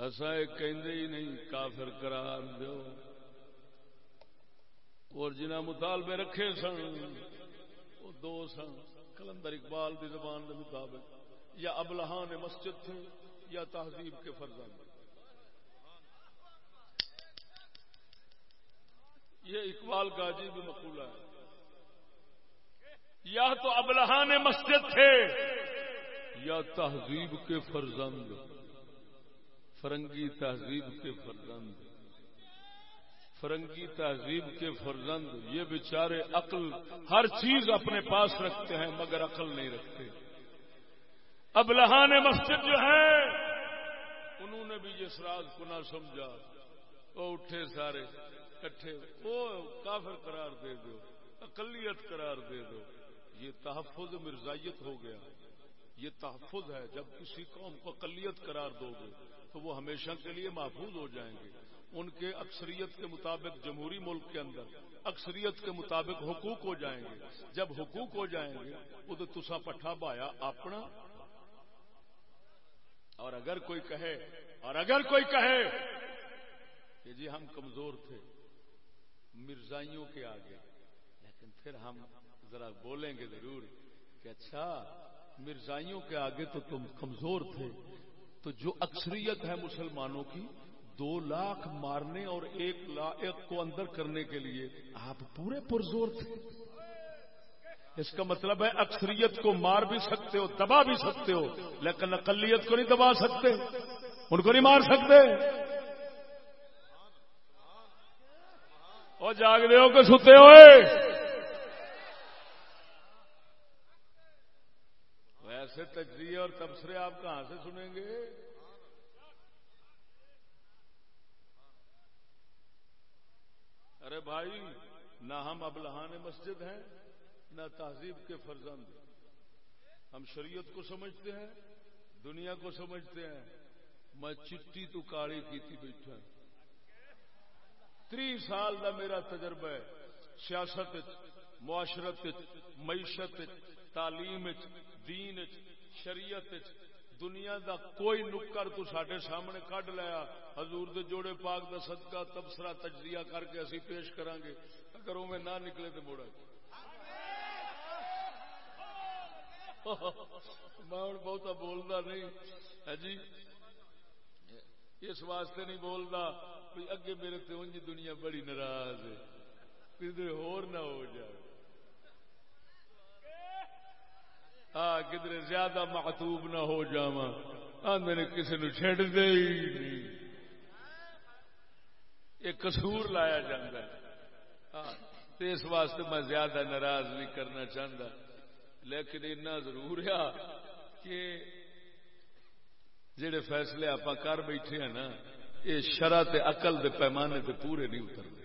بند اصا ہی نہیں، کافر قرار دو اور جنہ مطالبے رکھے سن، وہ دو سن۔ کلندر اقبال دی زبان دے مطابق، یا ابلہان مسجد تھے، یا تہذیب کے فرزند۔ یہ اقبال کا عجیب مقولہ ہے۔ یا تو ابلہان مسجد تھے، یا تہذیب کے فرزند۔ فرنگی تہذیب کے فرزند۔ فرنگی تہذیب کے فرزند، یہ بیچارے عقل ہر چیز اپنے پاس رکھتے ہیں مگر عقل نہیں رکھتے۔ اب لہان مسجد جو ہے، انہوں نے بھی جس راز کو نہ سمجھا، وہ اٹھے سارے کٹھے وہ کافر قرار دے دو، اقلیت قرار دے دو۔ یہ تحفظ مرزائیت ہو گیا۔ یہ تحفظ ہے، جب کسی قوم کو اقلیت قرار دو گے۔ تو وہ ہمیشہ کے لیے محفوظ ہو جائیں گے۔ ان کے اکثریت کے مطابق جمہوری ملک کے اندر اکثریت کے مطابق حقوق ہو جائیں گے۔ جب حقوق ہو جائیں گے، وہ تو تسا پٹھا بایا اپنا۔ اور اگر کوئی کہے، اور اگر کوئی کہے کہ جی ہم کمزور تھے، مرزائیوں کے آگے، لیکن پھر ہم ذرا بولیں گے ضرور کہ اچھا مرزائیوں کے آگے تو تم کمزور تھے۔ تو جو اکثریت ہے مسلمانوں کی، دو لاکھ مارنے اور ایک لاکھ کو اندر کرنے کے لیے آپ پورے پرزور تھے۔ اس کا مطلب ہے اکثریت کو مار بھی سکتے ہو، دبا بھی سکتے ہو، لیکن اقلیت کو نہیں دبا سکتے، ان کو نہیں مار سکتے۔ اور جاگ ہو کہ ستے ہوئے۔ ویسے تجزیے اور تبصرے آپ کہاں سے سنیں گے؟ ارے بھائی، نہ ہم اب لہان مسجد ہیں، نہ تہذیب کے فرزند۔ ہم شریعت کو سمجھتے ہیں، دنیا کو سمجھتے ہیں۔ میں چٹی تو کالی کی تھی بیٹھا۔ تری سال کا میرا تجربہ ہے، سیاست معاشرت معیشت تعلیم دین شریعت دنیا دا کوئی نکر تو سڈے سامنے کڈ لیا۔ حضور دے جوڑے پاک دا صدقہ، تبصرہ، تجزیہ کر کے اسی پیش کریں گے اگر وہ نہ نکلے تو موڑا۔ میں ہوں بہتا بولتا نہیں۔ ہے جی اس واسطے نہیں بولتا اگے میرے انج دنیا بڑی ناراض ہے۔ کدھر ہور نہ ہو جائے ہاں کدھر زیادہ محتوب نہ ہو جا آدھے نے کسی نو چڈ دے ہی نہیں۔ یہ کسور لایا جا اس واسطے میں زیادہ ناراض نہیں کرنا چاہتا لیکن اتنا ضرور ہے کہ جڑے فیصلے آپ کر بیٹھے ہیں نا، یہ شرح اقل دے پیمانے تے پورے نہیں اترتے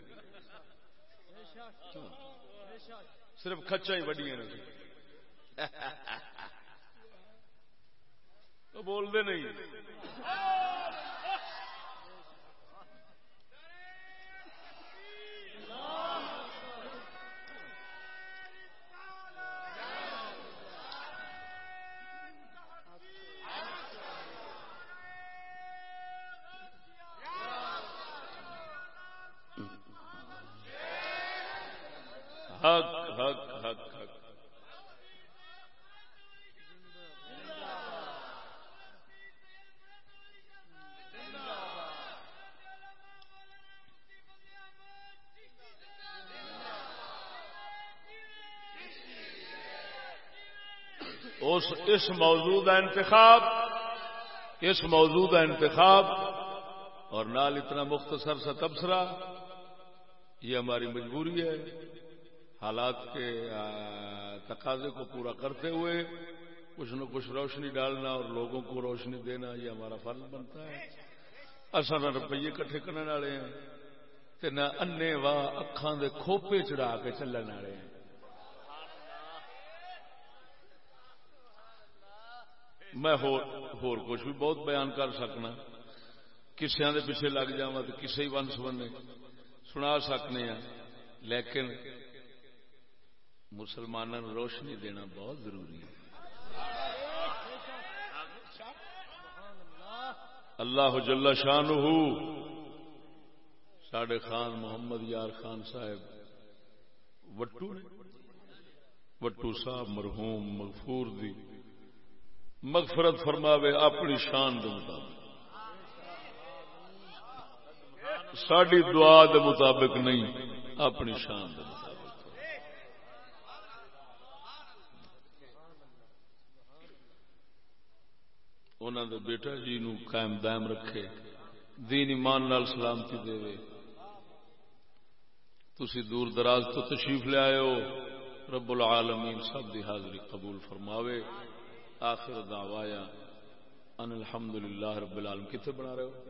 صرف کچا ہی وڈیاں بولتے نہیں۔ اس موضوع کا انتخاب، اس موضوع کا انتخاب، اور نال اتنا مختصر سا تبصرہ، یہ ہماری مجبوری ہے، حالات کے تقاضے کو پورا کرتے ہوئے، کچھ نہ کچھ روشنی ڈالنا اور لوگوں کو روشنی دینا، یہ ہمارا فرض بنتا ہے. اصل نہ روپیے کٹھے کرنے والے ہیں نہ انے واہ اکھان دے کھوپے چڑھا کے چلن والے ہیں. میں ہور کچھ بھی بہت بیان کر سکنا کسیا کے پیچھے لگ جا تو کسی ہی ون سبنے سنا سکنے ہیں لیکن مسلمانوں روشنی دینا بہت ضروری ہے اللہ جل شان ساڈے خان محمد یار خان صاحب وٹو وٹو صاحب مرحوم مغفور دی مغفرت فرماوے، اپنی شان دے مطابق۔ ساری دعا دے مطابق نہیں، اپنی شان دے مطابق۔ انہوں دے بیٹا جی نو قائم دائم رکھے، دین ایمان نال سلامتی دے۔ تسی دور دراز تو تشریف لے آئے ہو، رب العالمین سب دی حاضری قبول فرماوے۔ آخر دعوایا ان الحمد للہ رب العالم کتنے بنا رہے ہو؟